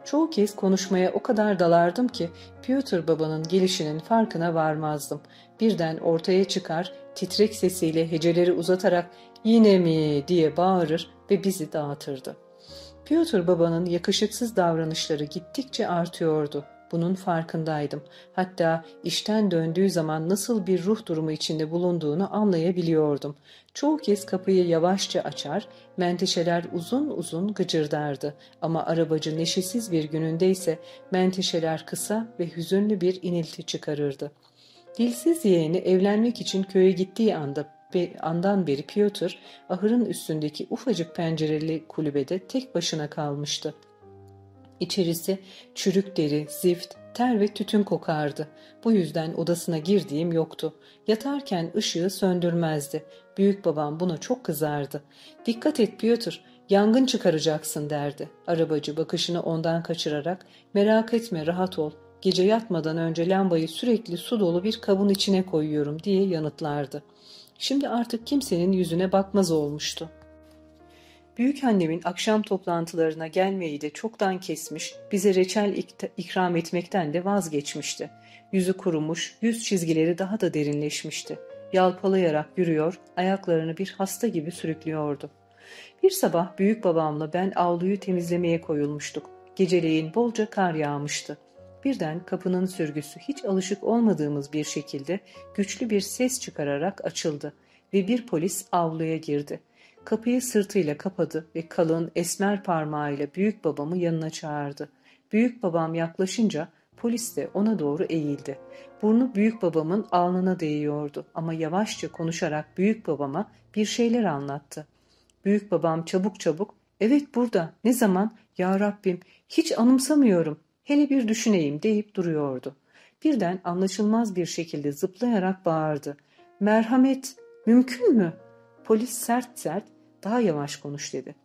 Çoğu kez konuşmaya o kadar dalardım ki Piotr babanın gelişinin farkına varmazdım. Birden ortaya çıkar, titrek sesiyle heceleri uzatarak yine mi diye bağırır ve bizi dağıtırdı. Piotr babanın yakışıksız davranışları gittikçe artıyordu. Bunun farkındaydım. Hatta işten döndüğü zaman nasıl bir ruh durumu içinde bulunduğunu anlayabiliyordum. Çoğu kez kapıyı yavaşça açar, menteşeler uzun uzun gıcırdardı. Ama arabacı neşesiz bir günündeyse menteşeler kısa ve hüzünlü bir inilti çıkarırdı. Dilsiz yeğeni evlenmek için köye gittiği anda andan beri Piotr ahırın üstündeki ufacık pencereli kulübede tek başına kalmıştı. İçerisi çürük deri, zift, ter ve tütün kokardı. Bu yüzden odasına girdiğim yoktu. Yatarken ışığı söndürmezdi. Büyük babam buna çok kızardı. Dikkat et Piotr, yangın çıkaracaksın derdi. Arabacı bakışını ondan kaçırarak merak etme rahat ol. Gece yatmadan önce lambayı sürekli su dolu bir kabın içine koyuyorum diye yanıtlardı. Şimdi artık kimsenin yüzüne bakmaz olmuştu. Büyük annemin akşam toplantılarına gelmeyi de çoktan kesmiş, bize reçel ikram etmekten de vazgeçmişti. Yüzü kurumuş, yüz çizgileri daha da derinleşmişti. Yalpalayarak yürüyor, ayaklarını bir hasta gibi sürüklüyordu. Bir sabah büyük babamla ben avluyu temizlemeye koyulmuştuk. Geceleyin bolca kar yağmıştı. Birden kapının sürgüsü hiç alışık olmadığımız bir şekilde güçlü bir ses çıkararak açıldı ve bir polis avluya girdi. Kapıyı sırtıyla kapadı ve kalın esmer parmağıyla büyük babamı yanına çağırdı. Büyük babam yaklaşınca polis de ona doğru eğildi. Burnu büyük babamın alnına değiyordu ama yavaşça konuşarak büyük babama bir şeyler anlattı. Büyük babam çabuk çabuk evet burada ne zaman ya Rabbim hiç anımsamıyorum hele bir düşüneyim deyip duruyordu. Birden anlaşılmaz bir şekilde zıplayarak bağırdı. Merhamet mümkün mü? Polis sert sert daha yavaş konuş dedi.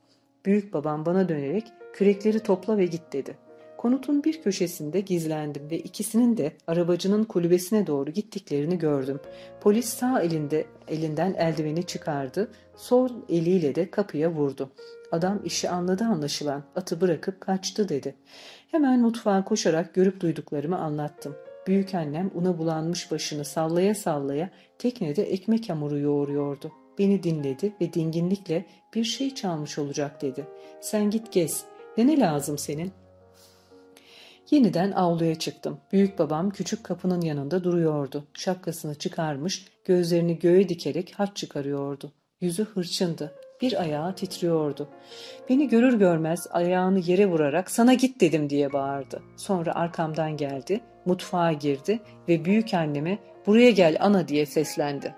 Büyük babam bana dönerek kürekleri topla ve git dedi. Konutun bir köşesinde gizlendim ve ikisinin de arabacının kulübesine doğru gittiklerini gördüm. Polis sağ elinde elinden eldiveni çıkardı, sol eliyle de kapıya vurdu. Adam işi anladı anlaşılan, atı bırakıp kaçtı dedi. Hemen mutfağa koşarak görüp duyduklarımı anlattım. Büyük annem una bulanmış başını sallaya sallaya teknede ekmek hamuru yoğuruyordu. Beni dinledi ve dinginlikle bir şey çalmış olacak dedi. Sen git gez. Ne ne lazım senin? Yeniden avluya çıktım. Büyük babam küçük kapının yanında duruyordu. Şapkasını çıkarmış, gözlerini göğe dikerek haç çıkarıyordu. Yüzü hırçındı. Bir ayağı titriyordu. Beni görür görmez ayağını yere vurarak sana git dedim diye bağırdı. Sonra arkamdan geldi, mutfağa girdi ve büyük anneme buraya gel ana diye seslendi.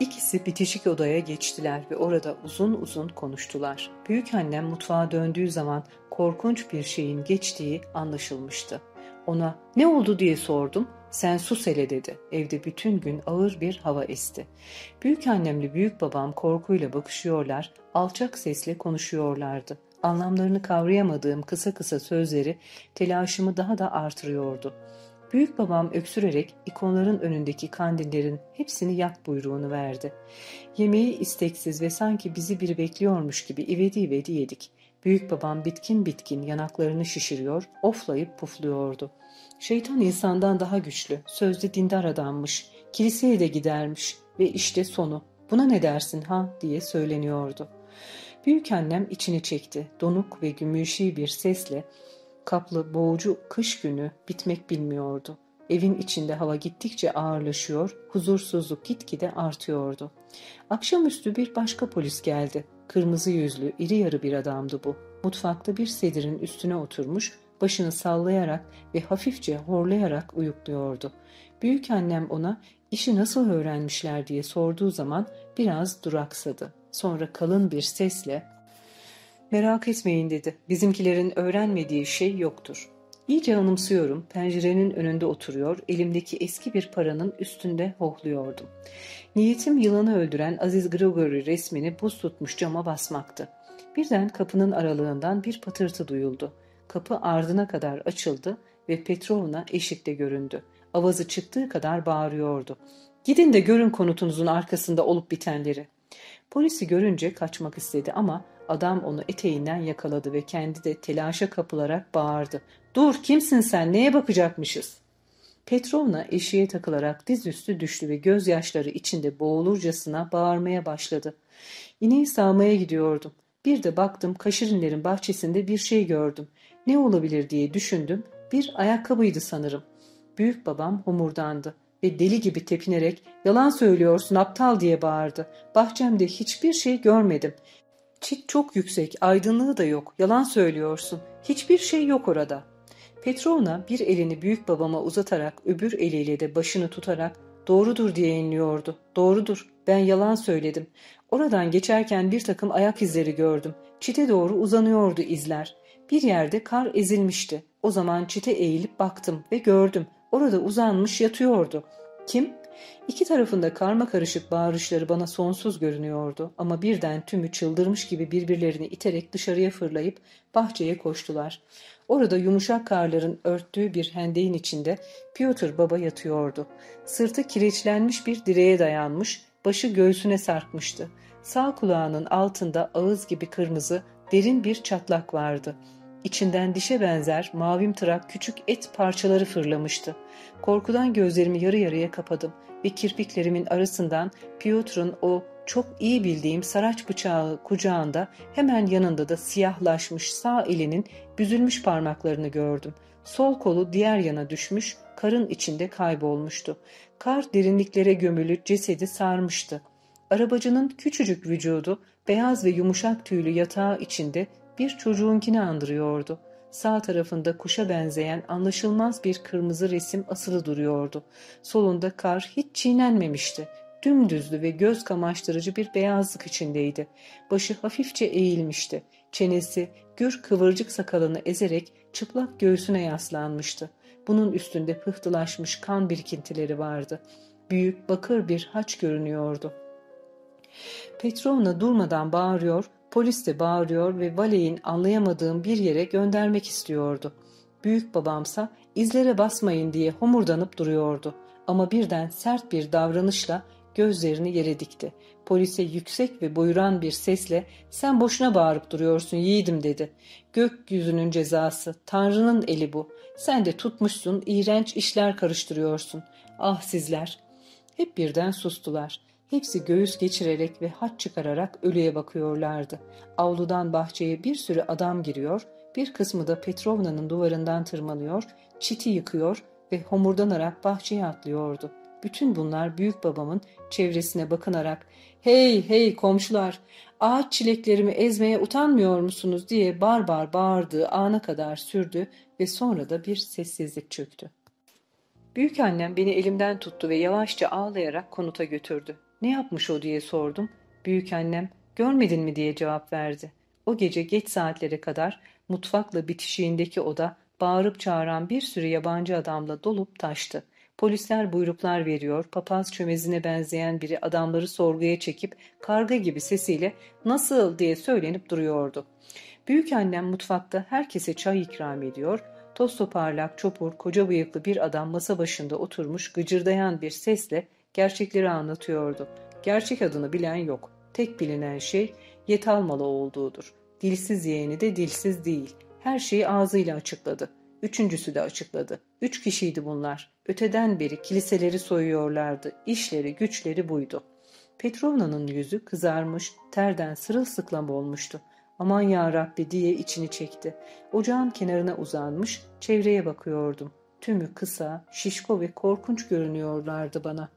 İkisi bitişik odaya geçtiler ve orada uzun uzun konuştular. Büyük annem mutfağa döndüğü zaman korkunç bir şeyin geçtiği anlaşılmıştı. Ona ne oldu diye sordum. Sen sus hele dedi. Evde bütün gün ağır bir hava esti. Büyük annemle büyük babam korkuyla bakışıyorlar, alçak sesle konuşuyorlardı. Anlamlarını kavrayamadığım kısa kısa sözleri telaşımı daha da artırıyordu. Büyük babam öksürerek ikonların önündeki kandillerin hepsini yak buyruğunu verdi. Yemeği isteksiz ve sanki bizi biri bekliyormuş gibi ivedi ivedi yedik. Büyük babam bitkin bitkin yanaklarını şişiriyor, oflayıp pufluyordu. Şeytan insandan daha güçlü, sözde dindar adammış, kiliseye de gidermiş ve işte sonu. Buna ne dersin ha diye söyleniyordu. Büyük annem içini çekti, donuk ve gümüşi bir sesle kaplı boğucu kış günü bitmek bilmiyordu. Evin içinde hava gittikçe ağırlaşıyor, huzursuzluk gitgide artıyordu. Akşamüstü bir başka polis geldi. Kırmızı yüzlü, iri yarı bir adamdı bu. Mutfakta bir sedirin üstüne oturmuş, başını sallayarak ve hafifçe horlayarak uyukluyordu. Büyük annem ona işi nasıl öğrenmişler diye sorduğu zaman biraz duraksadı. Sonra kalın bir sesle Merak etmeyin dedi. Bizimkilerin öğrenmediği şey yoktur. İyice anımsıyorum. Pencerenin önünde oturuyor, elimdeki eski bir paranın üstünde hohluyordum. Niyetim yılanı öldüren Aziz Gregory resmini buz tutmuş cama basmaktı. Birden kapının aralığından bir patırtı duyuldu. Kapı ardına kadar açıldı ve Petrovna eşikte göründü. Avazı çıktığı kadar bağırıyordu. Gidin de görün konutunuzun arkasında olup bitenleri. Polisi görünce kaçmak istedi ama Adam onu eteğinden yakaladı ve kendi de telaşa kapılarak bağırdı. Dur kimsin sen neye bakacakmışız? Petrovna eşiğe takılarak dizüstü düştü ve gözyaşları içinde boğulurcasına bağırmaya başladı. İneği sağmaya gidiyordum. Bir de baktım kaşirinlerin bahçesinde bir şey gördüm. Ne olabilir diye düşündüm. Bir ayakkabıydı sanırım. Büyük babam homurdandı ve deli gibi tepinerek yalan söylüyorsun aptal diye bağırdı. Bahçemde hiçbir şey görmedim. Çit çok yüksek, aydınlığı da yok. Yalan söylüyorsun. Hiçbir şey yok orada. Petrovna bir elini büyük babama uzatarak öbür eliyle de başını tutarak doğrudur diye inliyordu. Doğrudur. Ben yalan söyledim. Oradan geçerken bir takım ayak izleri gördüm. Çite doğru uzanıyordu izler. Bir yerde kar ezilmişti. O zaman çite eğilip baktım ve gördüm. Orada uzanmış yatıyordu. Kim? İki tarafında karma karışık bağırışları bana sonsuz görünüyordu ama birden tümü çıldırmış gibi birbirlerini iterek dışarıya fırlayıp bahçeye koştular. Orada yumuşak karların örttüğü bir hendeğin içinde Piotr baba yatıyordu. Sırtı kireçlenmiş bir direğe dayanmış, başı göğsüne sarkmıştı. Sağ kulağının altında ağız gibi kırmızı, derin bir çatlak vardı.'' İçinden dişe benzer mavim tırak küçük et parçaları fırlamıştı. Korkudan gözlerimi yarı yarıya kapadım ve kirpiklerimin arasından Piotr'un o çok iyi bildiğim saraç bıçağı kucağında hemen yanında da siyahlaşmış sağ elinin büzülmüş parmaklarını gördüm. Sol kolu diğer yana düşmüş, karın içinde kaybolmuştu. Kar derinliklere gömülü cesedi sarmıştı. Arabacının küçücük vücudu beyaz ve yumuşak tüylü yatağı içinde bir çocuğunkini andırıyordu. Sağ tarafında kuşa benzeyen anlaşılmaz bir kırmızı resim asılı duruyordu. Solunda kar hiç çiğnenmemişti. Dümdüzdü ve göz kamaştırıcı bir beyazlık içindeydi. Başı hafifçe eğilmişti. Çenesi gür kıvırcık sakalını ezerek çıplak göğsüne yaslanmıştı. Bunun üstünde pıhtılaşmış kan birikintileri vardı. Büyük bakır bir haç görünüyordu. Petrovna durmadan bağırıyor, polis de bağırıyor ve valeyin anlayamadığım bir yere göndermek istiyordu. Büyük babamsa izlere basmayın diye homurdanıp duruyordu. Ama birden sert bir davranışla gözlerini yere dikti. Polise yüksek ve boyuran bir sesle sen boşuna bağırıp duruyorsun yiğidim dedi. Gökyüzünün cezası, Tanrı'nın eli bu. Sen de tutmuşsun, iğrenç işler karıştırıyorsun. Ah sizler! Hep birden sustular. Hepsi göğüs geçirerek ve haç çıkararak ölüye bakıyorlardı. Avludan bahçeye bir sürü adam giriyor, bir kısmı da Petrovna'nın duvarından tırmanıyor, çiti yıkıyor ve homurdanarak bahçeye atlıyordu. Bütün bunlar büyük babamın çevresine bakınarak ''Hey hey komşular ağaç çileklerimi ezmeye utanmıyor musunuz?'' diye bar bar bağırdığı ana kadar sürdü ve sonra da bir sessizlik çöktü. Büyük annem beni elimden tuttu ve yavaşça ağlayarak konuta götürdü. Ne yapmış o diye sordum. Büyük annem görmedin mi diye cevap verdi. O gece geç saatlere kadar mutfakla bitişiğindeki oda bağırıp çağıran bir sürü yabancı adamla dolup taştı. Polisler buyruklar veriyor, papaz çömezine benzeyen biri adamları sorguya çekip karga gibi sesiyle nasıl diye söylenip duruyordu. Büyük annem mutfakta herkese çay ikram ediyor, toz toparlak, çopur, koca bıyıklı bir adam masa başında oturmuş gıcırdayan bir sesle gerçekleri anlatıyordu. Gerçek adını bilen yok. Tek bilinen şey Yetalmalı olduğudur. Dilsiz yeğeni de dilsiz değil. Her şeyi ağzıyla açıkladı. Üçüncüsü de açıkladı. Üç kişiydi bunlar. Öteden beri kiliseleri soyuyorlardı. İşleri, güçleri buydu. Petrovna'nın yüzü kızarmış, terden sırılsıklam olmuştu. Aman ya Rabbi diye içini çekti. Ocağın kenarına uzanmış, çevreye bakıyordum. Tümü kısa, şişko ve korkunç görünüyorlardı bana.